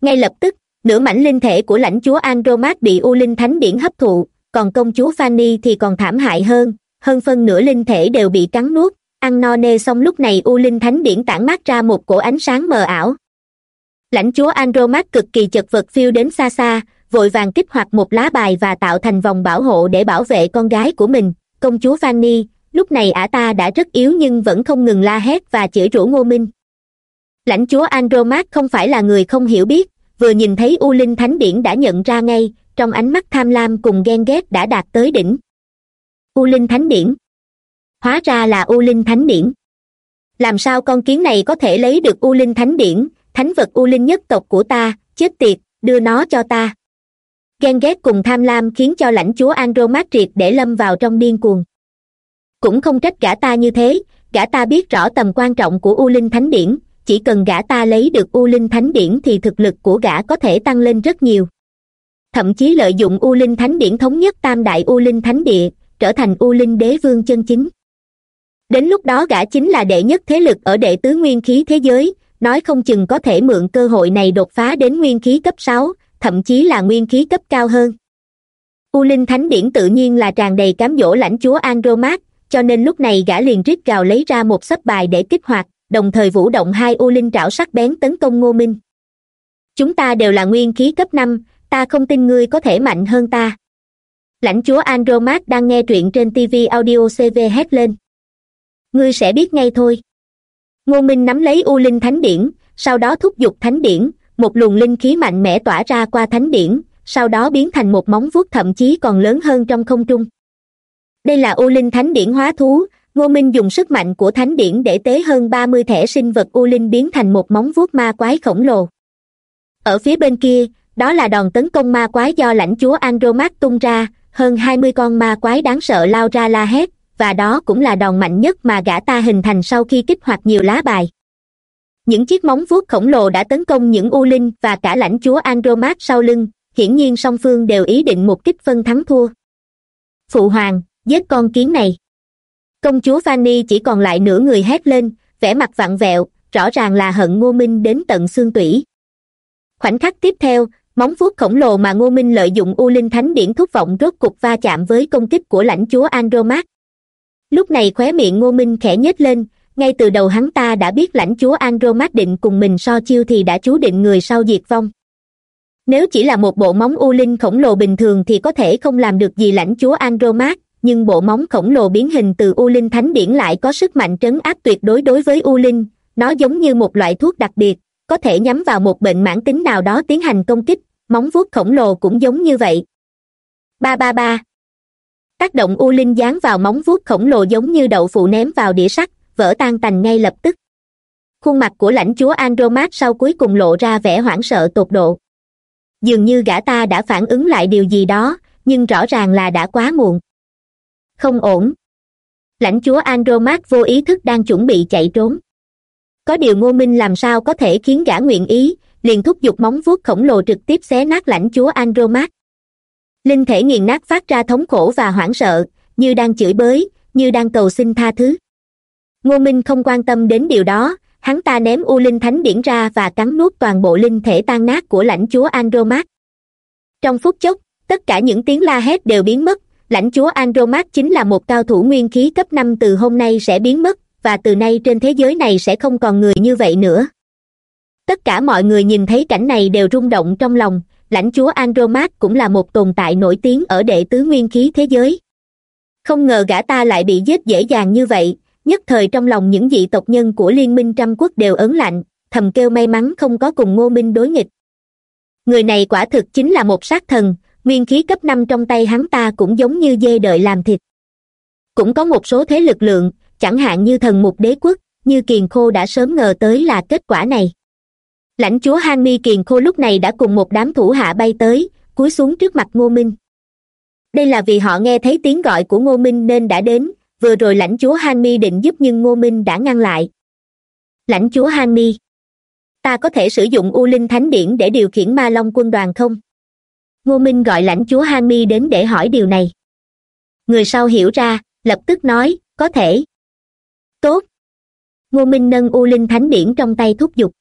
Ngay lập tức, nửa mảnh linh thể của lãnh chúa andromat bị u linh thánh điển hấp thụ, còn công chúa fanny thì còn thảm hại hơn hơn phân nửa linh thể đều bị cắn nuốt. Ăn no nê xong lúc này u linh thánh điển tản mát ra một cổ ánh sáng mờ ảo. Lãnh chúa andromat cực kỳ chật vật phiêu đến xa xa vội vàng kích hoạt một lá bài và tạo thành vòng bảo hộ để bảo vệ con gái của mình. Công chúa fanny, lúc này ả ta đã rất yếu nhưng vẫn không ngừng la hét và chửi rủa ngô minh. Lãnh chúa andromat không phải là người không hiểu biết, vừa nhìn thấy u linh thánh điển đã nhận ra ngay, trong ánh mắt tham lam cùng ghen ghét đã đạt tới đỉnh. U linh thánh điển. Hóa ra là u linh thánh điển. Làm sao con kiến này có thể lấy được u linh thánh điển? Thánh vật u linh nhất tộc của ta, chết tiệt, đưa nó cho ta ghen ghét cùng tham lam khiến cho lãnh chúa andromat triệt để lâm vào trong điên cuồng. Cũng không trách gã ta như thế, gã ta biết rõ tầm quan trọng của u linh thánh điển, chỉ cần gã ta lấy được u linh thánh điển thì thực lực của gã có thể tăng lên rất nhiều. Thậm chí lợi dụng u linh thánh điển thống nhất tam đại u linh thánh địa, trở thành u linh đế vương chân chính. Đến lúc đó gã chính là đệ nhất thế lực ở đệ tứ nguyên khí thế giới, nói không chừng có thể mượn cơ hội này đột phá đến nguyên khí cấp sáu thậm chí là nguyên khí cấp cao hơn. U linh thánh điển tự nhiên là tràn đầy cám dỗ lãnh chúa andromat cho nên lúc này gã liền rít gào lấy ra một sấp bài để kích hoạt, đồng thời vũ động hai u linh trảo sắc bén tấn công ngô minh. Chúng ta đều là nguyên khí cấp năm, ta không tin ngươi có thể mạnh hơn ta. Lãnh chúa andromat đang nghe truyện trên tv audio cv hét lên. Ngươi sẽ biết ngay thôi. Ngô minh nắm lấy u linh thánh điển, sau đó thúc giục thánh điển một luồng linh khí mạnh mẽ tỏa ra qua thánh điển, sau đó biến thành một móng vuốt thậm chí còn lớn hơn trong không trung. Đây là u linh thánh điển hóa thú, ngô minh dùng sức mạnh của thánh điển để tế hơn ba mươi thẻ sinh vật u linh biến thành một móng vuốt ma quái khổng lồ. Ở phía bên kia, đó là đòn tấn công ma quái do lãnh chúa andromat tung ra, hơn hai mươi con ma quái đáng sợ lao ra la hét, và đó cũng là đòn mạnh nhất mà gã ta hình thành sau khi kích hoạt nhiều lá bài những chiếc móng vuốt khổng lồ đã tấn công những u linh và cả lãnh chúa andromat sau lưng, hiển nhiên song phương đều ý định một kích phân thắng thua. Phụ hoàng, giết con kiến này. Công chúa fanny chỉ còn lại nửa người hét lên, vẻ mặt vặn vẹo, rõ ràng là hận ngô minh đến tận xương tủy. Khoảnh khắc tiếp theo, móng vuốt khổng lồ mà ngô minh lợi dụng u linh thánh điển thúc vọng rốt cục va chạm với công kích của lãnh chúa andromat lúc này khóe miệng ngô minh khẽ nhếch lên ngay từ đầu hắn ta đã biết lãnh chúa andromat định cùng mình so chiêu thì đã chú định người sau diệt vong. Nếu chỉ là một bộ móng u linh khổng lồ bình thường thì có thể không làm được gì lãnh chúa andromat nhưng bộ móng khổng lồ biến hình từ u linh thánh điển lại có sức mạnh trấn áp tuyệt đối đối với u linh, nó giống như một loại thuốc đặc biệt, có thể nhắm vào một bệnh mãn tính nào đó tiến hành công kích, móng vuốt khổng lồ cũng giống như vậy. Ba ba ba. Tác động u linh dán vào móng vuốt khổng lồ giống như đậu phụ ném vào đĩa sắt vỡ tan tành ngay lập tức. Khuôn mặt của lãnh chúa andromat sau cuối cùng lộ ra vẻ hoảng sợ tột độ. Dường như gã ta đã phản ứng lại điều gì đó, nhưng rõ ràng là đã quá muộn. Không ổn. Lãnh chúa andromat vô ý thức đang chuẩn bị chạy trốn. Có điều ngô minh làm sao có thể khiến gã nguyện ý, liền thúc giục móng vuốt khổng lồ trực tiếp xé nát lãnh chúa andromat linh thể nghiền nát phát ra thống khổ và hoảng sợ, như đang chửi bới, như đang cầu xin tha thứ ngô minh không quan tâm đến điều đó, hắn ta ném u linh thánh điển ra và cắn nuốt toàn bộ linh thể tan nát của lãnh chúa andromat trong phút chốc, tất cả những tiếng la hét đều biến mất, lãnh chúa andromat chính là một cao thủ nguyên khí cấp năm từ hôm nay sẽ biến mất, và từ nay trên thế giới này sẽ không còn người như vậy nữa. Tất cả mọi người nhìn thấy cảnh này đều rung động trong lòng, lãnh chúa andromat cũng là một tồn tại nổi tiếng ở đệ tứ nguyên khí thế giới. Không ngờ gã ta lại bị giết dễ dàng như vậy nhất thời trong lòng những vị tộc nhân của liên minh trăm quốc đều ớn lạnh, thầm kêu may mắn không có cùng ngô minh đối nghịch. Người này quả thực chính là một sát thần, nguyên khí cấp năm trong tay hắn ta cũng giống như dê đợi làm thịt. Cũng có một số thế lực lượng, chẳng hạn như thần mục đế quốc, như kiền khô đã sớm ngờ tới là kết quả này. Lãnh chúa han mi kiền khô lúc này đã cùng một đám thủ hạ bay tới, cúi xuống trước mặt ngô minh. Đây là vì họ nghe thấy tiếng gọi của ngô minh nên đã đến vừa rồi lãnh chúa han mi định giúp nhưng ngô minh đã ngăn lại. Lãnh chúa han mi ta có thể sử dụng u linh thánh điển để điều khiển ma long quân đoàn không? Ngô minh gọi lãnh chúa han mi đến để hỏi điều này. Người sau hiểu ra, lập tức nói, có thể. Tốt. Ngô minh nâng u linh thánh điển trong tay thúc giục.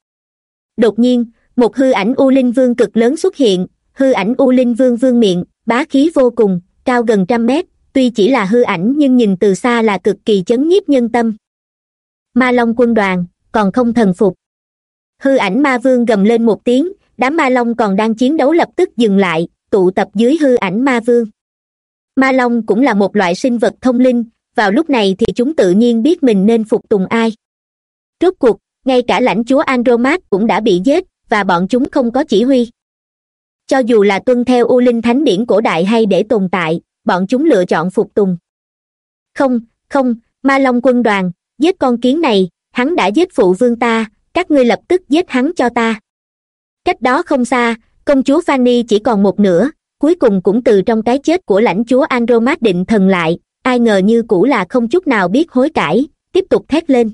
Đột nhiên, một hư ảnh u linh vương cực lớn xuất hiện, hư ảnh u linh vương vương miệng, bá khí vô cùng, cao gần trăm mét tuy chỉ là hư ảnh nhưng nhìn từ xa là cực kỳ chấn nhiếp nhân tâm. Ma long quân đoàn, còn không thần phục. Hư ảnh ma vương gầm lên một tiếng, đám ma long còn đang chiến đấu lập tức dừng lại, tụ tập dưới hư ảnh ma vương. Ma long cũng là một loại sinh vật thông linh, vào lúc này thì chúng tự nhiên biết mình nên phục tùng ai. Rốt cuộc, ngay cả lãnh chúa andromat cũng đã bị giết, và bọn chúng không có chỉ huy. Cho dù là tuân theo u linh thánh điển cổ đại hay để tồn tại bọn chúng lựa chọn phục tùng. Không không, ma long quân đoàn, giết con kiến này, hắn đã giết phụ vương ta, các ngươi lập tức giết hắn cho ta. Cách đó không xa, công chúa fanny chỉ còn một nửa, cuối cùng cũng từ trong cái chết của lãnh chúa andromat định thần lại, ai ngờ như cũ là không chút nào biết hối cải, tiếp tục thét lên.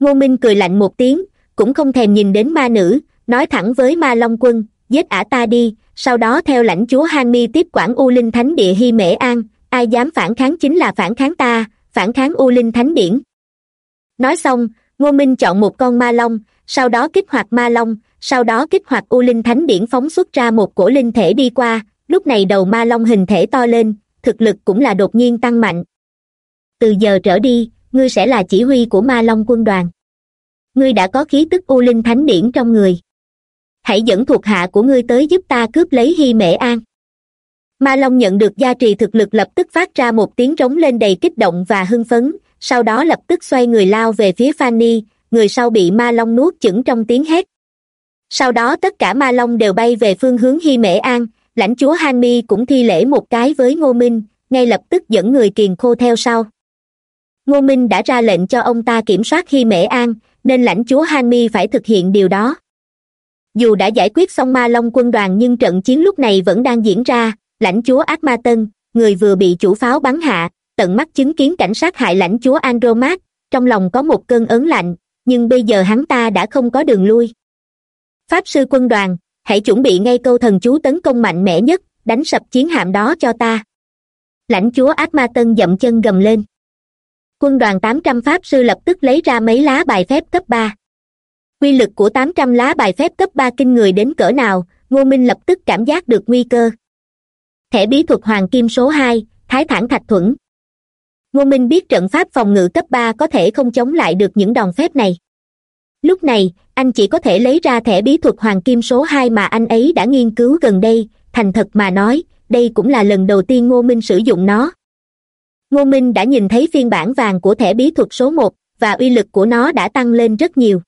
Ngô minh cười lạnh một tiếng, cũng không thèm nhìn đến ma nữ, nói thẳng với ma long quân giết ả ta đi, sau đó theo lãnh chúa han mi tiếp quản u linh thánh địa hy mễ an, ai dám phản kháng chính là phản kháng ta, phản kháng u linh thánh điển. Nói xong, ngô minh chọn một con ma long, sau đó kích hoạt ma long, sau đó kích hoạt u linh thánh điển phóng xuất ra một cổ linh thể đi qua, lúc này đầu ma long hình thể to lên, thực lực cũng là đột nhiên tăng mạnh. Từ giờ trở đi, ngươi sẽ là chỉ huy của ma long quân đoàn. Ngươi đã có khí tức u linh thánh điển trong người hãy dẫn thuộc hạ của ngươi tới giúp ta cướp lấy hy mễ an. Ma long nhận được gia trì thực lực lập tức phát ra một tiếng trống lên đầy kích động và hưng phấn, sau đó lập tức xoay người lao về phía fanny người sau bị ma long nuốt chửng trong tiếng hét. Sau đó tất cả ma long đều bay về phương hướng hy mễ an, lãnh chúa han mi cũng thi lễ một cái với ngô minh, ngay lập tức dẫn người kiền khô theo sau. Ngô minh đã ra lệnh cho ông ta kiểm soát hy mễ an, nên lãnh chúa han mi phải thực hiện điều đó dù đã giải quyết xong ma long quân đoàn nhưng trận chiến lúc này vẫn đang diễn ra, lãnh chúa ác ma tân, người vừa bị chủ pháo bắn hạ, tận mắt chứng kiến cảnh sát hại lãnh chúa andromat trong lòng có một cơn ớn lạnh, nhưng bây giờ hắn ta đã không có đường lui. Pháp sư quân đoàn, hãy chuẩn bị ngay câu thần chú tấn công mạnh mẽ nhất, đánh sập chiến hạm đó cho ta. Lãnh chúa ác ma tân dậm chân gầm lên. Quân đoàn tám trăm pháp sư lập tức lấy ra mấy lá bài phép cấp ba quy lực của tám trăm lá bài phép cấp ba kinh người đến cỡ nào, ngô minh lập tức cảm giác được nguy cơ. Thẻ bí thuật hoàng kim số hai, thái thản thạch thuẫn. Ngô minh biết trận pháp phòng ngự cấp ba có thể không chống lại được những đòn phép này. Lúc này, anh chỉ có thể lấy ra thẻ bí thuật hoàng kim số hai mà anh ấy đã nghiên cứu gần đây, thành thật mà nói, đây cũng là lần đầu tiên ngô minh sử dụng nó. Ngô minh đã nhìn thấy phiên bản vàng của thẻ bí thuật số một, và uy lực của nó đã tăng lên rất nhiều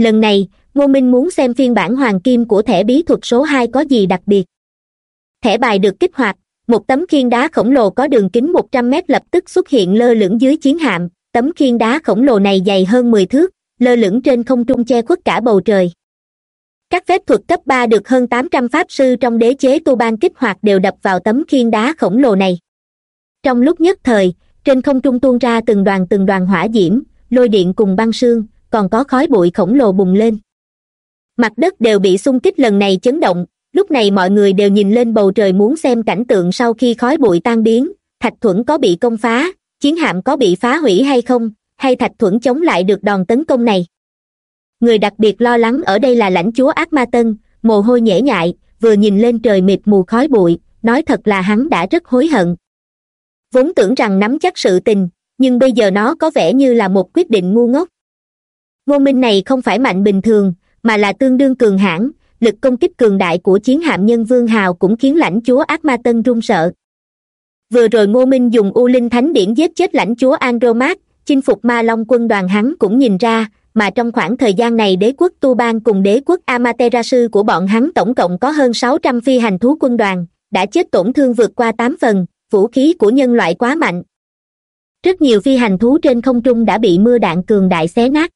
lần này, ngô minh muốn xem phiên bản hoàng kim của thẻ bí thuật số hai có gì đặc biệt. Thẻ bài được kích hoạt, một tấm khiên đá khổng lồ có đường kính một trăm mét lập tức xuất hiện lơ lửng dưới chiến hạm. Tấm khiên đá khổng lồ này dày hơn mười thước, lơ lửng trên không trung che khuất cả bầu trời. Các phép thuật cấp ba được hơn tám trăm pháp sư trong đế chế tu ban kích hoạt đều đập vào tấm khiên đá khổng lồ này. Trong lúc nhất thời, trên không trung tuôn ra từng đoàn từng đoàn hỏa diễm, lôi điện cùng băng sương còn có khói bụi khổng lồ bùng lên. Mặt đất đều bị xung kích lần này chấn động, lúc này mọi người đều nhìn lên bầu trời muốn xem cảnh tượng sau khi khói bụi tan biến, thạch thuẫn có bị công phá, chiến hạm có bị phá hủy hay không, hay thạch thuẫn chống lại được đòn tấn công này. Người đặc biệt lo lắng ở đây là lãnh chúa ác ma tân, mồ hôi nhễ nhại, vừa nhìn lên trời mịt mù khói bụi, nói thật là hắn đã rất hối hận. Vốn tưởng rằng nắm chắc sự tình, nhưng bây giờ nó có vẻ như là một quyết định ngu ngốc ngô minh này không phải mạnh bình thường, mà là tương đương cường hãn, lực công kích cường đại của chiến hạm nhân vương hào cũng khiến lãnh chúa ác ma tân run sợ. Vừa rồi ngô minh dùng u linh thánh điển giết chết lãnh chúa andromat chinh phục ma long quân đoàn hắn cũng nhìn ra, mà trong khoảng thời gian này đế quốc tu ban cùng đế quốc amaterasu của bọn hắn tổng cộng có hơn sáu trăm phi hành thú quân đoàn, đã chết tổn thương vượt qua tám phần, vũ khí của nhân loại quá mạnh. Rất nhiều phi hành thú trên không trung đã bị mưa đạn cường đại xé nát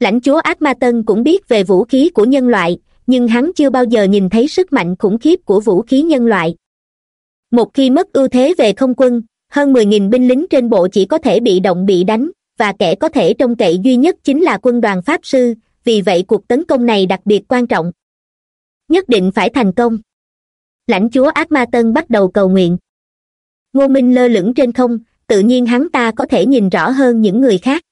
lãnh chúa ác ma tân cũng biết về vũ khí của nhân loại, nhưng hắn chưa bao giờ nhìn thấy sức mạnh khủng khiếp của vũ khí nhân loại. Một khi mất ưu thế về không quân, hơn mười nghìn binh lính trên bộ chỉ có thể bị động bị đánh, và kẻ có thể trông cậy duy nhất chính là quân đoàn pháp sư, vì vậy cuộc tấn công này đặc biệt quan trọng. Nhất định phải thành công. Lãnh chúa ác ma tân bắt đầu cầu nguyện. Ngô minh lơ lửng trên không, tự nhiên hắn ta có thể nhìn rõ hơn những người khác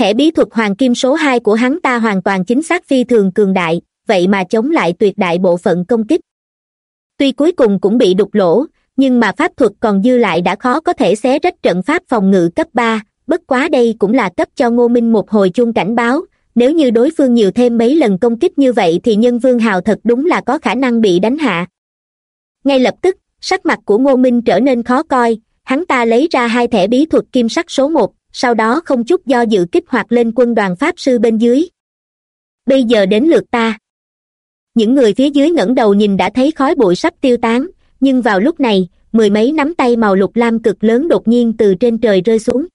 thẻ bí thuật hoàng kim số hai của hắn ta hoàn toàn chính xác phi thường cường đại, vậy mà chống lại tuyệt đại bộ phận công kích. Tuy cuối cùng cũng bị đục lỗ, nhưng mà pháp thuật còn dư lại đã khó có thể xé rách trận pháp phòng ngự cấp ba, bất quá đây cũng là cấp cho ngô minh một hồi chuông cảnh báo, nếu như đối phương nhiều thêm mấy lần công kích như vậy thì nhân vương hào thật đúng là có khả năng bị đánh hạ. Ngay lập tức, sắc mặt của ngô minh trở nên khó coi, hắn ta lấy ra hai thẻ bí thuật kim sắc số một sau đó không chút do dự kích hoạt lên quân đoàn pháp sư bên dưới. Bây giờ đến lượt ta. Những người phía dưới ngẩng đầu nhìn đã thấy khói bụi sắp tiêu tán, nhưng vào lúc này, mười mấy nắm tay màu lục lam cực lớn đột nhiên từ trên trời rơi xuống.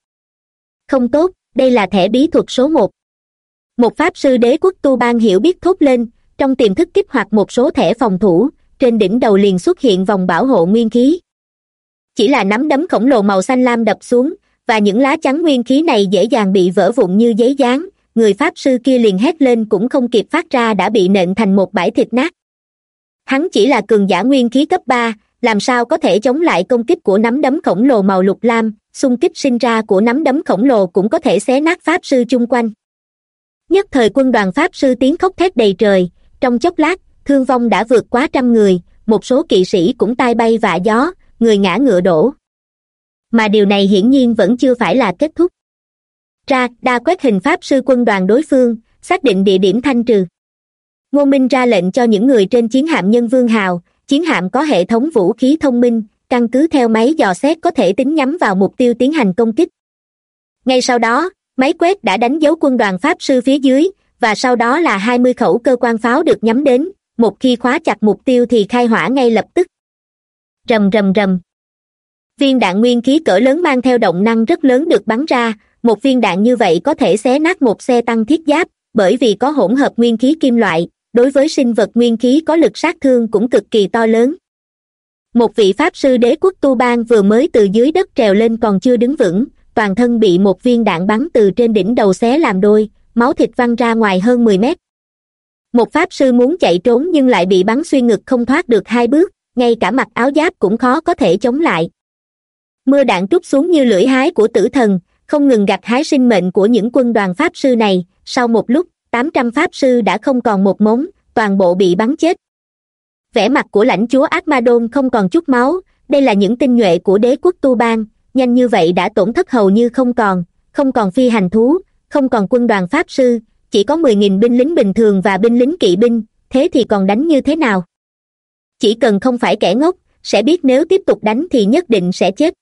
Không tốt, đây là thẻ bí thuật số một. Một pháp sư đế quốc tu ban hiểu biết thốt lên, trong tiềm thức kích hoạt một số thẻ phòng thủ, trên đỉnh đầu liền xuất hiện vòng bảo hộ nguyên khí. Chỉ là nắm đấm khổng lồ màu xanh lam đập xuống và những lá chắn nguyên khí này dễ dàng bị vỡ vụn như giấy dán. Người pháp sư kia liền hét lên cũng không kịp phát ra đã bị nện thành một bãi thịt nát. Hắn chỉ là cường giả nguyên khí cấp ba, làm sao có thể chống lại công kích của nắm đấm khổng lồ màu lục lam? Xung kích sinh ra của nắm đấm khổng lồ cũng có thể xé nát pháp sư chung quanh. Nhất thời quân đoàn pháp sư tiếng khóc thét đầy trời. Trong chốc lát, thương vong đã vượt quá trăm người, một số kỵ sĩ cũng tai bay vạ gió, người ngã ngựa đổ mà điều này hiển nhiên vẫn chưa phải là kết thúc. Ra, đa quét hình pháp sư quân đoàn đối phương, xác định địa điểm thanh trừ. Ngô minh ra lệnh cho những người trên chiến hạm nhân vương hào, chiến hạm có hệ thống vũ khí thông minh, căn cứ theo máy dò xét có thể tính nhắm vào mục tiêu tiến hành công kích. Ngay sau đó, máy quét đã đánh dấu quân đoàn pháp sư phía dưới, và sau đó là hai mươi khẩu cơ quan pháo được nhắm đến, một khi khóa chặt mục tiêu thì khai hỏa ngay lập tức. Rầm rầm rầm viên đạn nguyên khí cỡ lớn mang theo động năng rất lớn được bắn ra. Một viên đạn như vậy có thể xé nát một xe tăng thiết giáp, bởi vì có hỗn hợp nguyên khí kim loại. Đối với sinh vật nguyên khí có lực sát thương cũng cực kỳ to lớn. Một vị pháp sư đế quốc tu bang vừa mới từ dưới đất trèo lên còn chưa đứng vững, toàn thân bị một viên đạn bắn từ trên đỉnh đầu xé làm đôi, máu thịt văng ra ngoài hơn mười mét. Một pháp sư muốn chạy trốn nhưng lại bị bắn xuyên ngực không thoát được hai bước, ngay cả mặc áo giáp cũng khó có thể chống lại mưa đạn trút xuống như lưỡi hái của tử thần, không ngừng gặt hái sinh mệnh của những quân đoàn pháp sư này. Sau một lúc, tám trăm pháp sư đã không còn một mống, toàn bộ bị bắn chết. Vẻ mặt của lãnh chúa ác ma đôn không còn chút máu. Đây là những tinh nhuệ của đế quốc tu bang nhanh như vậy đã tổn thất hầu như không còn không còn phi hành thú, không còn quân đoàn pháp sư. Chỉ có mười nghìn binh lính bình thường và binh lính kỵ binh. Thế thì còn đánh như thế nào? Chỉ cần không phải kẻ ngốc, sẽ biết nếu tiếp tục đánh thì nhất định sẽ chết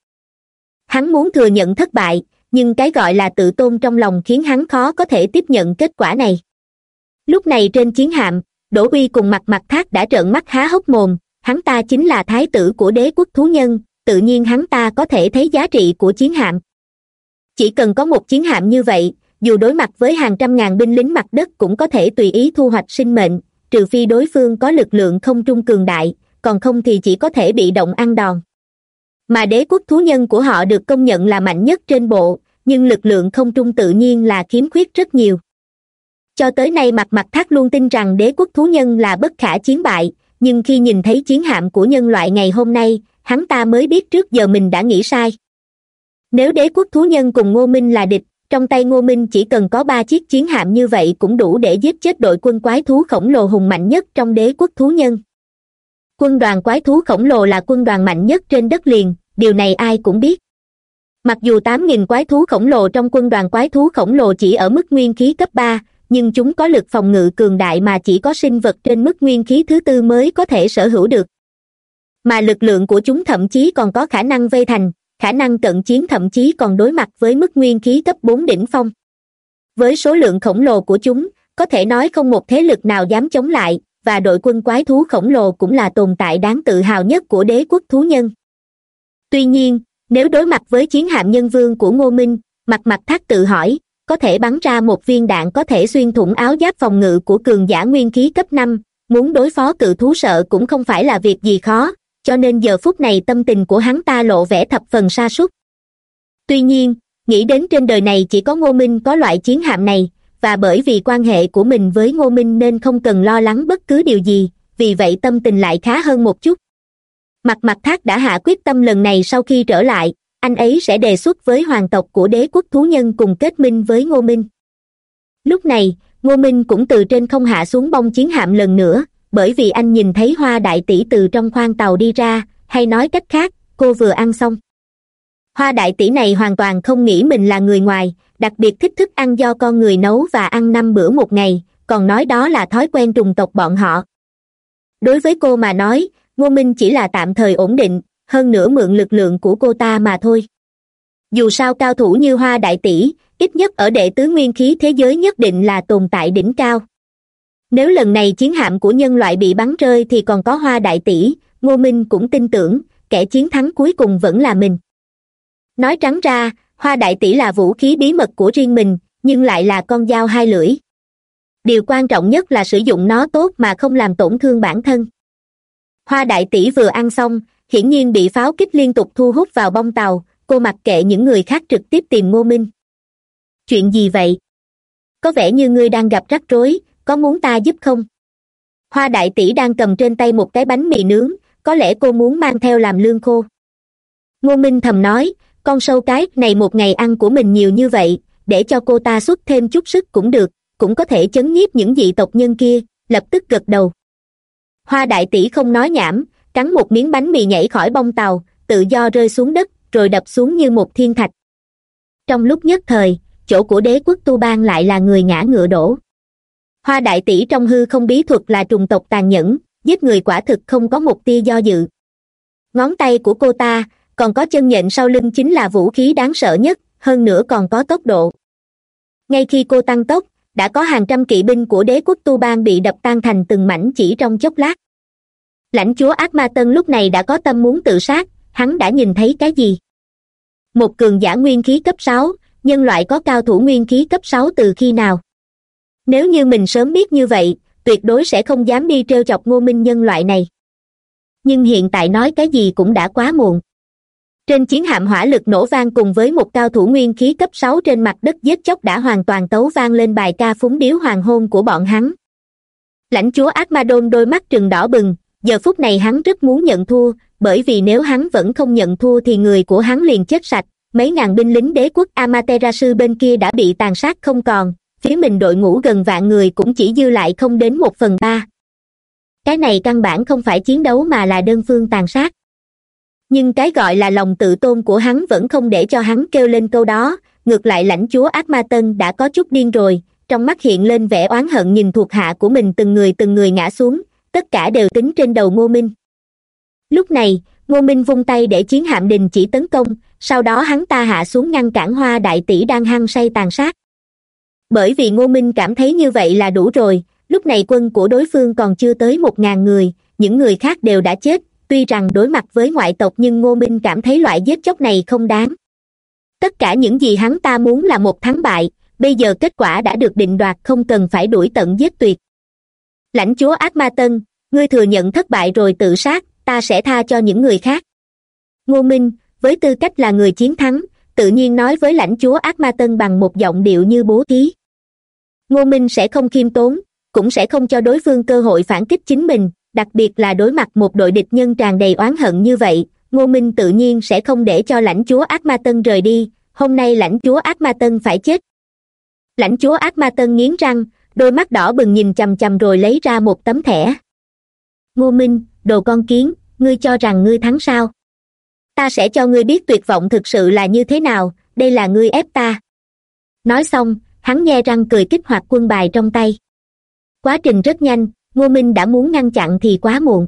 hắn muốn thừa nhận thất bại, nhưng cái gọi là tự tôn trong lòng khiến hắn khó có thể tiếp nhận kết quả này. Lúc này trên chiến hạm, đỗ uy cùng mặt mặt thác đã trợn mắt há hốc mồm, hắn ta chính là thái tử của đế quốc thú nhân, tự nhiên hắn ta có thể thấy giá trị của chiến hạm. Chỉ cần có một chiến hạm như vậy, dù đối mặt với hàng trăm ngàn binh lính mặt đất cũng có thể tùy ý thu hoạch sinh mệnh, trừ phi đối phương có lực lượng không trung cường đại, còn không thì chỉ có thể bị động ăn đòn mà đế quốc thú nhân của họ được công nhận là mạnh nhất trên bộ, nhưng lực lượng không trung tự nhiên là khiếm khuyết rất nhiều. Cho tới nay mặt mặt thác luôn tin rằng đế quốc thú nhân là bất khả chiến bại, nhưng khi nhìn thấy chiến hạm của nhân loại ngày hôm nay, hắn ta mới biết trước giờ mình đã nghĩ sai. Nếu đế quốc thú nhân cùng ngô minh là địch, trong tay ngô minh chỉ cần có ba chiếc chiến hạm như vậy cũng đủ để giết chết đội quân quái thú khổng lồ hùng mạnh nhất trong đế quốc thú nhân quân đoàn quái thú khổng lồ là quân đoàn mạnh nhất trên đất liền, điều này ai cũng biết. Mặc dù tám nghìn quái thú khổng lồ trong quân đoàn quái thú khổng lồ chỉ ở mức nguyên khí cấp ba, nhưng chúng có lực phòng ngự cường đại mà chỉ có sinh vật trên mức nguyên khí thứ tư mới có thể sở hữu được. Mà lực lượng của chúng thậm chí còn có khả năng vây thành, khả năng cận chiến thậm chí còn đối mặt với mức nguyên khí cấp bốn đỉnh phong. Với số lượng khổng lồ của chúng, có thể nói không một thế lực nào dám chống lại và đội quân quái thú khổng lồ cũng là tồn tại đáng tự hào nhất của đế quốc thú nhân. Tuy nhiên, nếu đối mặt với chiến hạm nhân vương của ngô minh mặt mặt thác tự hỏi, có thể bắn ra một viên đạn có thể xuyên thủng áo giáp phòng ngự của cường giả nguyên khí cấp năm, muốn đối phó cự thú sợ cũng không phải là việc gì khó, cho nên giờ phút này tâm tình của hắn ta lộ vẻ thập phần sa sút. Tuy nhiên, nghĩ đến trên đời này chỉ có ngô minh có loại chiến hạm này và bởi vì quan hệ của mình với ngô minh nên không cần lo lắng bất cứ điều gì, vì vậy tâm tình lại khá hơn một chút. Mặt mặt thác đã hạ quyết tâm lần này sau khi trở lại, anh ấy sẽ đề xuất với hoàng tộc của đế quốc thú nhân cùng kết minh với ngô minh. Lúc này, ngô minh cũng từ trên không hạ xuống bông chiến hạm lần nữa, bởi vì anh nhìn thấy hoa đại tỷ từ trong khoang tàu đi ra, hay nói cách khác, cô vừa ăn xong. Hoa đại tỷ này hoàn toàn không nghĩ mình là người ngoài đặc biệt thích thức ăn do con người nấu và ăn năm bữa một ngày, còn nói đó là thói quen trùng tộc bọn họ. Đối với cô mà nói, ngô minh chỉ là tạm thời ổn định, hơn nữa mượn lực lượng của cô ta mà thôi. Dù sao cao thủ như hoa đại tỷ, ít nhất ở đệ tứ nguyên khí thế giới nhất định là tồn tại đỉnh cao. Nếu lần này chiến hạm của nhân loại bị bắn rơi thì còn có hoa đại tỷ, ngô minh cũng tin tưởng, kẻ chiến thắng cuối cùng vẫn là mình. Nói trắng ra hoa đại tỷ là vũ khí bí mật của riêng mình, nhưng lại là con dao hai lưỡi. Điều quan trọng nhất là sử dụng nó tốt mà không làm tổn thương bản thân. Hoa đại tỷ vừa ăn xong, hiển nhiên bị pháo kích liên tục thu hút vào bông tàu, cô mặc kệ những người khác trực tiếp tìm ngô minh. Chuyện gì vậy? Có vẻ như ngươi đang gặp rắc rối, có muốn ta giúp không? Hoa đại tỷ đang cầm trên tay một cái bánh mì nướng, có lẽ cô muốn mang theo làm lương khô. Ngô minh thầm nói con sâu cái này một ngày ăn của mình nhiều như vậy, để cho cô ta xuất thêm chút sức cũng được, cũng có thể chấn nhiếp những dị tộc nhân kia, lập tức gật đầu. Hoa đại tỷ không nói nhảm, cắn một miếng bánh mì nhảy khỏi bông tàu, tự do rơi xuống đất, rồi đập xuống như một thiên thạch. Trong lúc nhất thời, chỗ của đế quốc tu bang lại là người ngã ngựa đổ. Hoa đại tỷ trong hư không bí thuật là trùng tộc tàn nhẫn, giết người quả thực không có một tia do dự. Ngón tay của cô ta còn có chân nhện sau lưng chính là vũ khí đáng sợ nhất, hơn nữa còn có tốc độ. Ngay khi cô tăng tốc, đã có hàng trăm kỵ binh của đế quốc tu bang bị đập tan thành từng mảnh chỉ trong chốc lát. Lãnh chúa ác ma tân lúc này đã có tâm muốn tự sát, hắn đã nhìn thấy cái gì? Một cường giả nguyên khí cấp sáu, nhân loại có cao thủ nguyên khí cấp sáu từ khi nào? Nếu như mình sớm biết như vậy, tuyệt đối sẽ không dám đi t chọc ngô minh nhân loại này. Nhưng hiện tại nói cái gì cũng đã quá muộn trên chiến hạm hỏa lực nổ vang cùng với một cao thủ nguyên khí cấp sáu trên mặt đất giết chóc đã hoàn toàn tấu vang lên bài ca phúng điếu hoàng hôn của bọn hắn. Lãnh chúa ác ma đôn đôi mắt trừng đỏ bừng, giờ phút này hắn rất muốn nhận thua, bởi vì nếu hắn vẫn không nhận thua thì người của hắn liền chết sạch, mấy ngàn binh lính đế quốc amaterasu bên kia đã bị tàn sát không còn, phía mình đội ngũ gần vạn người cũng chỉ dư lại không đến một phần ba. Cái này căn bản không phải chiến đấu mà là đơn phương tàn sát nhưng cái gọi là lòng tự tôn của hắn vẫn không để cho hắn kêu lên câu đó. Ngược lại lãnh chúa ác ma tân đã có chút điên rồi. Trong mắt hiện lên vẻ oán hận nhìn thuộc hạ của mình từng người từng người ngã xuống. Tất cả đều tính trên đầu ngô minh. Lúc này, ngô minh vung tay để chiến hạm đình chỉ tấn công. Sau đó hắn ta hạ xuống ngăn cản hoa đại tỷ đang hăng say tàn sát. Bởi vì ngô minh cảm thấy như vậy là đủ rồi. Lúc này quân của đối phương còn chưa tới một ngàn người. Những người khác đều đã chết tuy rằng đối mặt với ngoại tộc nhưng ngô minh cảm thấy loại giết chóc này không đáng. Tất cả những gì hắn ta muốn là một thắng bại, bây giờ kết quả đã được định đoạt, không cần phải đuổi tận giết tuyệt. Lãnh chúa ác ma tân, ngươi thừa nhận thất bại rồi tự sát, ta sẽ tha cho những người khác. Ngô minh, với tư cách là người chiến thắng, tự nhiên nói với lãnh chúa ác ma tân bằng một giọng điệu như bố thí. Ngô minh sẽ không khiêm tốn, cũng sẽ không cho đối phương cơ hội phản kích chính mình đặc biệt là đối mặt một đội địch nhân tràn đầy oán hận như vậy, ngô minh tự nhiên sẽ không để cho lãnh chúa ác ma tân rời đi, hôm nay lãnh chúa ác ma tân phải chết. Lãnh chúa ác ma tân nghiến răng, đôi mắt đỏ bừng nhìn chằm chằm rồi lấy ra một tấm thẻ. Ngô minh, đồ con kiến, ngươi cho rằng ngươi thắng sao? Ta sẽ cho ngươi biết tuyệt vọng thực sự là như thế nào, đây là ngươi ép ta. Nói xong, hắn nhe răng cười kích hoạt quân bài trong tay. Quá trình rất nhanh ngô minh đã muốn ngăn chặn thì quá muộn.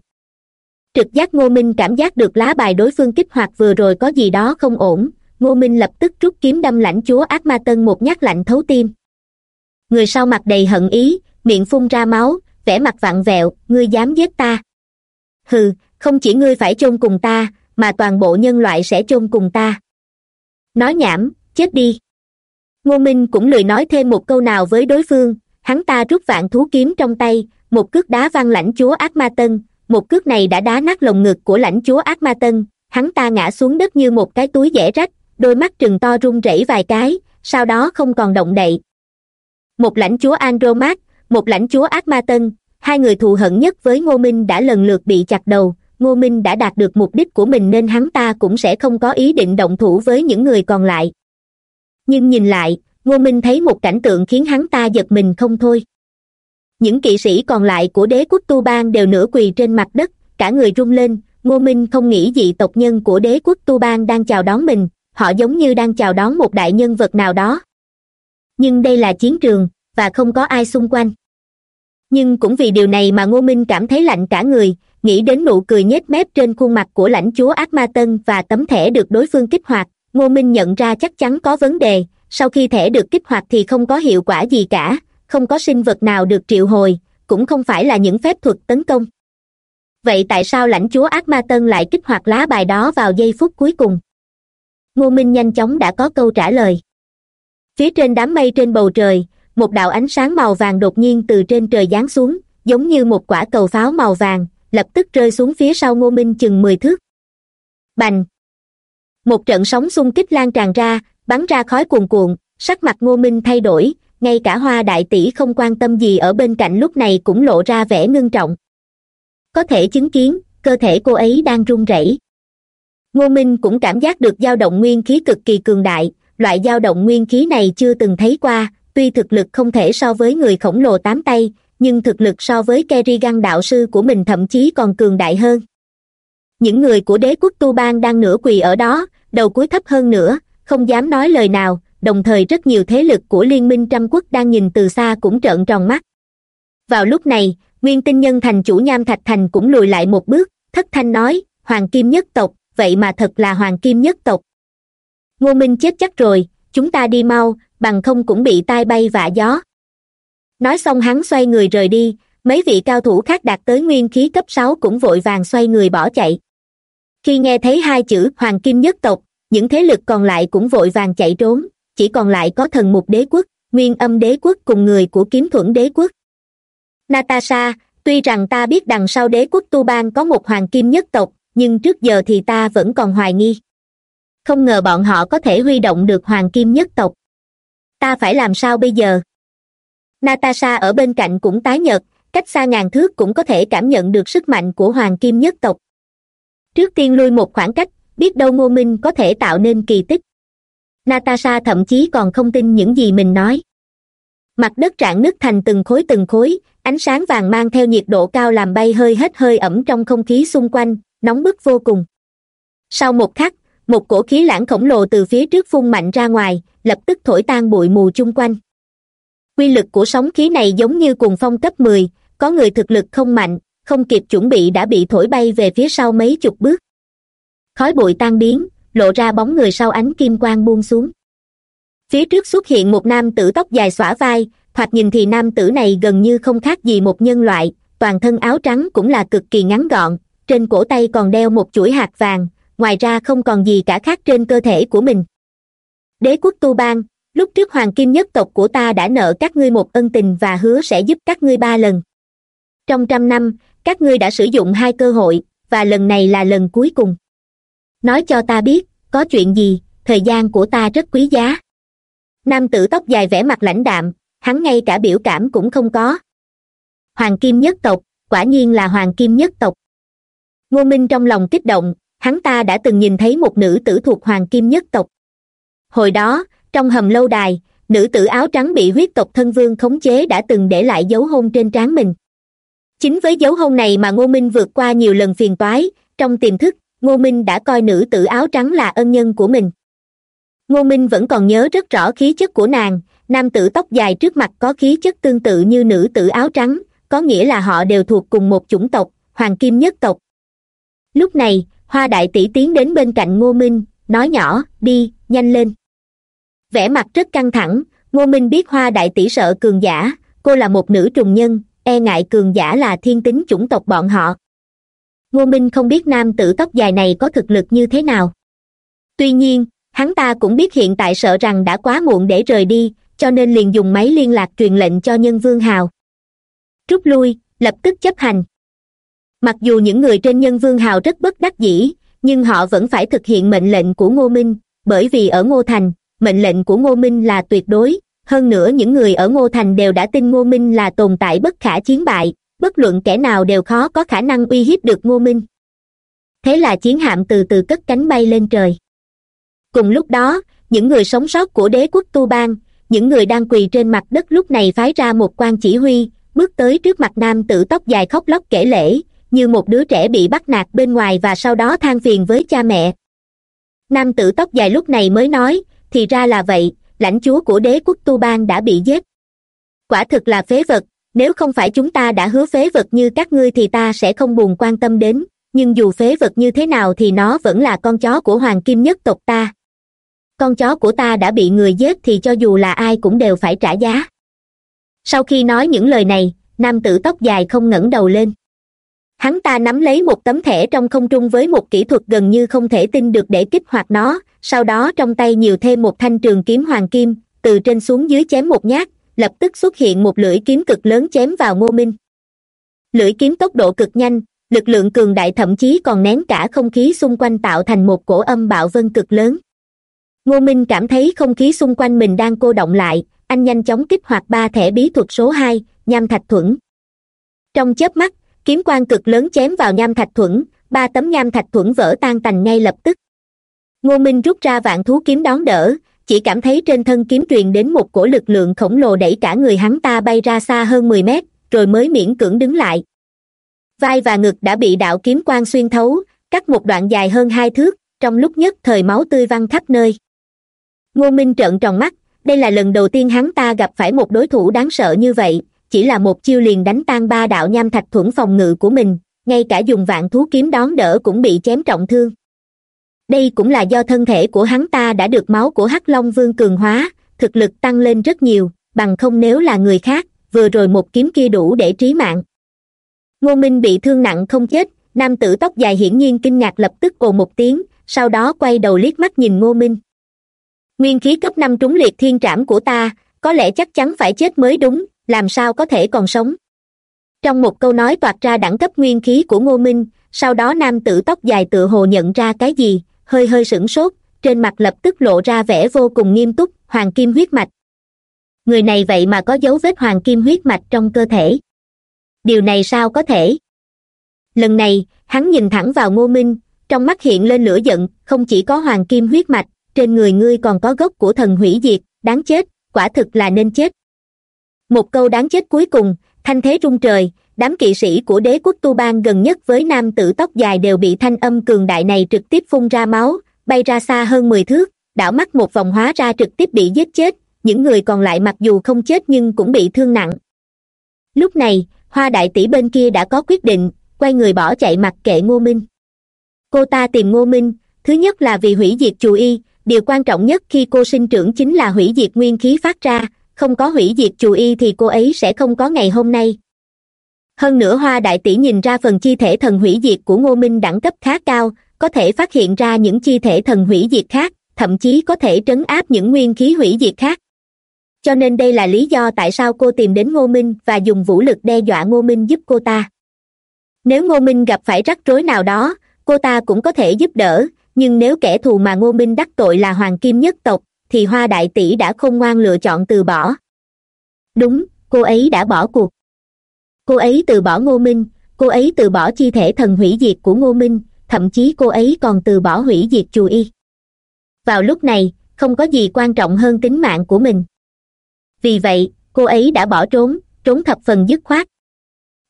Trực giác ngô minh cảm giác được lá bài đối phương kích hoạt vừa rồi có gì đó không ổn, ngô minh lập tức rút kiếm đâm lãnh chúa ác ma tân một nhát lạnh thấu tim. Người sau mặt đầy hận ý, miệng phun ra máu, vẻ mặt vặn vẹo, ngươi dám giết ta. Hừ, không chỉ ngươi phải chôn cùng ta, mà toàn bộ nhân loại sẽ chôn cùng ta. Nói nhảm, chết đi. Ngô minh cũng lười nói thêm một câu nào với đối phương, hắn ta rút vạn thú kiếm trong tay một cước đá văng lãnh chúa ác ma tân. Một cước này đã đá nát lồng ngực của lãnh chúa ác ma tân. Hắn ta ngã xuống đất như một cái túi dễ rách, đôi mắt trừng to run rẩy vài cái, sau đó không còn động đậy. Một lãnh chúa andromat một lãnh chúa ác ma tân, hai người thù hận nhất với ngô minh đã lần lượt bị chặt đầu. Ngô minh đã đạt được mục đích của mình nên hắn ta cũng sẽ không có ý định động thủ với những người còn lại. Nhưng nhìn lại, ngô minh thấy một cảnh tượng khiến hắn ta giật mình không thôi những kỵ sĩ còn lại của đế quốc tu bang đều nửa quỳ trên mặt đất, cả người rung lên, ngô minh không nghĩ dị tộc nhân của đế quốc tu bang đang chào đón mình, họ giống như đang chào đón một đại nhân vật nào đó. Nhưng đây là chiến trường, và không có ai xung quanh. Nhưng cũng vì điều này mà ngô minh cảm thấy lạnh cả người, nghĩ đến nụ cười nhếch mép trên khuôn mặt của lãnh chúa ác ma tân và tấm thẻ được đối phương kích hoạt, ngô minh nhận ra chắc chắn có vấn đề, sau khi thẻ được kích hoạt thì không có hiệu quả gì cả không có sinh vật nào được triệu hồi, cũng không phải là những phép thuật tấn công. Vậy tại sao lãnh chúa ác ma tân lại kích hoạt lá bài đó vào giây phút cuối cùng? Ngô minh nhanh chóng đã có câu trả lời. Phía trên đám mây trên bầu trời, một đạo ánh sáng màu vàng đột nhiên từ trên trời giáng xuống, giống như một quả cầu pháo màu vàng, lập tức rơi xuống phía sau ngô minh chừng mười thước. Bành! Một trận sóng xung kích lan tràn ra, bắn ra khói cuồn cuộn, sắc mặt ngô minh thay đổi ngay cả hoa đại tỷ không quan tâm gì ở bên cạnh lúc này cũng lộ ra vẻ ngưng trọng. Có thể chứng kiến, cơ thể cô ấy đang run rẩy. Ngô minh cũng cảm giác được dao động nguyên khí cực kỳ cường đại, loại dao động nguyên khí này chưa từng thấy qua, tuy thực lực không thể so với người khổng lồ tám tay, nhưng thực lực so với kerrigan đạo sư của mình thậm chí còn cường đại hơn. Những người của đế quốc tu bang đang nửa quỳ ở đó, đầu cúi thấp hơn nữa, không dám nói lời nào đồng thời rất nhiều thế lực của liên minh trăm quốc đang nhìn từ xa cũng trợn tròn mắt. Vào lúc này, nguyên tinh nhân thành chủ nham thạch thành cũng lùi lại một bước, thất thanh nói, hoàng kim nhất tộc, vậy mà thật là hoàng kim nhất tộc. Ngô minh chết chắc rồi, chúng ta đi mau, bằng không cũng bị tai bay vạ gió. Nói xong hắn xoay người rời đi, mấy vị cao thủ khác đạt tới nguyên khí cấp sáu cũng vội vàng xoay người bỏ chạy. Khi nghe thấy hai chữ hoàng kim nhất tộc những thế lực còn lại cũng vội vàng chạy trốn chỉ còn lại có thần mục đế quốc, nguyên âm đế quốc cùng người của kiếm thuẫn đế quốc. Natasha, tuy rằng ta biết đằng sau đế quốc tu bang có một hoàng kim nhất tộc, nhưng trước giờ thì ta vẫn còn hoài nghi. Không ngờ bọn họ có thể huy động được hoàng kim nhất tộc. Ta phải làm sao bây giờ? Natasha ở bên cạnh cũng tái nhợt, cách xa ngàn thước cũng có thể cảm nhận được sức mạnh của hoàng kim nhất tộc. Trước tiên lui một khoảng cách, biết đâu ngô minh có thể tạo nên kỳ tích natasha thậm chí còn không tin những gì mình nói. Mặt đất rạn nứt thành từng khối từng khối, ánh sáng vàng mang theo nhiệt độ cao làm bay hơi hết hơi ẩm trong không khí xung quanh, nóng bức vô cùng. Sau một khắc, một cổ khí lãng khổng lồ từ phía trước phun mạnh ra ngoài, lập tức thổi tan bụi mù chung quanh. Quy lực của sóng khí này giống như cuồng phong cấp mười, có người thực lực không mạnh, không kịp chuẩn bị đã bị thổi bay về phía sau mấy chục bước. Khói bụi tan biến lộ ra bóng người sau ánh kim quang buông xuống. Phía trước xuất hiện một nam tử tóc dài xõa vai, thoạt nhìn thì nam tử này gần như không khác gì một nhân loại, toàn thân áo trắng cũng là cực kỳ ngắn gọn, trên cổ tay còn đeo một chuỗi hạt vàng, ngoài ra không còn gì cả khác trên cơ thể của mình. Đế quốc tu bang, lúc trước hoàng kim nhất tộc của ta đã nợ các ngươi một ân tình và hứa sẽ giúp các ngươi ba lần. Trong trăm năm, các ngươi đã sử dụng hai cơ hội, và lần này là lần cuối cùng nói cho ta biết, có chuyện gì, thời gian của ta rất quý giá. Nam tử tóc dài vẻ mặt lãnh đạm, hắn ngay cả biểu cảm cũng không có. Hoàng kim nhất tộc, quả nhiên là hoàng kim nhất tộc. Ngô minh trong lòng kích động, hắn ta đã từng nhìn thấy một nữ tử thuộc hoàng kim nhất tộc. Hồi đó, trong hầm lâu đài, nữ tử áo trắng bị huyết tộc thân vương khống chế đã từng để lại dấu hôn trên trán mình. Chính với dấu hôn này mà ngô minh vượt qua nhiều lần phiền toái, trong tiềm thức ngô minh đã coi nữ tử áo trắng là ân nhân của mình. Ngô minh vẫn còn nhớ rất rõ khí chất của nàng, nam tử tóc dài trước mặt có khí chất tương tự như nữ tử áo trắng, có nghĩa là họ đều thuộc cùng một chủng tộc, hoàng kim nhất tộc. Lúc này, hoa đại tỷ tiến đến bên cạnh ngô minh, nói nhỏ, đi, nhanh lên. Vẻ mặt rất căng thẳng, ngô minh biết hoa đại tỷ sợ cường giả, cô là một nữ trùng nhân e ngại cường giả là thiên tính chủng tộc bọn họ ngô minh không biết nam tử tóc dài này có thực lực như thế nào. Tuy nhiên, hắn ta cũng biết hiện tại sợ rằng đã quá muộn để rời đi, cho nên liền dùng máy liên lạc truyền lệnh cho nhân vương hào. Rút lui, lập tức chấp hành. Mặc dù những người trên nhân vương hào rất bất đắc dĩ, nhưng họ vẫn phải thực hiện mệnh lệnh của ngô minh, bởi vì ở ngô thành, mệnh lệnh của ngô minh là tuyệt đối. Hơn nữa những người ở ngô thành đều đã tin ngô minh là tồn tại bất khả chiến bại bất luận kẻ nào đều khó có khả năng uy hiếp được ngô minh. Thế là chiến hạm từ từ cất cánh bay lên trời. Cùng lúc đó, những người sống sót của đế quốc tu bang, những người đang quỳ trên mặt đất lúc này phái ra một quan chỉ huy, bước tới trước mặt nam tử tóc dài khóc lóc kể lễ, như một đứa trẻ bị bắt nạt bên ngoài và sau đó than phiền với cha mẹ. Nam tử tóc dài lúc này mới nói, thì ra là vậy, lãnh chúa của đế quốc tu bang đã bị giết. Quả thực là phế vật nếu không phải chúng ta đã hứa phế vật như các ngươi thì ta sẽ không buồn quan tâm đến, nhưng dù phế vật như thế nào thì nó vẫn là con chó của hoàng kim nhất tộc ta. Con chó của ta đã bị người giết thì cho dù là ai cũng đều phải trả giá. Sau khi nói những lời này, nam tử tóc dài không ngẩng đầu lên. Hắn ta nắm lấy một tấm thẻ trong không trung với một kỹ thuật gần như không thể tin được để kích hoạt nó, sau đó trong tay nhiều thêm một thanh trường kiếm hoàng kim, từ trên xuống dưới chém một nhát lập tức xuất hiện một lưỡi kiếm cực lớn chém vào ngô minh. Lưỡi kiếm tốc độ cực nhanh, lực lượng cường đại thậm chí còn nén cả không khí xung quanh tạo thành một cổ âm bạo vân cực lớn. Ngô minh cảm thấy không khí xung quanh mình đang cô động lại, anh nhanh chóng kích hoạt ba thẻ bí thuật số hai, nham thạch thuẫn. Trong chớp mắt, kiếm quan cực lớn chém vào nham thạch thuẫn, ba tấm nham thạch thuẫn vỡ tan tành ngay lập tức. Ngô minh rút ra vạn thú kiếm đón đỡ chỉ cảm thấy trên thân kiếm truyền đến một cổ lực lượng khổng lồ đẩy cả người hắn ta bay ra xa hơn mười mét, rồi mới miễn cưỡng đứng lại. Vai và ngực đã bị đạo kiếm quan xuyên thấu, cắt một đoạn dài hơn hai thước, trong lúc nhất thời máu tươi văng khắp nơi. Ngô minh trợn tròn mắt, đây là lần đầu tiên hắn ta gặp phải một đối thủ đáng sợ như vậy, chỉ là một chiêu liền đánh tan ba đạo nham thạch thuẫn phòng ngự của mình, ngay cả dùng vạn thú kiếm đón đỡ cũng bị chém trọng thương đây cũng là do thân thể của hắn ta đã được máu của hắc long vương cường hóa, thực lực tăng lên rất nhiều, bằng không nếu là người khác, vừa rồi một kiếm kia đủ để trí mạng. Ngô minh bị thương nặng không chết, nam tử tóc dài hiển nhiên kinh ngạc lập tức ồ một tiếng, sau đó quay đầu liếc mắt nhìn ngô minh. Nguyên khí cấp năm trúng liệt thiên trảm của ta, có lẽ chắc chắn phải chết mới đúng, làm sao có thể còn sống? Trong một câu nói toạt ra đẳng cấp nguyên khí của ngô minh, sau đó nam tử tóc dài tựa hồ nhận ra cái gì hơi hơi sửng sốt, trên mặt lập tức lộ ra vẻ vô cùng nghiêm túc, hoàng kim huyết mạch. Người này vậy mà có dấu vết hoàng kim huyết mạch trong cơ thể. Điều này sao có thể? Lần này, hắn nhìn thẳng vào ngô minh, trong mắt hiện lên lửa giận, không chỉ có hoàng kim huyết mạch, trên người ngươi còn có gốc của thần hủy diệt, đáng chết, quả thực là nên chết. Một câu đáng chết cuối cùng, thanh thế rung trời đám kỵ sĩ của đế quốc tu bang gần nhất với nam tử tóc dài đều bị thanh âm cường đại này trực tiếp phun ra máu, bay ra xa hơn mười thước, đảo mắt một vòng hóa ra trực tiếp bị giết chết, những người còn lại mặc dù không chết nhưng cũng bị thương nặng. Lúc này, hoa đại tỷ bên kia đã có quyết định, quay người bỏ chạy mặc kệ ngô minh. Cô ta tìm ngô minh, thứ nhất là vì hủy diệt chù y, điều quan trọng nhất khi cô sinh trưởng chính là hủy diệt nguyên khí phát ra, không có hủy diệt chù y thì cô ấy sẽ không có ngày hôm nay hơn nữa hoa đại tỷ nhìn ra phần chi thể thần hủy diệt của ngô minh đẳng cấp khá cao, có thể phát hiện ra những chi thể thần hủy diệt khác, thậm chí có thể trấn áp những nguyên khí hủy diệt khác. Cho nên đây là lý do tại sao cô tìm đến ngô minh và dùng vũ lực đe dọa ngô minh giúp cô ta. Nếu ngô minh gặp phải rắc rối nào đó, cô ta cũng có thể giúp đỡ, nhưng nếu kẻ thù mà ngô minh đắc tội là hoàng kim nhất tộc, thì hoa đại tỷ đã không ngoan lựa chọn từ bỏ. Đúng, cô ấy đã bỏ cuộc cô ấy từ bỏ ngô minh, cô ấy từ bỏ chi thể thần hủy diệt của ngô minh, thậm chí cô ấy còn từ bỏ hủy diệt chù y. Vào lúc này, không có gì quan trọng hơn tính mạng của mình. Vì vậy, cô ấy đã bỏ trốn trốn thập phần dứt khoát.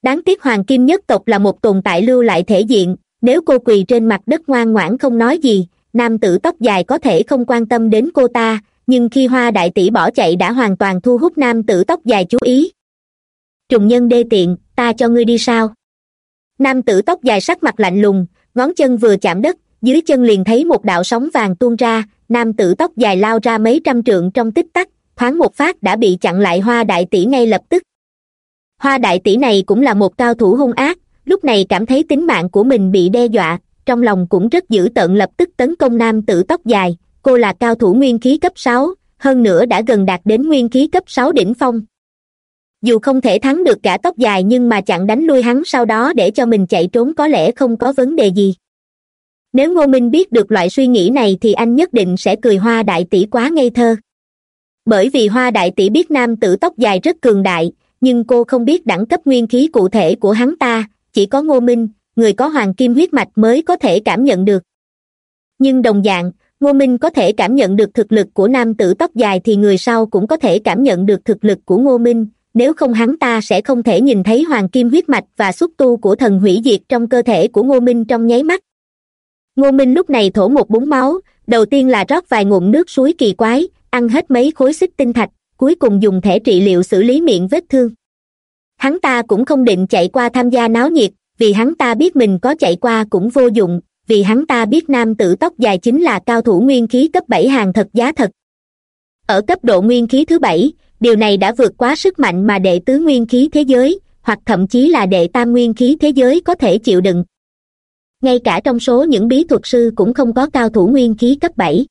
Đáng tiếc hoàng kim nhất tộc là một tồn tại lưu lại thể diện, nếu cô quỳ trên mặt đất ngoan ngoãn không nói gì, nam tử tóc dài có thể không quan tâm đến cô ta, nhưng khi hoa đại tỷ bỏ chạy đã hoàn toàn thu hút nam tử tóc dài chú ý trùng nhân đê tiện, ta cho ngươi đi sao? Nam tử tóc dài sắc mặt lạnh lùng, ngón chân vừa chạm đất, dưới chân liền thấy một đạo sóng vàng tuôn ra, nam tử tóc dài lao ra mấy trăm trượng trong tích tắc, thoáng một phát đã bị chặn lại hoa đại tỷ ngay lập tức. Hoa đại tỷ này cũng là một cao thủ hung ác, lúc này cảm thấy tính mạng của mình bị đe dọa, trong lòng cũng rất dữ tợn lập tức tấn công nam tử tóc dài, cô là cao thủ nguyên khí cấp sáu, hơn nữa đã gần đạt đến nguyên khí cấp sáu đỉnh phong dù không thể thắng được cả tóc dài nhưng mà chặn đánh lui hắn sau đó để cho mình chạy trốn có lẽ không có vấn đề gì. Nếu ngô minh biết được loại suy nghĩ này thì anh nhất định sẽ cười hoa đại tỷ quá ngây thơ. Bởi vì hoa đại tỷ biết nam tử tóc dài rất cường đại, nhưng cô không biết đẳng cấp nguyên khí cụ thể của hắn ta, chỉ có ngô minh, người có hoàng kim huyết mạch mới có thể cảm nhận được. Nhưng đồng dạng, ngô minh có thể cảm nhận được thực lực của nam tử tóc dài thì người sau cũng có thể cảm nhận được thực lực của ngô minh nếu không hắn ta sẽ không thể nhìn thấy hoàng kim huyết mạch và xúc tu của thần hủy diệt trong cơ thể của ngô minh trong nháy mắt. Ngô minh lúc này thổ một búng máu, đầu tiên là rót vài ngụm nước suối kỳ quái, ăn hết mấy khối xích tinh thạch, cuối cùng dùng thẻ trị liệu xử lý miệng vết thương. Hắn ta cũng không định chạy qua tham gia náo nhiệt, vì hắn ta biết mình có chạy qua cũng vô dụng, vì hắn ta biết nam tử tóc dài chính là cao thủ nguyên khí cấp bảy hàng thật giá thật. Ở cấp độ nguyên khí thứ bảy điều này đã vượt quá sức mạnh mà đệ tứ nguyên khí thế giới, hoặc thậm chí là đệ tam nguyên khí thế giới có thể chịu đựng. Ngay cả trong số những bí thuật sư cũng không có cao thủ nguyên khí cấp bảy.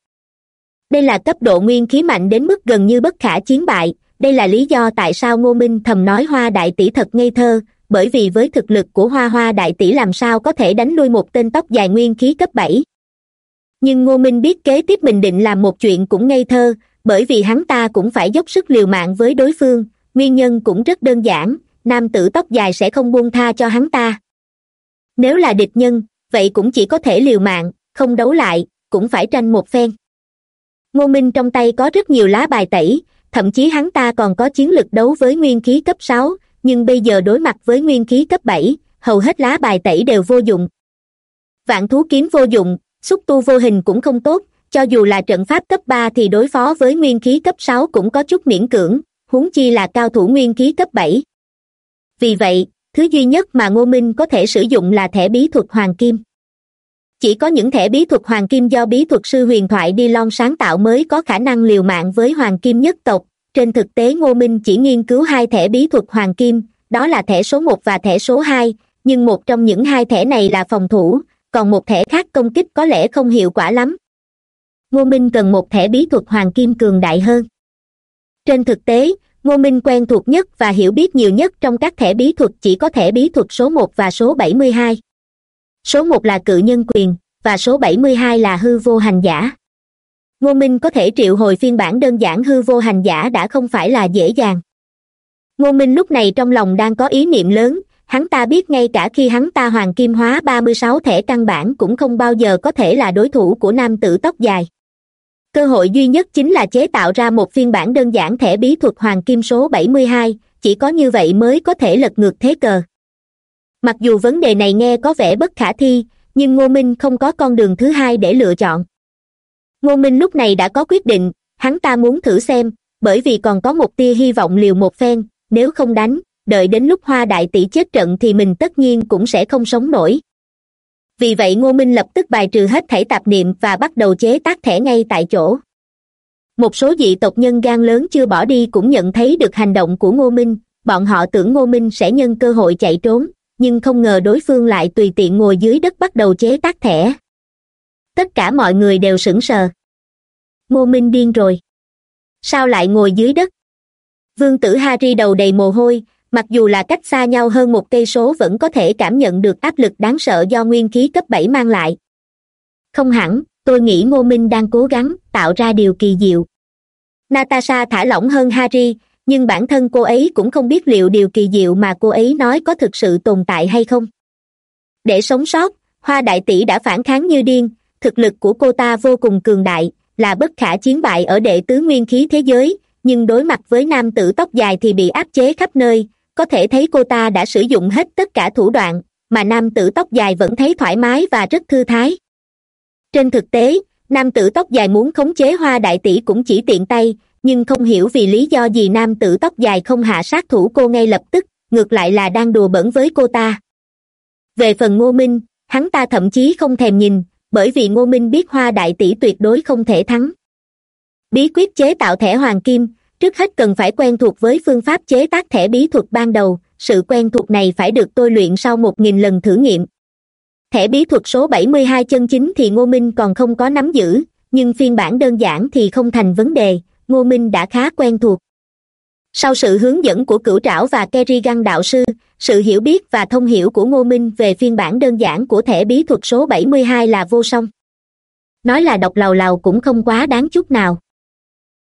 Đây là cấp độ nguyên khí mạnh đến mức gần như bất khả chiến bại. Đây là lý do tại sao ngô minh thầm nói hoa đại tỷ thật ngây thơ, bởi vì với thực lực của hoa hoa đại tỷ làm sao có thể đánh lui một tên tóc dài nguyên khí cấp bảy. Nhưng ngô minh biết kế tiếp mình định làm một chuyện cũng ngây thơ bởi vì hắn ta cũng phải dốc sức liều mạng với đối phương, nguyên nhân cũng rất đơn giản, nam tử tóc dài sẽ không buông tha cho hắn ta. Nếu là địch nhân, vậy cũng chỉ có thể liều mạng, không đấu lại, cũng phải tranh một phen. Ngô minh trong tay có rất nhiều lá bài tẩy, thậm chí hắn ta còn có chiến lực đấu với nguyên khí cấp sáu, nhưng bây giờ đối mặt với nguyên khí cấp bảy, hầu hết lá bài tẩy đều vô dụng. Vạn thú kiếm vô dụng, xúc tu vô hình cũng không tốt cho dù là trận pháp cấp ba thì đối phó với nguyên khí cấp sáu cũng có chút miễn cưỡng, huống chi là cao thủ nguyên khí cấp bảy. Vì vậy, thứ duy nhất mà ngô minh có thể sử dụng là thẻ bí thuật hoàng kim. Chỉ có những thẻ bí thuật hoàng kim do bí thuật sư huyền thoại đi lon sáng tạo mới có khả năng liều mạng với hoàng kim nhất tộc. Trên thực tế ngô minh chỉ nghiên cứu hai thẻ bí thuật hoàng kim, đó là thẻ số một và thẻ số hai, nhưng một trong những hai thẻ này là phòng thủ, còn một thẻ khác công kích có lẽ không hiệu quả lắm ngô minh cần một thẻ bí thuật hoàng kim cường đại hơn. Trên thực tế, ngô minh quen thuộc nhất và hiểu biết nhiều nhất trong các thẻ bí thuật chỉ có thẻ bí thuật số một và số bảy mươi hai. Số một là cự nhân quyền, và số bảy mươi hai là hư vô hành giả. Ngô minh có thể triệu hồi phiên bản đơn giản hư vô hành giả đã không phải là dễ dàng. Ngô minh lúc này trong lòng đang có ý niệm lớn, hắn ta biết ngay cả khi hắn ta hoàng kim hóa ba mươi sáu thẻ căn bản cũng không bao giờ có thể là đối thủ của nam tử tóc dài cơ hội duy nhất chính là chế tạo ra một phiên bản đơn giản thẻ bí thuật hoàng kim số bảy mươi hai, chỉ có như vậy mới có thể lật ngược thế cờ. Mặc dù vấn đề này nghe có vẻ bất khả thi, nhưng ngô minh không có con đường thứ hai để lựa chọn. Ngô minh lúc này đã có quyết định, hắn ta muốn thử xem, bởi vì còn có một tia hy vọng liều một phen, nếu không đánh, đợi đến lúc hoa đại tỷ chết trận thì mình tất nhiên cũng sẽ không sống nổi vì vậy ngô minh lập tức bài trừ hết thể tạp niệm và bắt đầu chế tác thẻ ngay tại chỗ. Một số dị tộc nhân gan lớn chưa bỏ đi cũng nhận thấy được hành động của ngô minh. Bọn họ tưởng ngô minh sẽ nhân cơ hội chạy trốn, nhưng không ngờ đối phương lại tùy tiện ngồi dưới đất bắt đầu chế tác thẻ. Tất cả mọi người đều sững sờ. Ngô minh điên rồi. Sao lại ngồi dưới đất? Vương tử harry đầu đầy mồ hôi mặc dù là cách xa nhau hơn một cây số vẫn có thể cảm nhận được áp lực đáng sợ do nguyên khí cấp bảy mang lại. Không hẳn, tôi nghĩ ngô minh đang cố gắng tạo ra điều kỳ diệu. Natasha thả lỏng hơn harry, nhưng bản thân cô ấy cũng không biết liệu điều kỳ diệu mà cô ấy nói có thực sự tồn tại hay không. Để sống sót, hoa đại tỷ đã phản kháng như điên, thực lực của cô ta vô cùng cường đại, là bất khả chiến bại ở đệ tứ nguyên khí thế giới, nhưng đối mặt với nam tử tóc dài thì bị áp chế khắp nơi có thể thấy cô ta đã sử dụng hết tất cả thủ đoạn mà nam tử tóc dài vẫn thấy thoải mái và rất thư thái. Trên thực tế, nam tử tóc dài muốn khống chế hoa đại tỷ cũng chỉ tiện tay, nhưng không hiểu vì lý do gì nam tử tóc dài không hạ sát thủ cô ngay lập tức, ngược lại là đang đùa bẩn với cô ta. Về phần ngô minh, hắn ta thậm chí không thèm nhìn, bởi vì ngô minh biết hoa đại tỷ tuyệt đối không thể thắng. Bí quyết chế tạo thẻ hoàng kim trước hết cần phải quen thuộc với phương pháp chế tác thẻ bí thuật ban đầu, sự quen thuộc này phải được tôi luyện sau một nghìn lần thử nghiệm. Thẻ bí thuật số bảy mươi hai chân chính thì ngô minh còn không có nắm giữ, nhưng phiên bản đơn giản thì không thành vấn đề, ngô minh đã khá quen thuộc. Sau sự hướng dẫn của cửu trảo và kerrigan đạo sư, sự hiểu biết và thông hiểu của ngô minh về phiên bản đơn giản của thẻ bí thuật số bảy mươi hai là vô song. Nói là đọc lầu lầu cũng không quá đáng chút nào.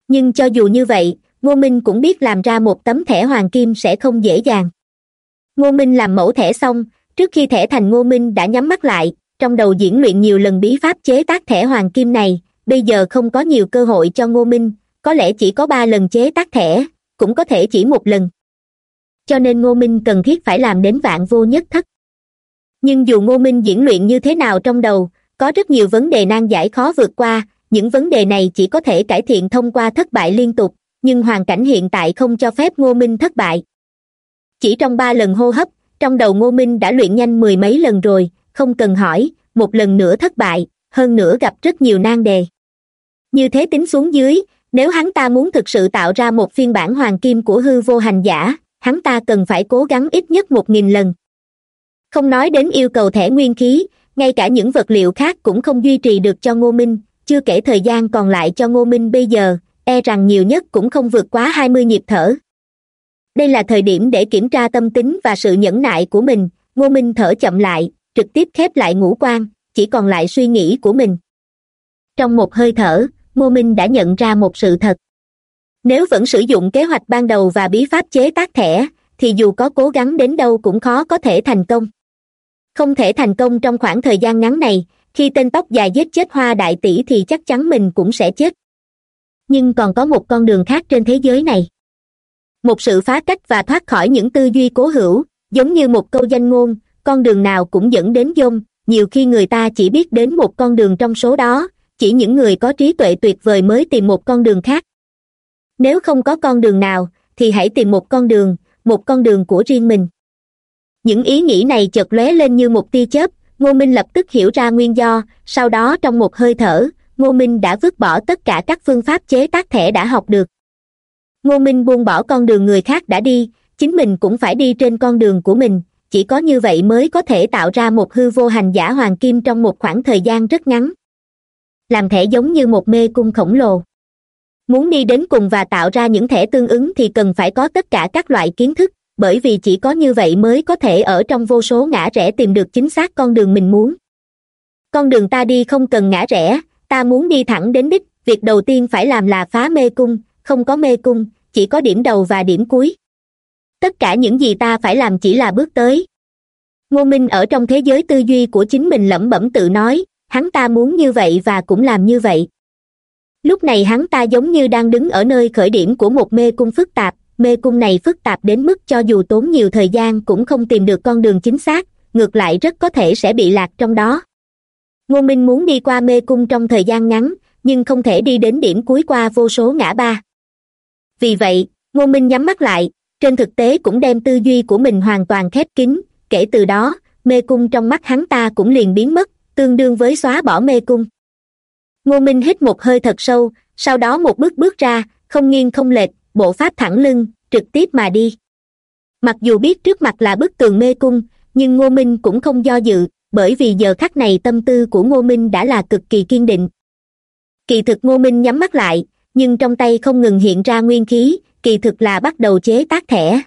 Nhưng cho dù như vậy ngô minh cũng biết làm ra một tấm thẻ hoàng kim sẽ không dễ dàng. Ngô minh làm mẫu thẻ xong, trước khi thẻ thành ngô minh đã nhắm mắt lại, trong đầu diễn luyện nhiều lần bí pháp chế tác thẻ hoàng kim này, bây giờ không có nhiều cơ hội cho ngô minh, có lẽ chỉ có ba lần chế tác thẻ, cũng có thể chỉ một lần. Cho nên ngô minh cần thiết phải làm đến vạn vô nhất thất. Nhưng dù ngô minh diễn luyện như thế nào trong đầu, có rất nhiều vấn đề nan giải khó vượt qua, những vấn đề này chỉ có thể cải thiện thông qua thất bại liên tục nhưng hoàn cảnh hiện tại không cho phép ngô minh thất bại. Chỉ trong ba lần hô hấp, trong đầu ngô minh đã luyện nhanh mười mấy lần rồi, không cần hỏi, một lần nữa thất bại, hơn nữa gặp rất nhiều nan đề. Như thế tính xuống dưới, nếu hắn ta muốn thực sự tạo ra một phiên bản hoàng kim của hư vô hành giả, hắn ta cần phải cố gắng ít nhất một nghìn lần. Không nói đến yêu cầu thẻ nguyên khí, ngay cả những vật liệu khác cũng không duy trì được cho ngô minh, chưa kể thời gian còn lại cho ngô minh bây giờ e rằng nhiều nhất cũng không vượt quá hai mươi nhịp thở. Đây là thời điểm để kiểm tra tâm tính và sự nhẫn nại của mình. Ngô minh thở chậm lại, trực tiếp khép lại ngũ quan, chỉ còn lại suy nghĩ của mình. Trong một hơi thở, ngô minh đã nhận ra một sự thật. Nếu vẫn sử dụng kế hoạch ban đầu và bí pháp chế tác thẻ, thì dù có cố gắng đến đâu cũng khó có thể thành công. Không thể thành công trong khoảng thời gian ngắn này, khi tên tóc dài giết chết hoa đại tỷ thì chắc chắn mình cũng sẽ chết nhưng còn có một con đường khác trên thế giới này. Một sự phá cách và thoát khỏi những tư duy cố hữu, giống như một câu danh ngôn, con đường nào cũng dẫn đến dông, nhiều khi người ta chỉ biết đến một con đường trong số đó, chỉ những người có trí tuệ tuyệt vời mới tìm một con đường khác. Nếu không có con đường nào, thì hãy tìm một con đường, một con đường của riêng mình. Những ý nghĩ này chợt lóe lên như một tia chớp, ngô minh lập tức hiểu ra nguyên do, sau đó trong một hơi thở ngô minh đã vứt bỏ tất cả các phương pháp chế tác thẻ đã học được. Ngô minh buông bỏ con đường người khác đã đi, chính mình cũng phải đi trên con đường của mình. Chỉ có như vậy mới có thể tạo ra một hư vô hành giả hoàng kim trong một khoảng thời gian rất ngắn. Làm thẻ giống như một mê cung khổng lồ. Muốn đi đến cùng và tạo ra những thẻ tương ứng thì cần phải có tất cả các loại kiến thức, bởi vì chỉ có như vậy mới có thể ở trong vô số ngã rẽ tìm được chính xác con đường mình muốn. Con đường ta đi không cần ngã rẽ ta muốn đi thẳng đến đích. Việc đầu tiên phải làm là phá mê cung. Không có mê cung, chỉ có điểm đầu và điểm cuối. Tất cả những gì ta phải làm chỉ là bước tới. Ngô minh ở trong thế giới tư duy của chính mình lẩm bẩm tự nói, hắn ta muốn như vậy và cũng làm như vậy. Lúc này hắn ta giống như đang đứng ở nơi khởi điểm của một mê cung phức tạp. Mê cung này phức tạp đến mức cho dù tốn nhiều thời gian cũng không tìm được con đường chính xác, ngược lại rất có thể sẽ bị lạc trong đó ngô minh muốn đi qua mê cung trong thời gian ngắn, nhưng không thể đi đến điểm cuối qua vô số ngã ba. Vì vậy, ngô minh nhắm mắt lại, trên thực tế cũng đem tư duy của mình hoàn toàn khép kín, kể từ đó, mê cung trong mắt hắn ta cũng liền biến mất, tương đương với xóa bỏ mê cung. Ngô minh hít một hơi thật sâu, sau đó một bước bước ra, không nghiêng không lệch, bộ pháp thẳng lưng, trực tiếp mà đi. Mặc dù biết trước mặt là bức tường mê cung, nhưng ngô minh cũng không do dự bởi vì giờ khắc này tâm tư của ngô minh đã là cực kỳ kiên định. Kỳ thực ngô minh nhắm mắt lại, nhưng trong tay không ngừng hiện ra nguyên khí, kỳ thực là bắt đầu chế tác thẻ.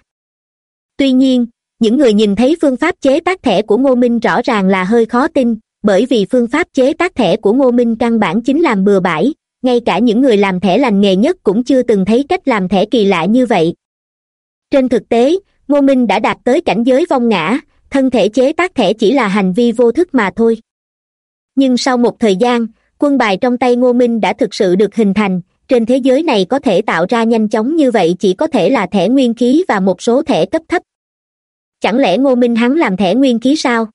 Tuy nhiên, những người nhìn thấy phương pháp chế tác thẻ của ngô minh rõ ràng là hơi khó tin, bởi vì phương pháp chế tác thẻ của ngô minh căn bản chính làm bừa bãi, ngay cả những người làm thẻ lành nghề nhất cũng chưa từng thấy cách làm thẻ kỳ lạ như vậy. Trên thực tế, ngô minh đã đạt tới cảnh giới vong ngã thân thể chế tác thẻ chỉ là hành vi vô thức mà thôi. Nhưng sau một thời gian, quân bài trong tay ngô minh đã thực sự được hình thành, trên thế giới này có thể tạo ra nhanh chóng như vậy chỉ có thể là thẻ nguyên khí và một số thẻ cấp thấp. Chẳng lẽ ngô minh hắn làm thẻ nguyên khí sao?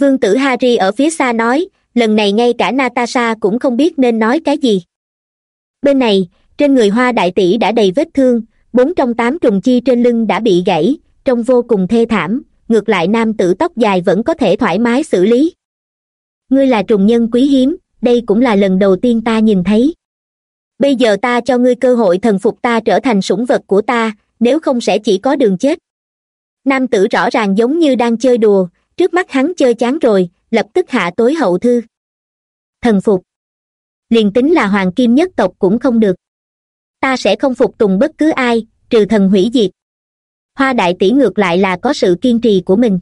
Vương tử harry ở phía xa nói, lần này ngay cả natasha cũng không biết nên nói cái gì. Bên này, trên người hoa đại tỷ đã đầy vết thương, bốn trong tám trùng chi trên lưng đã bị gãy, trông vô cùng thê thảm ngược lại nam tử tóc dài vẫn có thể thoải mái xử lý. Ngươi là trùng nhân quý hiếm, đây cũng là lần đầu tiên ta nhìn thấy. Bây giờ ta cho ngươi cơ hội thần phục ta trở thành sủng vật của ta, nếu không sẽ chỉ có đường chết. Nam tử rõ ràng giống như đang chơi đùa, trước mắt hắn chơi chán rồi, lập tức hạ tối hậu thư. Thần phục. Liền tính là hoàng kim nhất tộc cũng không được. Ta sẽ không phục tùng bất cứ ai, trừ thần hủy diệt hoa đại tỷ ngược lại là có sự kiên trì của mình.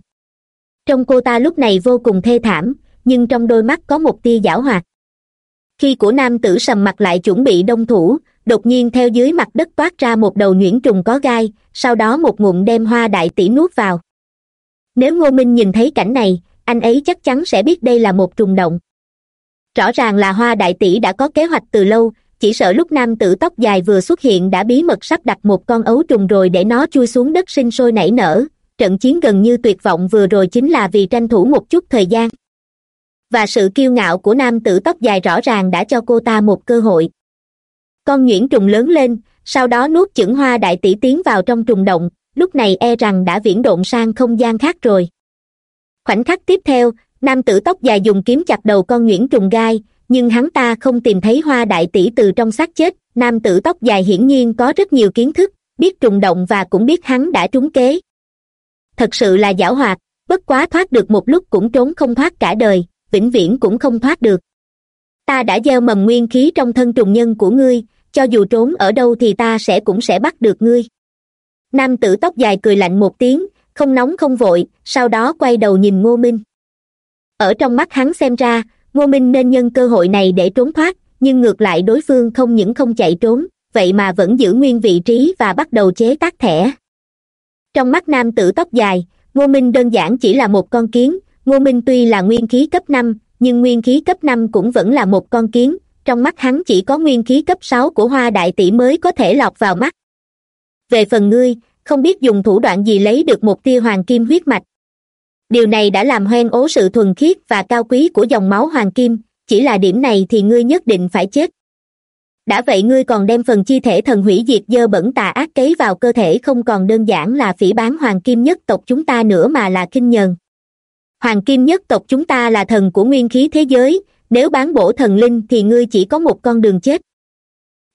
Trong cô ta lúc này vô cùng thê thảm, nhưng trong đôi mắt có một tia giảo hoạt. Khi của nam tử sầm mặt lại chuẩn bị đông thủ, đột nhiên theo dưới mặt đất toát ra một đầu nhuyễn trùng có gai, sau đó một ngụm đem hoa đại tỷ nuốt vào. Nếu ngô minh nhìn thấy cảnh này, anh ấy chắc chắn sẽ biết đây là một trùng động. Rõ ràng là hoa đại tỷ đã có kế hoạch từ lâu chỉ sợ lúc nam tử tóc dài vừa xuất hiện đã bí mật sắp đặt một con ấu trùng rồi để nó chui xuống đất sinh sôi nảy nở. Trận chiến gần như tuyệt vọng vừa rồi chính là vì tranh thủ một chút thời gian. Và sự kiêu ngạo của nam tử tóc dài rõ ràng đã cho cô ta một cơ hội. Con nhuyễn trùng lớn lên, sau đó nuốt chửng hoa đại tỷ tiến vào trong trùng động, lúc này e rằng đã viễn độn sang không gian khác rồi. Khoảnh khắc tiếp theo, nam tử tóc dài dùng kiếm chặt đầu con nhuyễn trùng gai nhưng hắn ta không tìm thấy hoa đại tỷ từ trong xác chết, nam tử tóc dài hiển nhiên có rất nhiều kiến thức, biết trùng động và cũng biết hắn đã trúng kế. Thật sự là giảo hoạt, bất quá thoát được một lúc cũng trốn không thoát cả đời, vĩnh viễn cũng không thoát được. Ta đã gieo mầm nguyên khí trong thân trùng nhân của ngươi, cho dù trốn ở đâu thì ta sẽ cũng sẽ bắt được ngươi. Nam tử tóc dài cười lạnh một tiếng, không nóng không vội, sau đó quay đầu nhìn ngô minh. Ở trong mắt hắn xem ra ngô minh nên nhân cơ hội này để trốn thoát, nhưng ngược lại đối phương không những không chạy trốn, vậy mà vẫn giữ nguyên vị trí và bắt đầu chế tác thẻ. Trong mắt nam tử tóc dài, ngô minh đơn giản chỉ là một con kiến. Ngô minh tuy là nguyên khí cấp năm, nhưng nguyên khí cấp năm cũng vẫn là một con kiến. Trong mắt hắn chỉ có nguyên khí cấp sáu của hoa đại tỷ mới có thể lọt vào mắt. Về phần ngươi, không biết dùng thủ đoạn gì lấy được một tia hoàng kim huyết mạch điều này đã làm hoen ố sự thuần khiết và cao quý của dòng máu hoàng kim, chỉ là điểm này thì ngươi nhất định phải chết. Đã vậy ngươi còn đem phần chi thể thần hủy diệt dơ bẩn tà ác cấy vào cơ thể không còn đơn giản là phỉ bán hoàng kim nhất tộc chúng ta nữa mà là kinh nhờn. Hoàng kim nhất tộc chúng ta là thần của nguyên khí thế giới, nếu bán bổ thần linh thì ngươi chỉ có một con đường chết.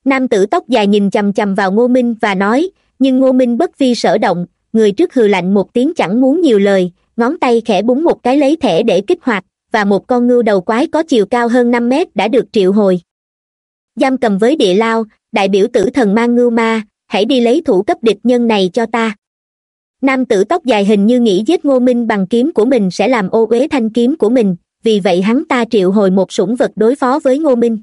Nam tử tóc dài nhìn chằm chằm vào ngô minh và nói, nhưng ngô minh bất vi sở động, người trước hừ lạnh một tiếng chẳng muốn nhiều lời ngón tay khẽ búng một cái lấy thẻ để kích hoạt, và một con ngưu đầu quái có chiều cao hơn năm mét đã được triệu hồi. Giam cầm với địa lao, đại biểu tử thần mang ngưu ma, hãy đi lấy thủ cấp địch nhân này cho ta. Nam tử tóc dài hình như nghĩ giết ngô minh bằng kiếm của mình sẽ làm ô uế thanh kiếm của mình, vì vậy hắn ta triệu hồi một sủng vật đối phó với ngô minh.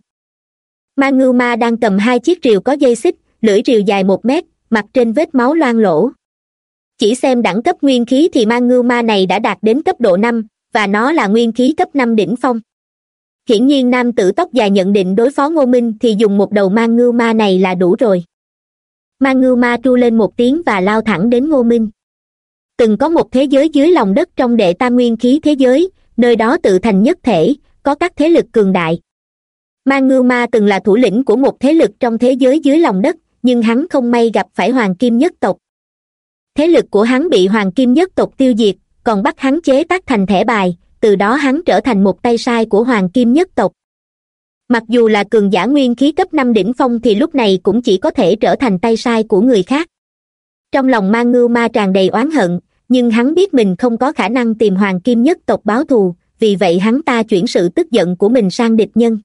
Ma ngưu ma đang cầm hai chiếc rìu có dây xích, lưỡi rìu dài một mét, mặt trên vết máu loang lỗ chỉ xem đẳng cấp nguyên khí thì ma ngưu ma này đã đạt đến cấp độ năm, và nó là nguyên khí cấp năm đỉnh phong. Hiển nhiên nam tử tóc dài nhận định đối phó ngô minh thì dùng một đầu ma ngưu ma này là đủ rồi. Ma ngưu ma tru lên một tiếng và lao thẳng đến ngô minh. Từng có một thế giới dưới lòng đất trong đệ tam nguyên khí thế giới, nơi đó tự thành nhất thể, có các thế lực cường đại. Ma ngưu ma từng là thủ lĩnh của một thế lực trong thế giới dưới lòng đất, nhưng hắn không may gặp phải hoàng kim nhất tộc thế lực của hắn bị hoàng kim nhất tộc tiêu diệt, còn bắt hắn chế tác thành thẻ bài, từ đó hắn trở thành một tay sai của hoàng kim nhất tộc. Mặc dù là cường giả nguyên khí cấp năm đỉnh phong thì lúc này cũng chỉ có thể trở thành tay sai của người khác. Trong lòng mang ngưu ma tràn đầy oán hận, nhưng hắn biết mình không có khả năng tìm hoàng kim nhất tộc báo thù, vì vậy hắn ta chuyển sự tức giận của mình sang địch nhân.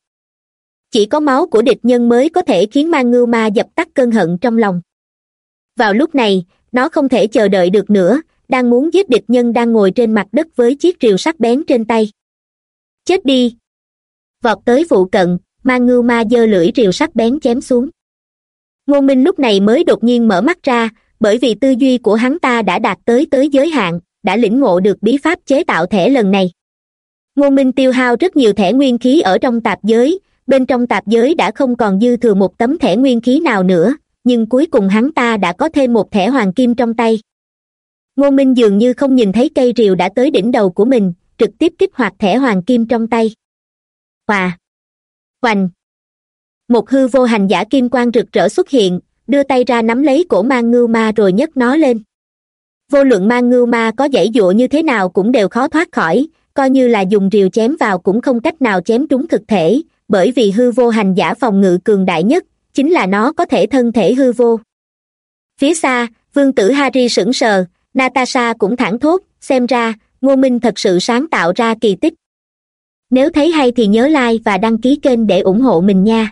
Chỉ có máu của địch nhân mới có thể khiến mang ngưu ma dập tắt cơn hận trong lòng. Vào lúc này nó không thể chờ đợi được nữa, đang muốn giết địch nhân đang ngồi trên mặt đất với chiếc rìu sắc bén trên tay. Chết đi. Vọt tới phụ cận mang ngưu ma giơ lưỡi rìu sắc bén chém xuống. Ngô minh lúc này mới đột nhiên mở mắt ra, bởi vì tư duy của hắn ta đã đạt tới tới giới hạn, đã lĩnh ngộ được bí pháp chế tạo thẻ lần này. Ngô minh tiêu hao rất nhiều thẻ nguyên khí ở trong tạp giới, bên trong tạp giới đã không còn dư thừa một tấm thẻ nguyên khí nào nữa nhưng cuối cùng hắn ta đã có thêm một thẻ hoàng kim trong tay. Ngô minh dường như không nhìn thấy cây rìu đã tới đỉnh đầu của mình, trực tiếp kích hoạt thẻ hoàng kim trong tay. Hòa. Hoành. Một hư vô hành giả kim quang rực rỡ xuất hiện, đưa tay ra nắm lấy cổ mang ngưu ma rồi nhấc nó lên. Vô luận mang ngưu ma có dãy dụa như thế nào cũng đều khó thoát khỏi, coi như là dùng rìu chém vào cũng không cách nào chém trúng thực thể, bởi vì hư vô hành giả phòng ngự cường đại nhất chính là nó có thể thân thể hư vô. Phía xa, vương tử harry sững sờ, natasha cũng thẳng thốt, xem ra, ngô minh thật sự sáng tạo ra kỳ tích. Nếu thấy hay thì nhớ like và đăng ký kênh để ủng hộ mình nha.